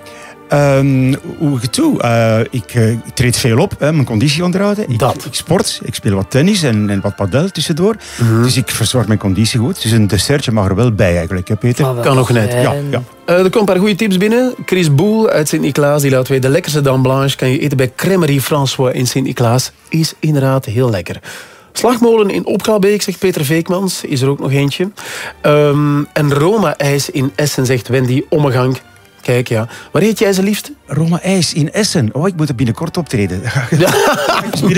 Ehm, hoe ik het doe? Eh, ik, eh, ik treed veel op, hè, mijn conditie onderhouden. Ik, ik sport, ik speel wat tennis en, en wat padel tussendoor.
Mhm.
Dus ik verzorg mijn conditie goed. Dus een dessertje mag er wel bij eigenlijk, hè, Peter?
Kan nog net.
Ja, ja.
Eh, er komen een paar goede tips binnen. Chris Boel uit Sint-Niklaas die laat weten... de lekkerste dame blanche kan je eten bij Crèmerie François in Sint-Niklaas. Is inderdaad heel lekker. Slagmolen in Opgalbeek, zegt Peter Veekmans. Is er ook nog eentje. Ehm, en Roma-ijs in Essen, zegt Wendy Ommegang. Kijk, ja. Waar eet jij ze liefst?
Roma IJs in Essen. Oh, ik moet er binnenkort optreden. <laughs> <laughs>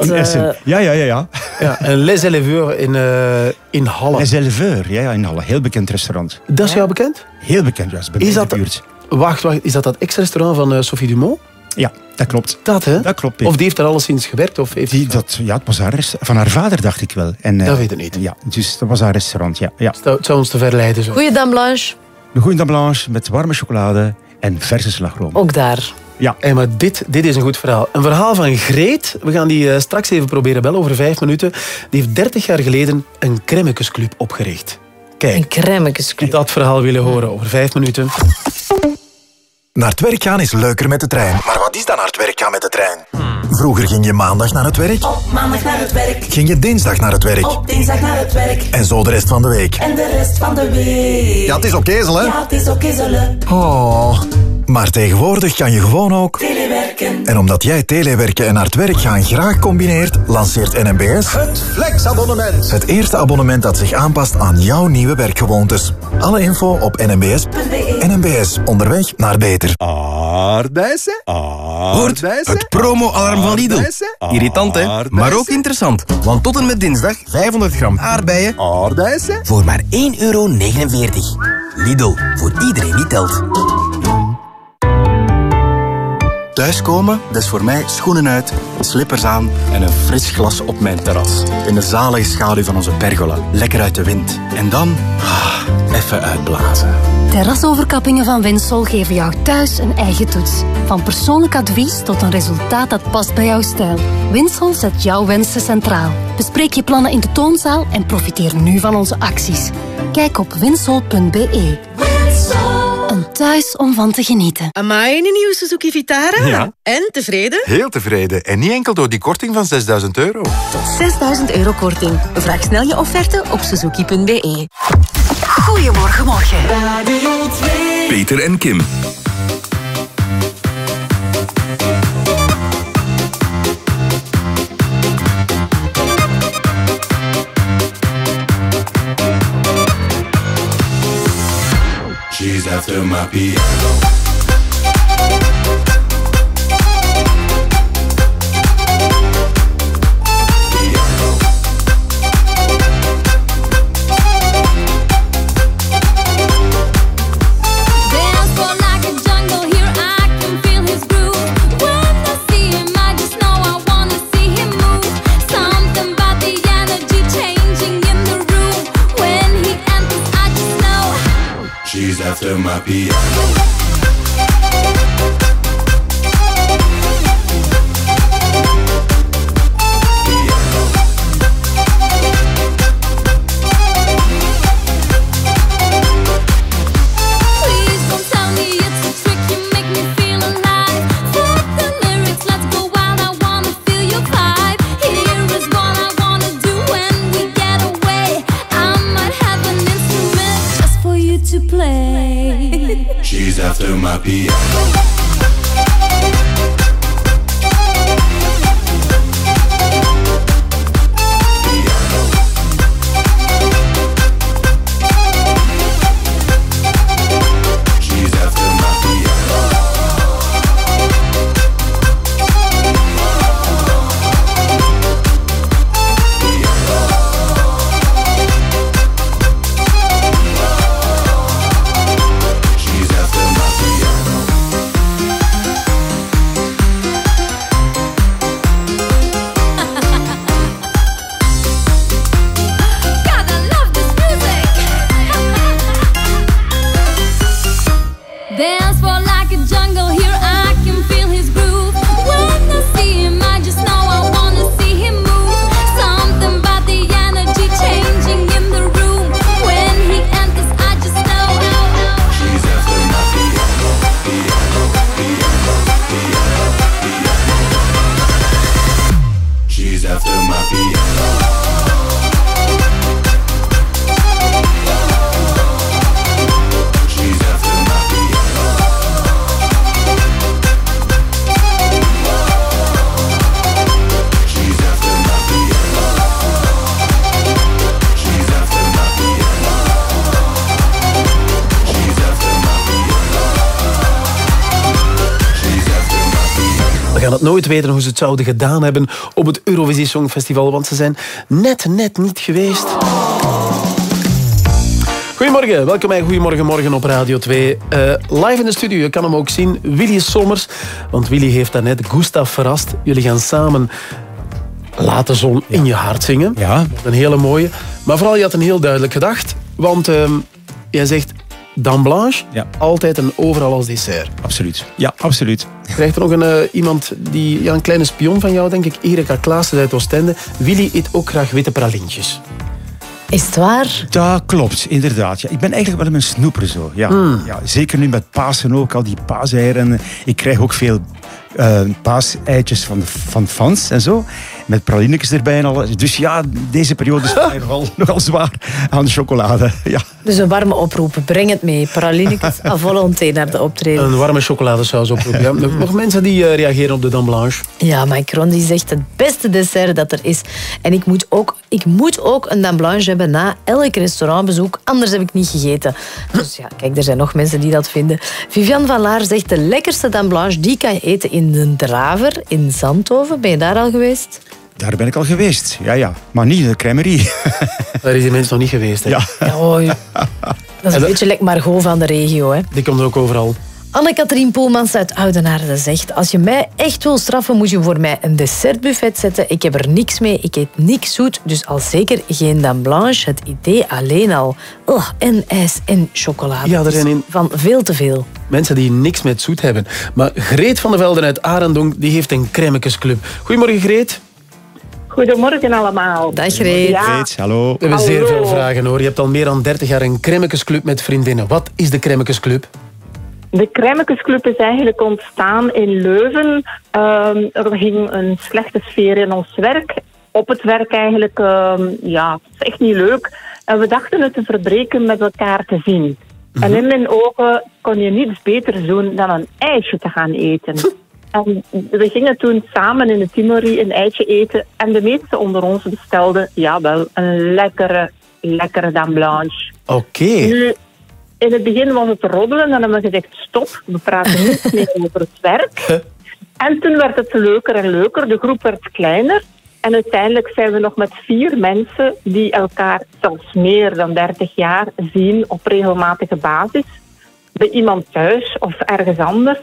In Essen.
eh.
Ja, ja, ja. ja.
Ja, en Les Éleveurs in, eh in Halle.
Les Éleveurs, ja, ja, in Halle. Heel bekend restaurant.
Dat is jou bekend?
Heel bekend, ja. Is, bij
Is
in
dat,
de buurt.
wacht, wacht. Is dat dat ex-restaurant van eh, Sophie Dumont?
Ja, dat klopt.
Dat, hè?
Dat klopt.
Of die heeft er alleszins gewerkt? Of heeft
Die, dat, ja, het was haar van haar vader, dacht ik wel. En, eh,
Dat weet ik niet.
Ja, dus dat was haar restaurant, ja. ja.
Het zou ons te ver leiden zo.
Goeie Dame Blanche,
Een goede dame blanche met warme chocolade en verse slagroom.
ook daar.
Ja.
Hey, maar dit, dit is een goed verhaal. Een verhaal van Greet. We gaan die eh, straks even proberen bellen, over vijf minuten. Die heeft 30 jaar geleden een kremmekesclub opgericht. Kijk,
Een crèmekesclub.
dat verhaal willen horen over vijf minuten.
Naar het werk gaan is leuker met de trein. Maar wat is dan naar het werk gaan met de trein? Vroeger ging je maandag naar het werk.
Maandag naar het werk.
Ging je dinsdag naar het werk.
Op dinsdag naar het werk.
En zo de rest van de week.
En de rest van de week.
Ja, het is op kezel, hè?
Ja, het is ook ezelen.
Oh. Maar tegenwoordig kan je gewoon ook...
Telewerken.
En omdat jij telewerken en het werk gaan graag combineert, lanceert NMBS... Het Flexabonnement. Het eerste abonnement dat zich aanpast aan jouw nieuwe werkgewoontes. Alle info op nmbs. NMBS, onderweg naar beter.
Aardbeien? Hoort, het promo-alarm van Lidl. Irritant, hè? Maar ook interessant. Want tot en met dinsdag 500 gram aardbeien voor maar 1,49 euro. Lidl, voor iedereen die telt.
Thuiskomen, dat is voor mij schoenen uit, slippers aan en een fris glas op mijn terras. In de zalige schaduw van onze pergola. Lekker uit de wind. En dan, ah, even uitblazen.
Terrasoverkappingen van Winsol geven jou thuis een eigen toets. Van persoonlijk advies tot een resultaat dat past bij jouw stijl. Winsol zet jouw wensen centraal. Bespreek je plannen in de toonzaal en profiteer nu van onze acties. Kijk op winsol.be. Een thuis om van te genieten.
Amai, een nieuwe Suzuki Vitara?
Ja.
En, tevreden?
Heel tevreden. En niet enkel door die korting van 6000 euro.
6000 euro korting. Vraag snel je offerte op suzuki.be. Goedemorgen, morgen.
Peter en Kim.
After my piano. Piano.
To play.
She's after my piano.
Nooit weten hoe ze het zouden gedaan hebben op het Eurovisie Songfestival, want ze zijn net, net niet geweest. Goedemorgen, welkom bij Goedemorgen Morgen op Radio 2. Eh, live in de studio, je kan hem ook zien, Willy Sommers. Want Willy heeft daarnet Gustav verrast. Jullie gaan samen Laat de zon in je hart zingen.
Ja.
Een hele mooie. Maar vooral, je had een heel duidelijk gedacht. Want ehm, jij zegt, Dame Blanche,
Ja.
altijd en overal als dessert.
Absoluut. Ja, absoluut.
Krijgt er nog een, eh, iemand, die, ja, een kleine spion van jou, denk ik, Erika Klaassen uit Oostende. Willy eet ook graag witte pralintjes.
Is het waar?
Dat klopt, inderdaad. Ja, ik ben eigenlijk wel een snoeper zo. Ja.
Hmm.
Ja, zeker nu met Pasen ook, al die paaseieren. Ik krijg ook veel eh paaseitjes van, de- van fans en zo. Met pralinetjes erbij en alles. Dus ja, deze periode is <laughs> nogal, nogal zwaar aan de chocolade. Ja.
Dus een warme oproep. Breng het mee. Pralinekes <laughs> à volonté naar de optreden.
Een warme chocoladesaus oproepen. Ja. <laughs> Nog, mensen die eh, reageren op de Dame Blanche.
Ja, Macron die zegt het beste dessert dat er is. En ik moet ook, ik moet ook een dame blanche hebben na elk restaurantbezoek. Anders heb ik niet gegeten. Dus ja, kijk, er zijn nog mensen die dat vinden. Vivian van Laar zegt de lekkerste dame blanche die kan je eten in de Draver in Zandhoven. Ben je daar al geweest?
Daar ben ik al geweest. Ja, ja. Maar niet in de crèmerie. <laughs>
Daar is die mens nog niet geweest. Hè?
Ja.
Ja, oh, <laughs> dat is een beetje like Margot van de regio. Hè.
Die komt ook overal.
Anne-Catherine Poelmans uit Oudenaarde zegt... Als je mij echt wil straffen, moet je voor mij een dessertbuffet zetten. Ik heb er niks mee, ik eet niks zoet. Dus al zeker geen dame blanche. Het idee alleen al. Oh, en ijs en chocolade.
Ja, er
is
zijn in-
Van veel te veel.
Mensen die niks met zoet hebben. Maar Greet van der Velden uit Arendonk, die heeft een cremmekesclub. Goedemorgen, Greet.
Goedemorgen allemaal.
Dag.
Ja,
Greet, hallo.
We hebben zeer veel vragen hoor. Je hebt al meer dan 30 jaar een cremmekesclub met vriendinnen. Wat is de cremmekesclub?
De Kremmekesclub is eigenlijk ontstaan in Leuven. Ehm, er ging een slechte sfeer in ons werk. Op het werk eigenlijk, ehm, ja, het is echt niet leuk. En we dachten het te verbreken met elkaar te zien. En in mijn ogen kon je niets beter doen dan een ijsje te gaan eten. <laughs> En we gingen toen samen in de Timorie een eitje eten. En de meesten onder ons bestelden, ja wel, een lekkere, lekkere dame blanche.
Oké.
Nu, in het begin was het roddelen en dan hebben we gezegd stop, we praten niet <laughs> meer over het werk. En toen werd het leuker en leuker, de groep werd kleiner. En uiteindelijk zijn we nog met vier mensen die elkaar zelfs meer dan 30 jaar zien op regelmatige basis. Bij iemand thuis of ergens anders.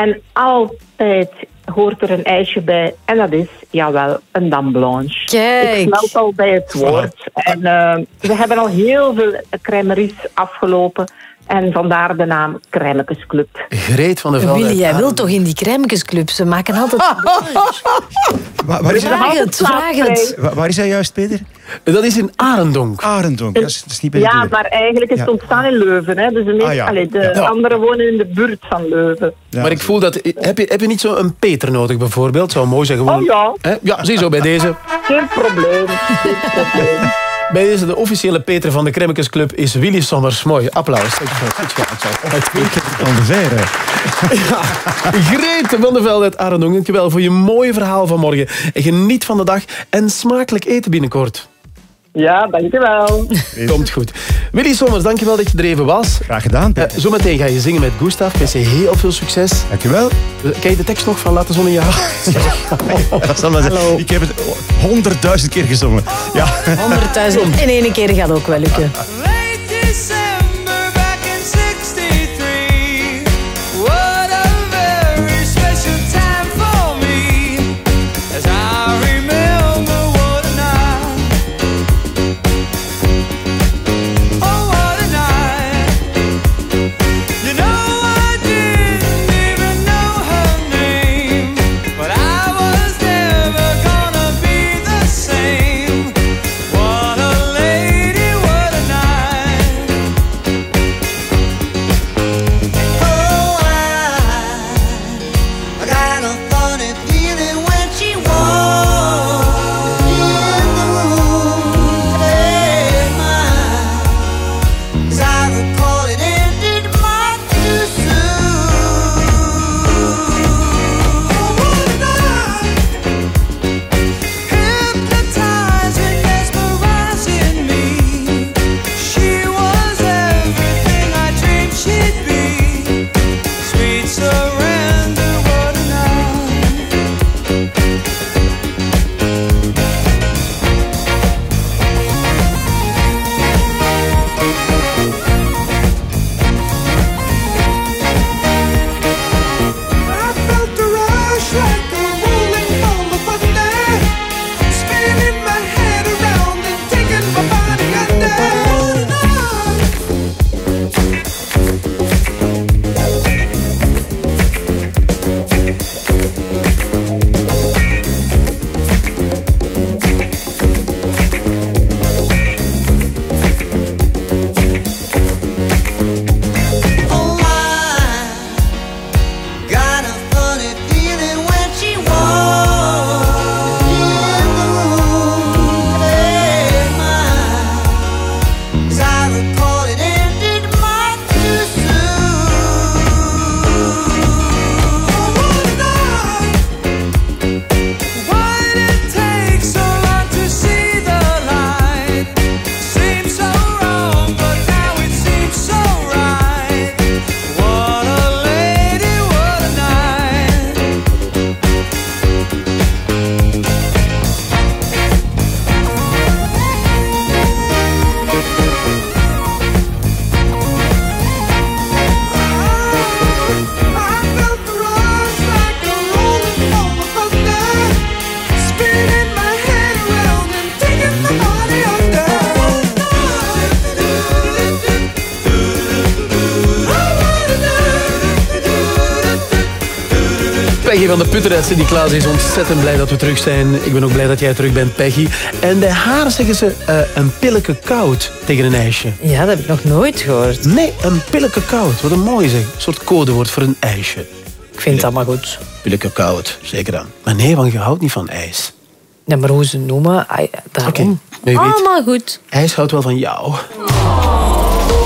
En altijd hoort er een ijsje bij. En dat is, jawel, een dame blanche.
Kijk.
Ik smelt al bij het woord. En eh, we hebben al heel veel crèmeries afgelopen. En vandaar de naam Crèmekesclub.
Greet van der Velden
Willy, jij wilt toch in die crèmekesclub? Ze maken altijd... <laughs>
Waar, waar is hij,
Vraag het, vraag het.
waar, waar is hij juist, Peter?
Dat is in Arendonk.
Arendonk, dat is, dat is niet bij de
Ja,
deur.
maar eigenlijk is het
Ja.
ontstaan in Leuven. Hè? Dus de, meest,
Ah, ja.
allee, de
Ja.
anderen wonen in de buurt van Leuven.
Maar ik voel dat... Heb je, heb je niet zo een Peter nodig bijvoorbeeld? Zou mooi zijn gewoon...
Oh ja.
Hè? Ja, zie zo bij <laughs> deze.
Geen probleem. Geen probleem.
Bij deze de officiële Peter van de Kremmekesclub is Willy Sommers. Mooi, applaus. Gedaan. Uitstekend.
Van de Veire.
Greet van der Velde uit Arendonk, dankjewel voor je mooie verhaal vanmorgen. En geniet van de dag en smakelijk eten binnenkort.
Ja, dankjewel. <laughs>
Komt goed. Willy Sommers, dankjewel dat je er even was.
Graag gedaan,
Eh, zometeen ga je zingen met Gustav. Ik wens je heel veel succes.
Dankjewel.
Eh, Ken je de tekst nog van Laat de zon in je hart? <laughs>
Dat zal maar zijn. Ik heb het honderdduizend keer gezongen. Ja.
100.000 in één keer gaat ook wel lukken.
Van de Putter uit Sint-Niklaas is ontzettend blij dat we terug zijn. Ik ben ook blij dat jij terug bent, Peggy. En bij haar zeggen ze eh, een pilleke koud tegen een ijsje.
Ja, dat heb ik nog nooit gehoord.
Nee, een pilleke koud. Wat een mooi zeg. Een soort codewoord voor een ijsje.
Ik vind het allemaal goed.
Pilleke koud, zeker dan. Maar nee, want je houdt niet van ijs.
Ja, maar hoe ze het noemen, daarom.
Weet.
Allemaal goed.
IJs houdt wel van jou.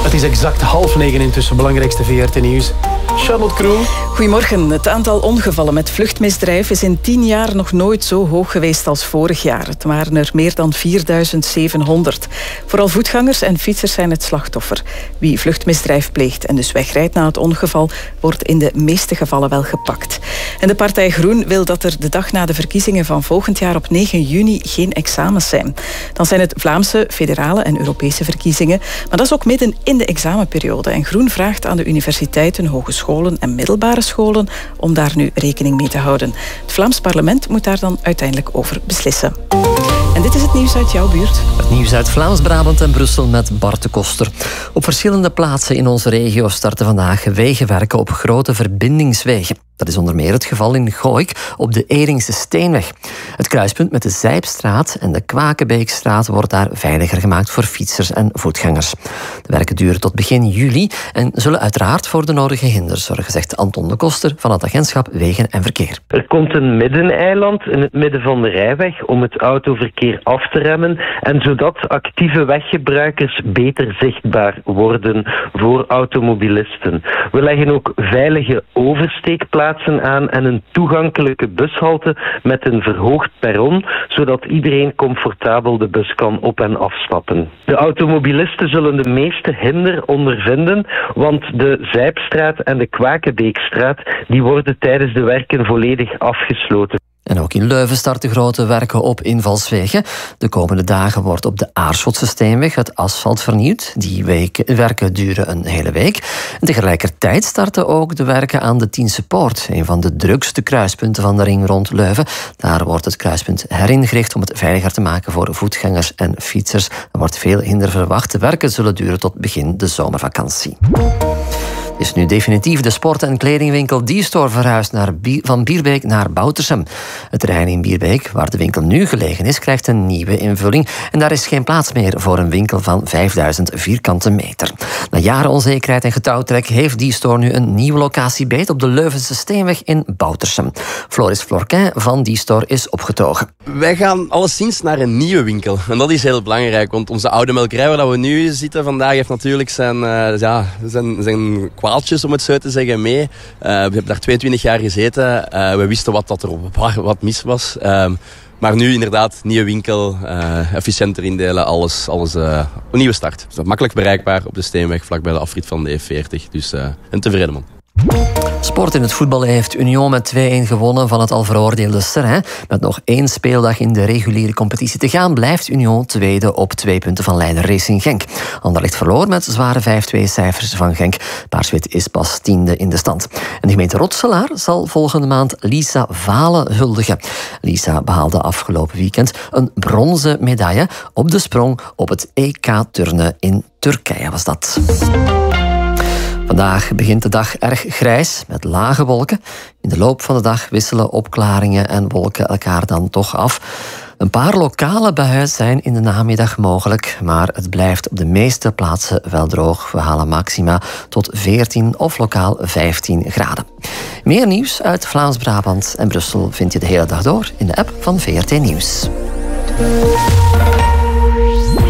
Het is exact half negen intussen. Belangrijkste VRT Nieuws.
Goedemorgen. Het aantal ongevallen met vluchtmisdrijf is in tien jaar nog nooit zo hoog geweest als vorig jaar. Het waren er meer dan 4700. Vooral voetgangers en fietsers zijn het slachtoffer. Wie vluchtmisdrijf pleegt en dus wegrijdt na het ongeval, wordt in de meeste gevallen wel gepakt. En de partij Groen wil dat er de dag na de verkiezingen van volgend jaar op 9 juni geen examens zijn. Dan zijn het Vlaamse, federale en Europese verkiezingen. Maar dat is ook midden in de examenperiode. En Groen vraagt aan de universiteiten, hogescholen en middelbare scholen om daar nu rekening mee te houden. Het Vlaams parlement moet daar dan uiteindelijk over beslissen. Dit is het nieuws uit jouw buurt.
Het nieuws uit Vlaams-Brabant en Brussel met Bart de Koster. Op verschillende plaatsen in onze regio starten vandaag wegenwerken op grote verbindingswegen. Dat is onder meer het geval in Gooik op de Eringse Steenweg. Het kruispunt met de Zijpstraat en de Kwakenbeekstraat wordt daar veiliger gemaakt voor fietsers en voetgangers. De werken duren tot begin juli en zullen uiteraard voor de nodige hinders zorgen, zegt Anton de Koster van het agentschap Wegen en Verkeer.
Er komt een middeneiland in het midden van de rijweg om het autoverkeer af te remmen en zodat actieve weggebruikers beter zichtbaar worden voor automobilisten. We leggen ook veilige oversteekplaatsen aan en een toegankelijke bushalte met een verhoogd perron, zodat iedereen comfortabel de bus kan op- en afstappen. De automobilisten zullen de meeste hinder ondervinden, want de Zijpstraat en de Kwakenbeekstraat die worden tijdens de werken volledig afgesloten.
En ook in Leuven starten grote werken op invalswegen. De komende dagen wordt op de Aarschotse Steenweg het asfalt vernieuwd. Die werken duren een hele week. En tegelijkertijd starten ook de werken aan de Tiense Poort, een van de drukste kruispunten van de ring rond Leuven. Daar wordt het kruispunt heringericht om het veiliger te maken voor voetgangers en fietsers. Er wordt veel hinder verwacht. De werken zullen duren tot begin de zomervakantie is nu definitief de sport- en kledingwinkel D-Store verhuisd naar van Bierbeek naar Boutersem. Het terrein in Bierbeek, waar de winkel nu gelegen is, krijgt een nieuwe invulling. En daar is geen plaats meer voor een winkel van 5000 vierkante meter. Na jaren onzekerheid en getouwtrek heeft D-Store nu een nieuwe locatie beet op de Leuvense Steenweg in Boutersem. Floris Florquin van D-Store is opgetogen.
Wij gaan alleszins naar een nieuwe winkel. En dat is heel belangrijk, want onze oude melkerij waar we nu zitten vandaag heeft natuurlijk zijn, uh, ja, zijn, zijn kwaaltjes, om het zo te zeggen, mee. Uh, we hebben daar 22 jaar gezeten. Uh, we wisten wat, dat er wat mis was. Uh, maar nu inderdaad, nieuwe winkel, efficiënter indelen, alles, alles een nieuwe start. Makkelijk bereikbaar op de Steenweg, vlakbij de afrit van de E40. Dus een tevreden man.
Sport in het voetbal heeft Union met 2-1 gewonnen van het al veroordeelde Serrain. Met nog één speeldag in de reguliere competitie te gaan, blijft Union tweede op twee punten van leider Racing Genk. Anderlecht verloor met zware 5-2 cijfers van Genk. Paarswit is pas tiende in de stand. En de gemeente Rotselaar zal volgende maand Lisa Valen huldigen. Lisa behaalde afgelopen weekend een bronzen medaille op de sprong op het EK turnen in Turkije was dat. Vandaag begint de dag erg grijs met lage wolken. In de loop van de dag wisselen opklaringen en wolken elkaar dan toch af. Een paar lokale buien zijn in de namiddag mogelijk, maar het blijft op de meeste plaatsen wel droog. We halen maxima tot 14 of lokaal 15 graden. Meer nieuws uit Vlaams-Brabant en Brussel vind je de hele dag door in de app van VRT Nieuws.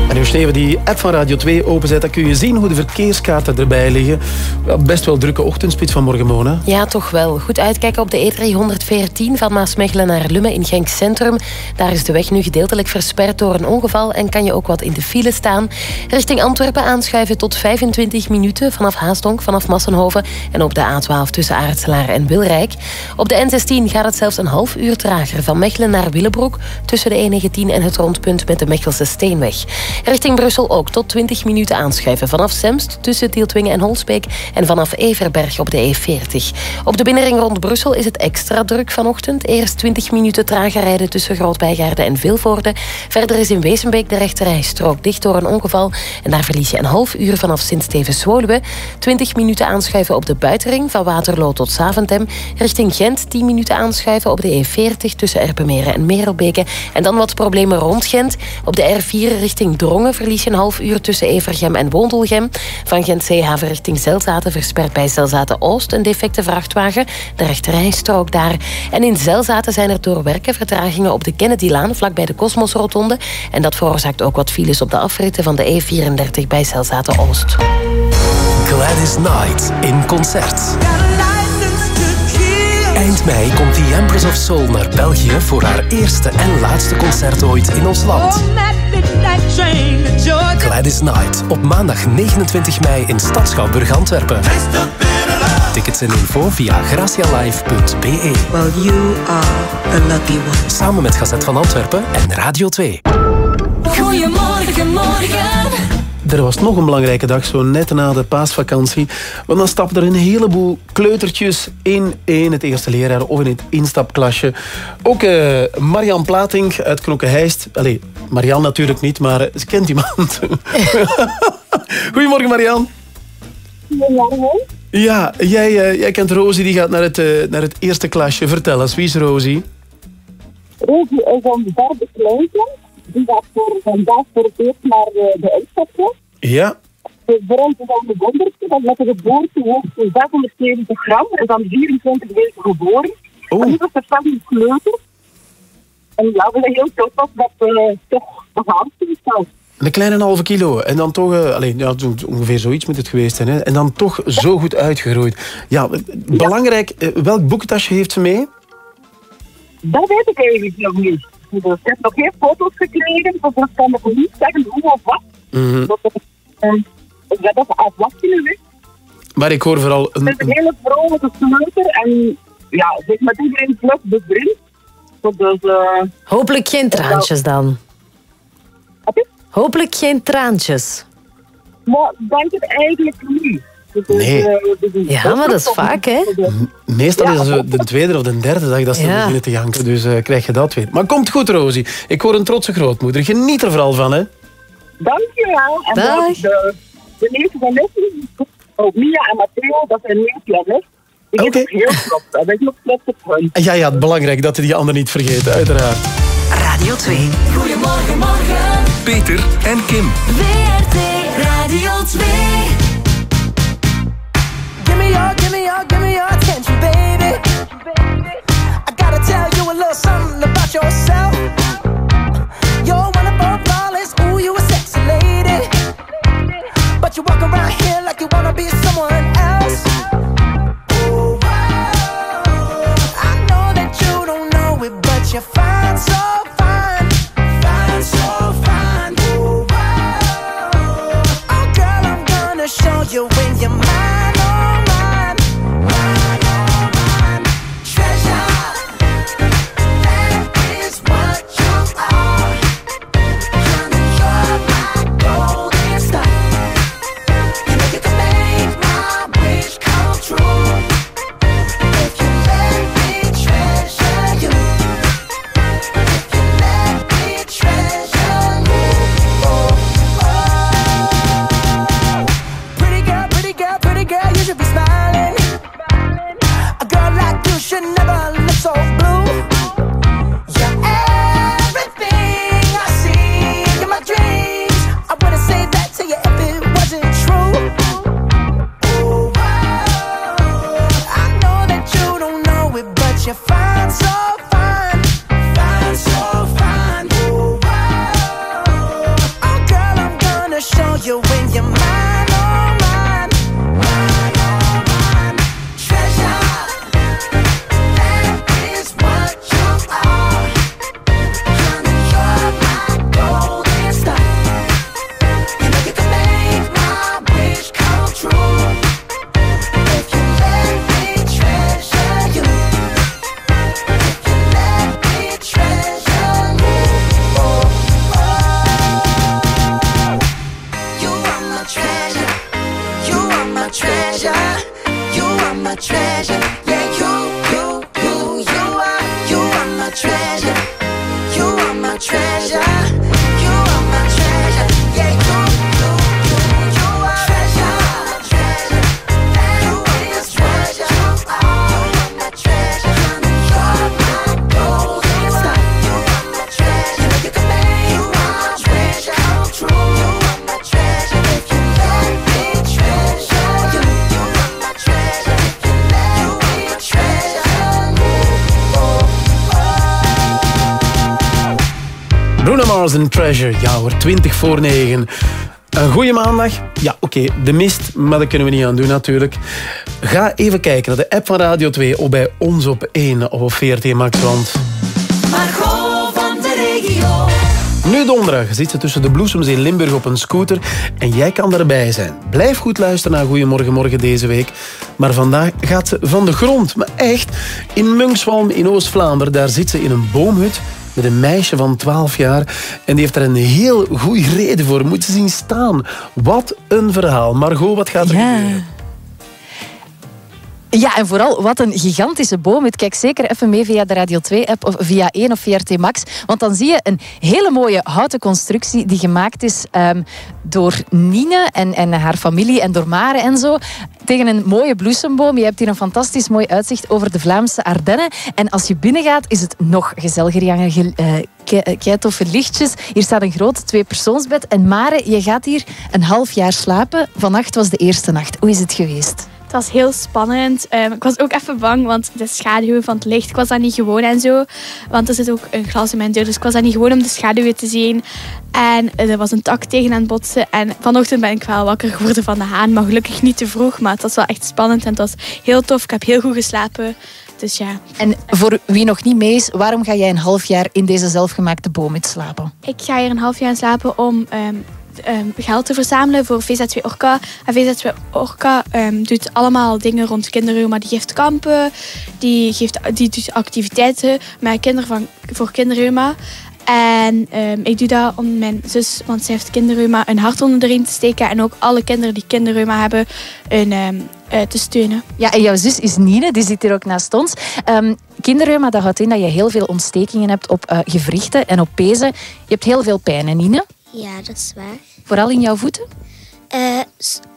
En als je die app van Radio 2 openzet, dan kun je zien hoe de verkeerskaarten erbij liggen. Best wel drukke ochtendspits van morgen.
Ja, toch wel. Goed uitkijken op de E314 van Maasmechelen naar Lummen in Genk Centrum. Daar is de weg nu gedeeltelijk versperd door een ongeval en kan je ook wat in de file staan. Richting Antwerpen aanschuiven tot 25 minuten vanaf Haastonk, vanaf Massenhoven en op de A12 tussen Aartselaar en Wilrijk. Op de N16 gaat het zelfs een half uur trager van Mechelen naar Willebroek tussen de E19 en het rondpunt met de Mechelse Steenweg. Richting Brussel ook tot 20 minuten aanschuiven. Vanaf Semst tussen Tieltwingen en Holsbeek en vanaf Everberg op de E40. Op de binnenring rond Brussel is het extra druk vanochtend. Eerst 20 minuten trager rijden tussen Grootbijgaarde en Vilvoorde. Verder is in Wezenbeek de rechterrijstrook dicht door een ongeval. En daar verlies je een half uur vanaf Sint-Stevens-Woluwe. 20 minuten aanschuiven op de buitenring van Waterloo tot Saventem. Richting Gent 10 minuten aanschuiven op de E40 tussen Erpenmeren en Merelbeke. En dan wat problemen rond Gent. Op de R4 richting Drongen verlies een half uur tussen Evergem en Wondelgem. Van Gent Zeehaven richting Zelzaten verspert bij Zelzaten Oost een defecte vrachtwagen. De rechterrijstrook daar. En in Zelzaten zijn er door werken vertragingen op de Kennedylaan vlakbij de Cosmosrotonde. En dat veroorzaakt ook wat files op de afritten van de E34 bij Zelzaten Oost.
Gladys Knight in concert. Eind mei komt The Empress of Soul naar België voor haar eerste en laatste concert ooit in ons land. Gladys Knight op maandag 29 mei in Stad Schouwburg Antwerpen. Tickets en info via gracialive.be.
Well, you are a lucky one.
Samen met Gazet van Antwerpen en Radio 2.
Goedemorgen, morgen.
Er was nog een belangrijke dag, zo net na de paasvakantie. Want dan stappen er een heleboel kleutertjes in, in het eerste leerjaar of in het instapklasje. Ook eh Marian Plating uit Knokke-Heist. Allee, Marian natuurlijk niet, maar eh, ze kent iemand. <laughs> Goedemorgen Marian.
Goedemorgen.
Ja, jij, eh, jij kent Rosie, die gaat naar het, naar het eerste klasje. Vertel eens, wie is Rosie?
Rosie is een derde kleintje. Die gaat voor vandaag voor het eerst naar eh, de instapklas.
Ja.
Dus voor ons is dat wondertje, want met de geboorte hoogte 670 gram en dan 24 weken geboren.
Oh.
En nu is het van een kleuter. En ja, we zijn heel trots op dat we toch behaald zijn.
Een kleine halve kilo. En dan toch, eh, alleen, ja, ongeveer zoiets moet het geweest zijn. Hè? En dan toch zo goed uitgegroeid. Ja, eh, belangrijk, eh, welk boekentasje heeft ze mee?
Dat weet ik eigenlijk nog niet. Dus ik heb nog geen foto's gekregen, dus dat kan ik niet zeggen hoe of wat.
Mhm.
Dat ik, heb dat afwachten nu.
Maar ik hoor vooral
Het
een,
is een hele vrolijke sleuter en ja, zich met iedereen vlug bevriend. Dus, eh,
Hopelijk geen traantjes dan. Hopelijk geen traantjes.
maar ik denk het eigenlijk niet.
Nee.
eh,
Ja, maar dat is vaak, hè?
meestal is het de tweede of de derde dag dat ze
Ja.
beginnen te janken. Dus eh, krijg je dat weer. Maar komt goed, Rosie. Ik hoor een trotse grootmoeder. Geniet er vooral van, hè?
Dankjewel. En
Dag.
dan de, de neefjes en nichten, ook Mia en Matteo, dat zijn neefjes. Ik ben ook heel trots. Ik ben ook trots op hun.
Ja, ja, belangrijk dat we die ander niet vergeten, uiteraard.
Radio 2. Goedemorgen, morgen.
Peter en Kim.
WRT Radio 2.
Give me your, give me your, give me your attention, baby. I gotta tell you a little something about yourself. You're one of flawless, ooh, you a sexy lady. But you walk around here like you wanna be someone
En Treasure. Ja hoor, 20 voor 9. Een goede maandag. Ja, oké, de mist, maar dat kunnen we niet aan doen natuurlijk. Ga even kijken naar de app van Radio 2 of bij ons op 1 of op VRT Max, want...
Margot van de regio.
Nu donderdag zit ze tussen de bloesems in Limburg op een scooter en jij kan erbij zijn. Blijf goed luisteren naar Goedemorgen Morgen deze week. Maar vandaag gaat ze van de grond. Maar echt, in Munkswalm in Oost-Vlaanderen, daar zit ze in een boomhut met een meisje van 12 jaar. En die heeft er een heel goede reden voor. Moet ze zien staan. Wat een verhaal. Margot, wat gaat er gebeuren?
Ja, en vooral wat een gigantische boom. Kijk zeker even mee via de Radio 2-app of via 1 of VRT Max. Want dan zie je een hele mooie houten constructie die gemaakt is ehm, door Nine en, en haar familie en door Mare en zo. Tegen een mooie bloesemboom. Je hebt hier een fantastisch mooi uitzicht over de Vlaamse Ardennen. En als je binnengaat is het nog gezelliger. Hier hangen ge- eh, toffe lichtjes. Hier staat een groot tweepersoonsbed. En Mare, je gaat hier een half jaar slapen. Vannacht was de eerste nacht. Hoe is het geweest?
Het was heel spannend. Ehm, ik was ook even bang, want de schaduwen van het licht, ik was dat niet gewoon en zo. Want er zit ook een glas in mijn deur, dus ik was dat niet gewoon om de schaduwen te zien. En eh, er was een tak tegen aan het botsen. En vanochtend ben ik wel wakker geworden van de haan, maar gelukkig niet te vroeg. Maar het was wel echt spannend en het was heel tof. Ik heb heel goed geslapen. Dus ja.
En voor wie nog niet mee is, waarom ga jij een half jaar in deze zelfgemaakte boomhut slapen?
Ik ga hier een half jaar slapen om ehm, ehm, geld te verzamelen voor VZ2 Orca. En VZ2 Orca ehm, doet allemaal dingen rond kinderreuma. Die geeft kampen, die, geeft, die doet activiteiten met kinderen van, voor kinderreuma. En ehm, ik doe dat om mijn zus, want zij heeft kinderreuma, een hart onder de riem te steken. En ook alle kinderen die kinderreuma hebben, een, eh, te steunen.
Ja, en jouw zus is Nine, die zit hier ook naast ons. Ehm kinderreuma, dat houdt in dat je heel veel ontstekingen hebt op eh, gewrichten en op pezen. Je hebt heel veel pijn, hè, Nine?
Ja, dat is waar.
Vooral in jouw voeten?
Eh,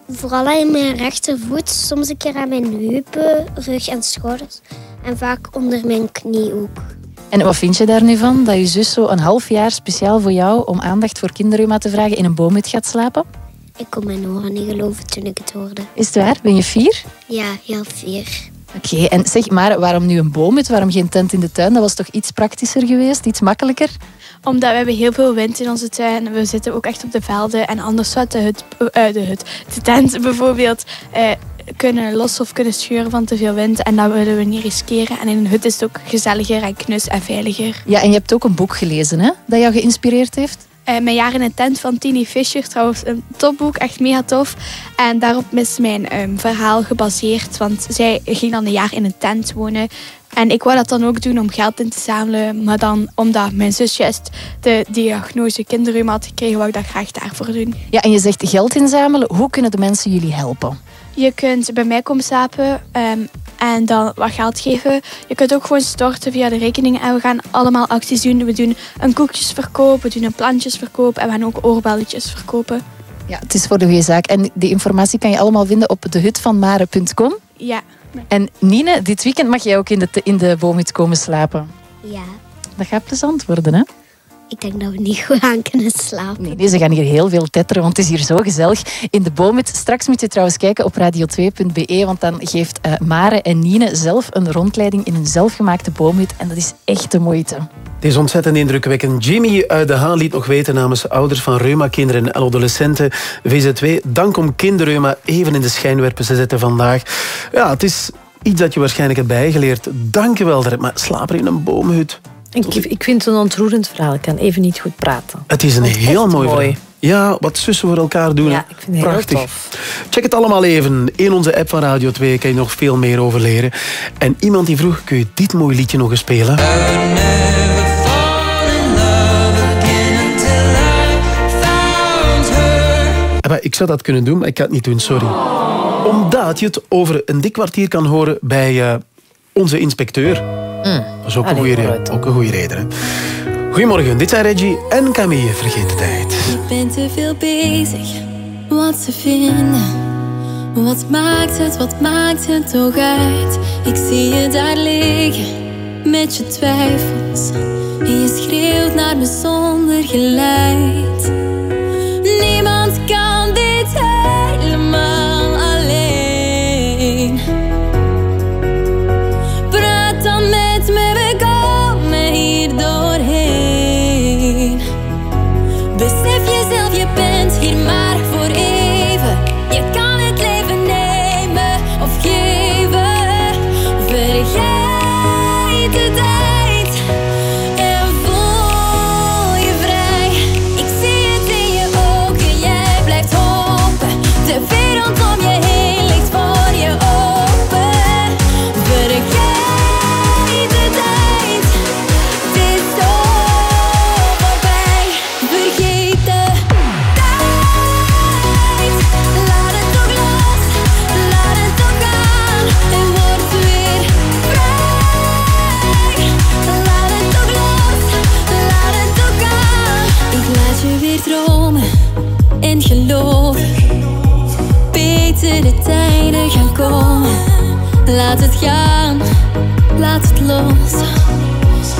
vooral in mijn rechtervoet, soms een keer aan mijn heupen, rug en schouders. En vaak onder mijn knie ook.
En wat vind je daar nu van, dat je zus zo een half jaar speciaal voor jou om aandacht voor kinderreuma te vragen in een boomhut gaat slapen?
Ik kon mijn oren niet geloven toen ik het hoorde.
Is het waar? Ben je fier?
Ja, heel fier.
Oké, en zeg maar, waarom nu een boomhut? Waarom geen tent in de tuin? Dat was toch iets praktischer geweest, iets makkelijker?
Omdat we hebben heel veel wind in onze tuin. We zitten ook echt op de velden. En anders zou de, hut, eh, de, hut, de tent <laughs> bijvoorbeeld eh, kunnen los of kunnen scheuren van te veel wind. En dat willen we niet riskeren. En in een hut is het ook gezelliger en knus en veiliger.
Ja, en je hebt ook een boek gelezen, hè? Dat jou geïnspireerd heeft?
Eh, mijn jaar in een tent van Tini Fischer, trouwens een topboek, echt mega tof. En daarop is mijn ehm, verhaal gebaseerd, want zij ging dan een jaar in een tent wonen. En ik wou dat dan ook doen om geld in te zamelen, maar dan omdat mijn zus de diagnose kinderreuma had gekregen, wou ik dat graag daarvoor doen.
Ja, en je zegt geld inzamelen. Hoe kunnen de mensen jullie helpen?
Je kunt bij mij komen slapen ehm, en dan wat geld geven. Je kunt ook gewoon storten via de rekening. En we gaan allemaal acties doen. We doen een koekjesverkoop, we doen een plantjesverkoop en we gaan ook oorbelletjes verkopen.
Ja, het is voor de goede zaak. En die informatie kan je allemaal vinden op dehutvanmare.com.
Ja.
En Nine, dit weekend mag jij ook in de, in de boomhut komen slapen.
Ja,
Dat gaat plezant worden, hè?
Ik denk dat we niet <laughs> goed aan kunnen slapen.
Nee, nee, ze gaan hier heel veel tetteren, want het is hier zo gezellig. In de boomhut. Straks moet je trouwens kijken op radio2.be, want dan geeft eh, Mare en Nine zelf een rondleiding in een zelfgemaakte boomhut. En dat is echt de moeite.
Het is ontzettend indrukwekkend. Jimmy uit De Haan liet nog weten namens ouders van reuma-kinderen en adolescenten VZ2. Dank om kinderreuma even in de schijnwerpen te zetten vandaag. Ja, het is iets dat je waarschijnlijk hebt bijgeleerd. Dank je wel, maar slaap er in een boomhut.
Ik, ik vind het een ontroerend verhaal. Ik kan even niet goed praten.
Het is een heel mooi, verhaal. Ja, wat zussen voor elkaar doen. Prachtig. Check het allemaal even. In onze app van Radio 2 kan je nog veel meer over leren. En iemand die vroeg, kun je dit mooi liedje nog eens spelen? Ik zou dat kunnen doen, maar ik kan het niet doen, sorry. Omdat je het over een dik kwartier kan horen bij eh, onze inspecteur. Mm. Dat is ook een, goede, ook reden. Hè? Goedemorgen, dit zijn Reggie en Camille Vergeet de Tijd.
Ik ben te veel bezig wat ze vinden. Wat maakt het, wat maakt het toch uit? Ik zie je daar liggen met je twijfels. En je schreeuwt naar me zonder geluid. Laat het gaan, laat het los.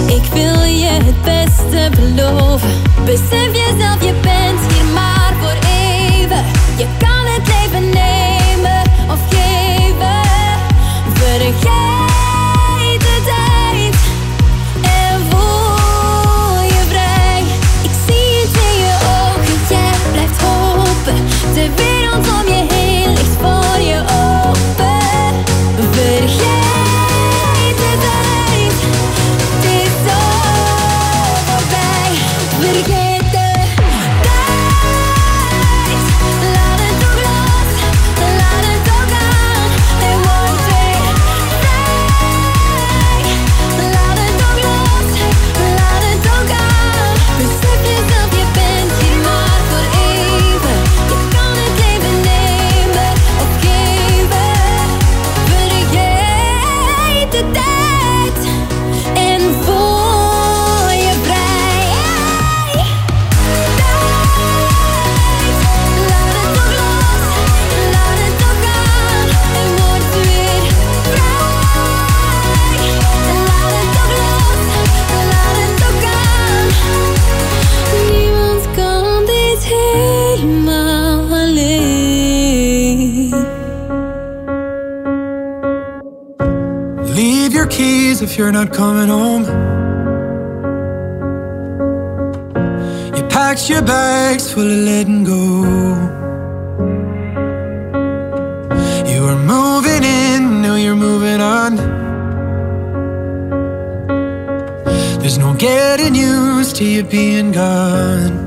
Ik wil je het beste beloven. Besef jezelf, je bent hier maar voor even. Je kan het leven nemen of geven. Vergeet.
you're not coming home. You packed your bags full of letting go. You were moving in, now you're moving on. There's no getting used to you being gone.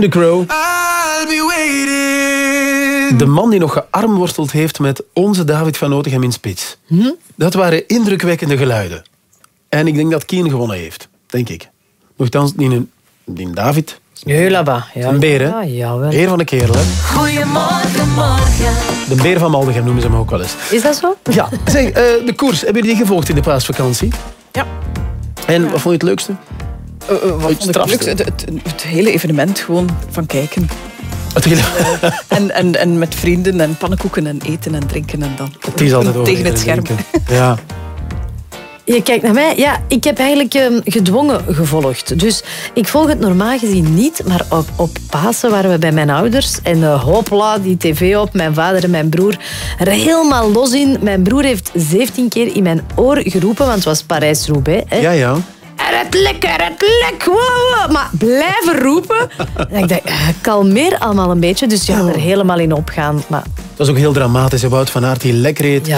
King the Crow.
I'll be waiting.
De man die nog gearmworsteld heeft met onze David van Notegem in spits. Dat waren indrukwekkende geluiden. En ik denk dat Kien gewonnen heeft. Denk ik. Nochtans, die, een- die David.
Heulaba. Ja,
Een beer, hè?
Ja, jawel.
Heer van de kerel, hè?
Goedemorgen, morgen.
De beer van Maldegem noemen ze hem ook wel eens.
Is dat zo?
Ja. Zeg, eh, de koers, hebben jullie die gevolgd in de paasvakantie?
Ja.
En wat vond je het leukste?
Eh, eh, wat vond ik het? Het, het, het hele evenement gewoon van kijken.
Het hele...
En, en, en met vrienden en pannenkoeken en eten en drinken en dan
Het is altijd over
tegen het scherm.
Ja. <laughs>
Je kijkt naar mij. Ja, ik heb eigenlijk ehm, gedwongen gevolgd. Dus ik volg het normaal gezien niet. Maar op, op Pasen waren we bij mijn ouders. En eh, hopla, die tv op. Mijn vader en mijn broer er helemaal los in. Mijn broer heeft 17 keer in mijn oor geroepen. Want het was Parijs-Roubaix. hè.
Ja, ja.
Het lek, er het lek. Wow, wow. Maar blijven roepen. En ik dacht, eh, kalmeer allemaal een beetje. Dus ja, er helemaal in opgaan. Maar
Dat was ook heel dramatisch. Wout van Aert die lek reed.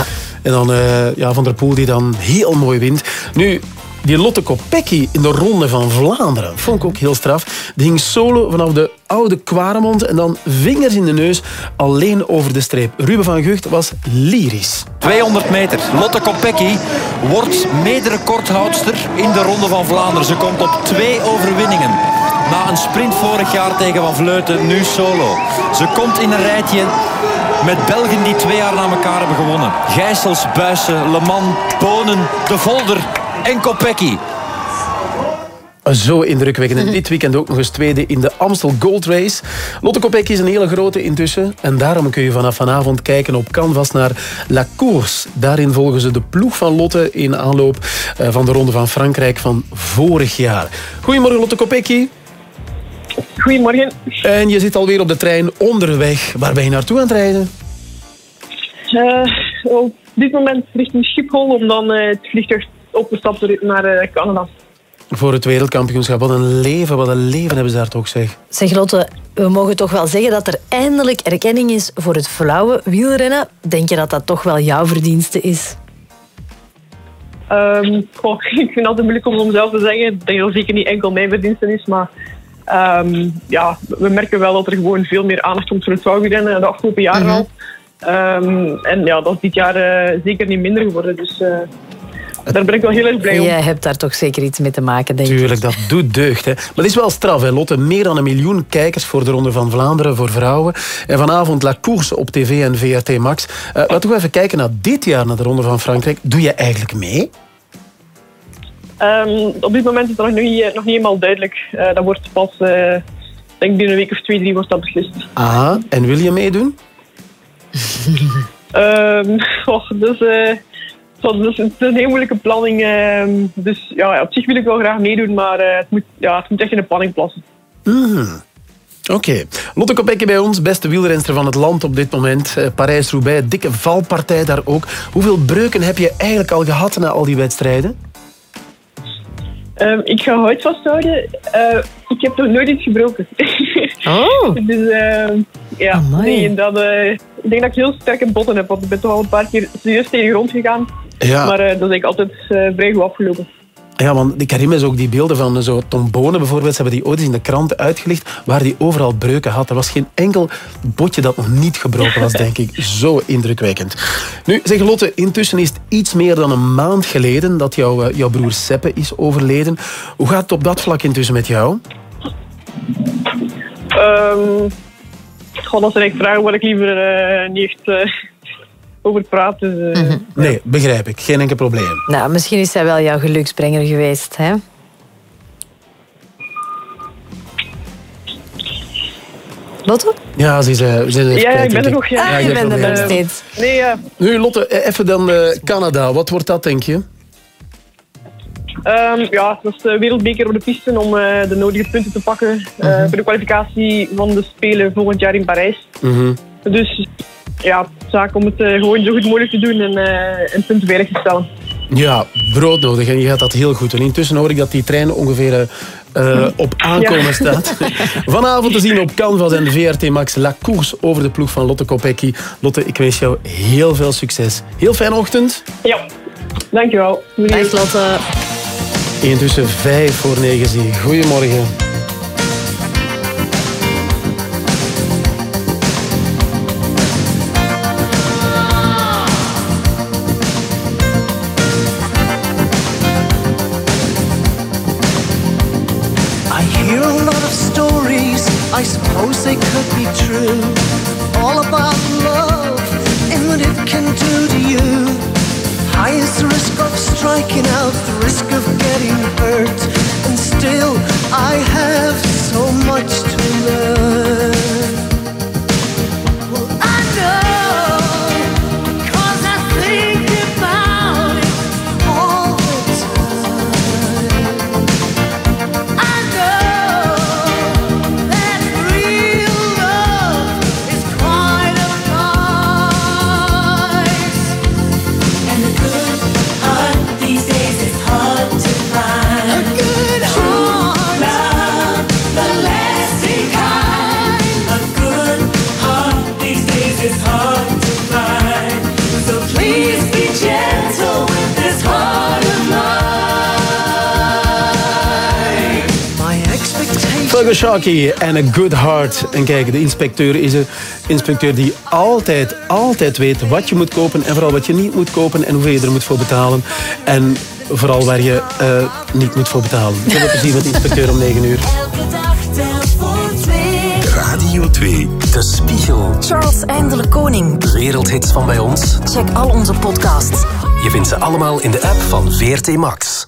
En dan eh, ja, Van der Poel die dan heel mooi wint. Nu, die Lotte Kopecky in de Ronde van Vlaanderen vond ik ook heel straf. Die ging solo vanaf de oude Kwaremond en dan vingers in de neus alleen over de streep. Ruben van Gucht was lyrisch.
200 meter. Lotte Kopecky wordt mederecordhoudster in de Ronde van Vlaanderen. Ze komt op twee overwinningen. Na een sprint vorig jaar tegen Van Vleuten, nu solo. Ze komt in een rijtje met Belgen die twee jaar na elkaar hebben gewonnen. Gijsels, Buissen, Le Mans, Bonen, De Volder en Kopecky.
Zo indrukwekkend. En dit weekend ook nog eens tweede in de Amstel Gold Race. Lotte Kopecky is een hele grote intussen. En daarom kun je vanaf vanavond kijken op Canvas naar La Course. Daarin volgen ze de ploeg van Lotte in aanloop eh, van de Ronde van Frankrijk van vorig jaar. Goedemorgen Lotte Kopecky.
Goedemorgen.
En je zit alweer op de trein onderweg. Waar ben je naartoe aan het rijden?
Eh, op dit moment richting Schiphol om dan eh, het vliegtuig op te stappen naar eh, Canada.
Voor het wereldkampioenschap. Wat een leven, wat een leven hebben ze daar toch, zeg.
Zeg Lotte, we mogen toch wel zeggen dat er eindelijk erkenning is voor het flauwe wielrennen. Denk je dat dat toch wel jouw verdienste is?
Ehm, goh, <laughs> ik vind het altijd moeilijk om het zelf te zeggen. Ik denk dat het zeker niet enkel mijn verdienste is, maar ehm, ja, we merken wel dat er gewoon veel meer aandacht komt voor het vrouwenrennen de afgelopen jaren
Mhm.
al. Ehm, en ja, dat is dit jaar eh, zeker niet minder geworden. Dus eh, daar ben ik wel heel erg blij om.
Jij hebt daar toch zeker iets mee te maken, denk ik.
Tuurlijk, dat doet deugd. Hè. Maar het is wel straf, hè, Lotte. Meer dan een miljoen kijkers voor de Ronde van Vlaanderen voor vrouwen. En vanavond La Course op tv en VRT Max. Eh laten we even kijken naar dit jaar, naar de Ronde van Frankrijk. Doe je eigenlijk mee?
Ehm, op dit moment is dat nog niet, nog niet helemaal duidelijk. Eh, dat wordt pas, eh, denk binnen een week of twee, drie wordt dat beslist.
Aha, en wil je meedoen?
Ehm, <laughs> goh, dus, eh, dus het is een heel moeilijke planning. ehm, dus ja, op zich wil ik wel graag meedoen, maar eh, het, moet, ja, het moet echt in de planning passen.
Mhm. Oké. Lotte Kopecky bij ons, beste wielrenster van het land op dit moment. Eh, Parijs-Roubaix, dikke valpartij daar ook. Hoeveel breuken heb je eigenlijk al gehad na al die wedstrijden?
Ehm, ik ga hout vasthouden. Eh, ik heb nog nooit iets gebroken. <laughs>
Oh.
dus ehm, ja, nee, dat, eh, ik denk dat ik heel sterke botten heb. Want ik ben toch al een paar keer serieus tegen de grond gegaan.
Ja.
Maar eh, dat is eigenlijk altijd eh, vrij goed afgelopen.
Ja, want ik herinner me ook die beelden van zo Tom Bonen bijvoorbeeld. Ze hebben die ooit eens in de krant uitgelicht waar die overal breuken had. Er was geen enkel botje dat nog niet gebroken was, denk ik. <laughs> Zo indrukwekkend. Nu, zeg Lotte, intussen is het iets meer dan een maand geleden dat jouw, eh, jouw broer Seppe is overleden. Hoe gaat het op dat vlak intussen met jou?
Ehm goh, dat zijn echt vragen waar ik liever eh, niet echt eh, over praat. Dus, eh,
Nee, begrijp ik. Geen enkel probleem.
Nou, misschien is hij wel jouw geluksbrenger geweest, hè? Lotte?
Ja, ze is, eh, ze is
Ja, ik ben er nog. Ja.
Ah, je
geen
bent er nog steeds.
Nee, ja.
Nu, Lotte, eh, even dan eh, Canada. Wat wordt dat, denk je?
Ehm, ja, dat is de wereldbeker op de piste om eh, de nodige punten te pakken eh,
Mhm.
voor de kwalificatie van de Spelen volgend jaar in Parijs.
Mhm.
Dus ja, zaak om het eh, gewoon zo goed mogelijk te doen en, eh en punten veilig te stellen.
Ja, broodnodig. En je gaat dat heel goed doen. Intussen hoor ik dat die trein ongeveer eh, op aankomen
Ja. <laughs>
staat. Vanavond te zien op Canvas en VRT Max La Course over de ploeg van Lotte Kopecky. Lotte, ik wens jou heel veel succes. Heel fijne ochtend.
Ja, dankjewel.
Dag Lotte.
Intussen vijf voor negen zie. Goedemorgen.
I suppose they could be true. All about love and what it can do to you. High is the risk of striking out, the risk of getting hurt. And still, I have so much to learn.
Fugushaki en A Good Heart. En kijk, de inspecteur is een inspecteur die altijd, altijd weet wat je moet kopen en vooral wat je niet moet kopen en hoeveel je er moet voor betalen. En vooral waar je eh, niet moet voor betalen. Veel plezier met de inspecteur om 9 uur.
Radio 2. De Spiegel.
Charles Eindelijk Koning.
Wereldhits van bij ons.
Check al onze podcasts.
Je vindt ze allemaal in de app van VRT Max.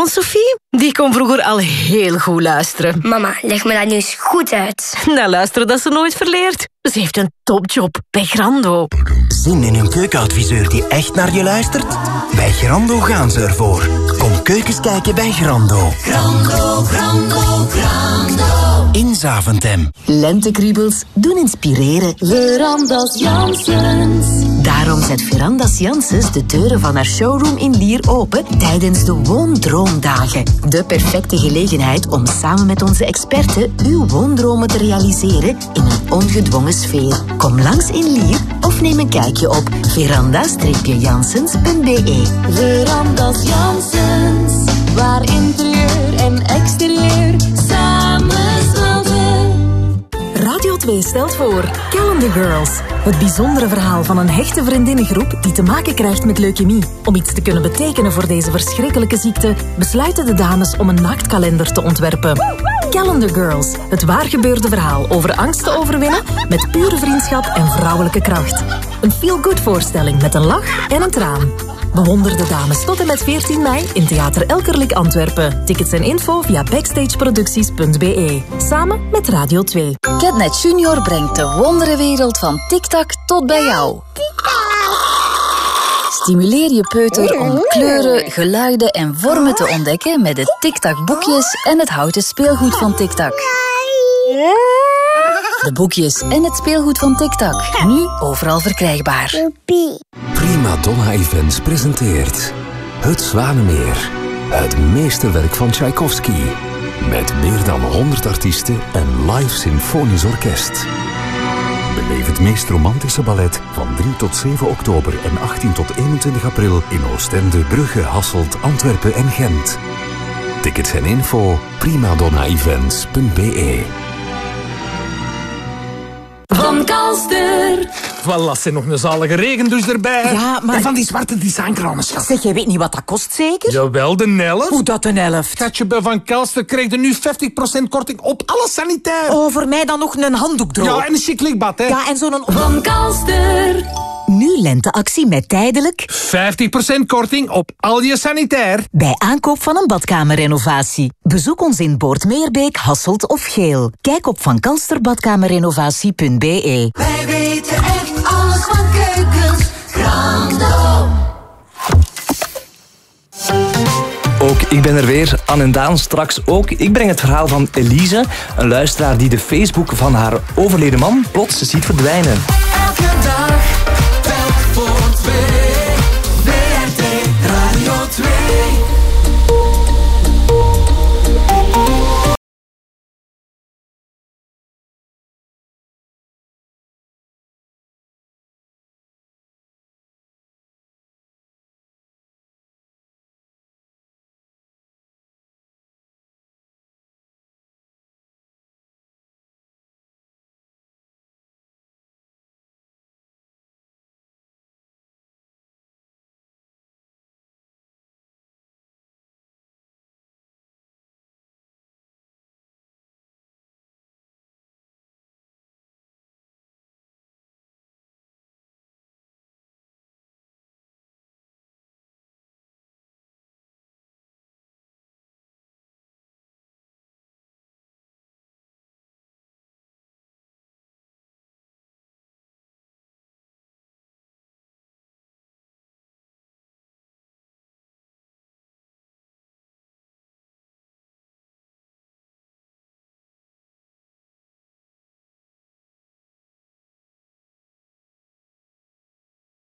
Ons Sophie, die kon vroeger al heel goed luisteren.
Mama, leg me dat nu eens goed uit.
Nou, luisteren dat ze nooit verleert. Ze heeft een topjob bij Grando.
Zin in een keukenadviseur die echt naar je luistert? Bij Grando gaan ze ervoor. Kom keukens kijken bij Grando.
Grando, Grando, Grando.
In Zaventem.
Lentekriebels doen inspireren.
Verandas Janssens.
Daarom zet Verandas Janssens de deuren van haar showroom in Lier open tijdens de Woondroomdagen. De perfecte gelegenheid om samen met onze experten uw woondromen te realiseren in een ongedwongen sfeer. Kom langs in Lier of neem een kijkje op veranda-janssens.be.
Verandas Janssens. Waar interieur en exterieur samen.
Radio 2 stelt voor Calendar Girls. Het bijzondere verhaal van een hechte vriendinnengroep die te maken krijgt met leukemie. Om iets te kunnen betekenen voor deze verschrikkelijke ziekte, besluiten de dames om een naaktkalender te ontwerpen. Calendar Girls, het waargebeurde verhaal over angst te overwinnen met pure vriendschap en vrouwelijke kracht. Een feel-good voorstelling met een lach en een traan. Bewonder de dames tot en met 14 mei in Theater Elkerlijk Antwerpen. Tickets en info via backstageproducties.be. Samen met Radio 2.
Catnet Junior brengt de wonderenwereld van TikTok tot bij jou. Stimuleer je peuter om kleuren, geluiden en vormen te ontdekken met de TikTok boekjes en het houten speelgoed van TikTok. De boekjes en het speelgoed van TikTok. Nu overal verkrijgbaar.
Prima Donna Events presenteert Het Zwanemeer. Het meesterwerk van Tchaikovsky. Met meer dan 100 artiesten en live symfonisch orkest. Beleef het meest romantische ballet van 3 tot 7 oktober en 18 tot 21 april in Oostende, Brugge, Hasselt, Antwerpen en Gent. Tickets en info primadonnaevents.be
Van Kalster.
Voilà, ze nog een zalige regendouche erbij.
Ja, maar-
En van die zwarte designkranen, schat.
Zeg, jij weet niet wat dat kost, zeker?
Jawel, de helft.
Hoe dat een helft?
Schatje, bij Van Kelster krijg je nu 50% korting op alles sanitair.
Oh, voor mij dan nog een handdoek droog.
Ja, en een chic likbad, hè.
Ja, en zo'n...
Van Kalster.
Nu lenteactie met tijdelijk
50% korting op al je sanitair.
bij aankoop van een badkamerrenovatie. Bezoek ons in Boordmeerbeek, Hasselt of Geel. Kijk op
wij weten echt alles van keukens.
Ook ik ben er weer, Anne en Daan straks ook. Ik breng het verhaal van Elise, een luisteraar die de Facebook van haar overleden man plots ziet verdwijnen. Elke dag, telk voor twee.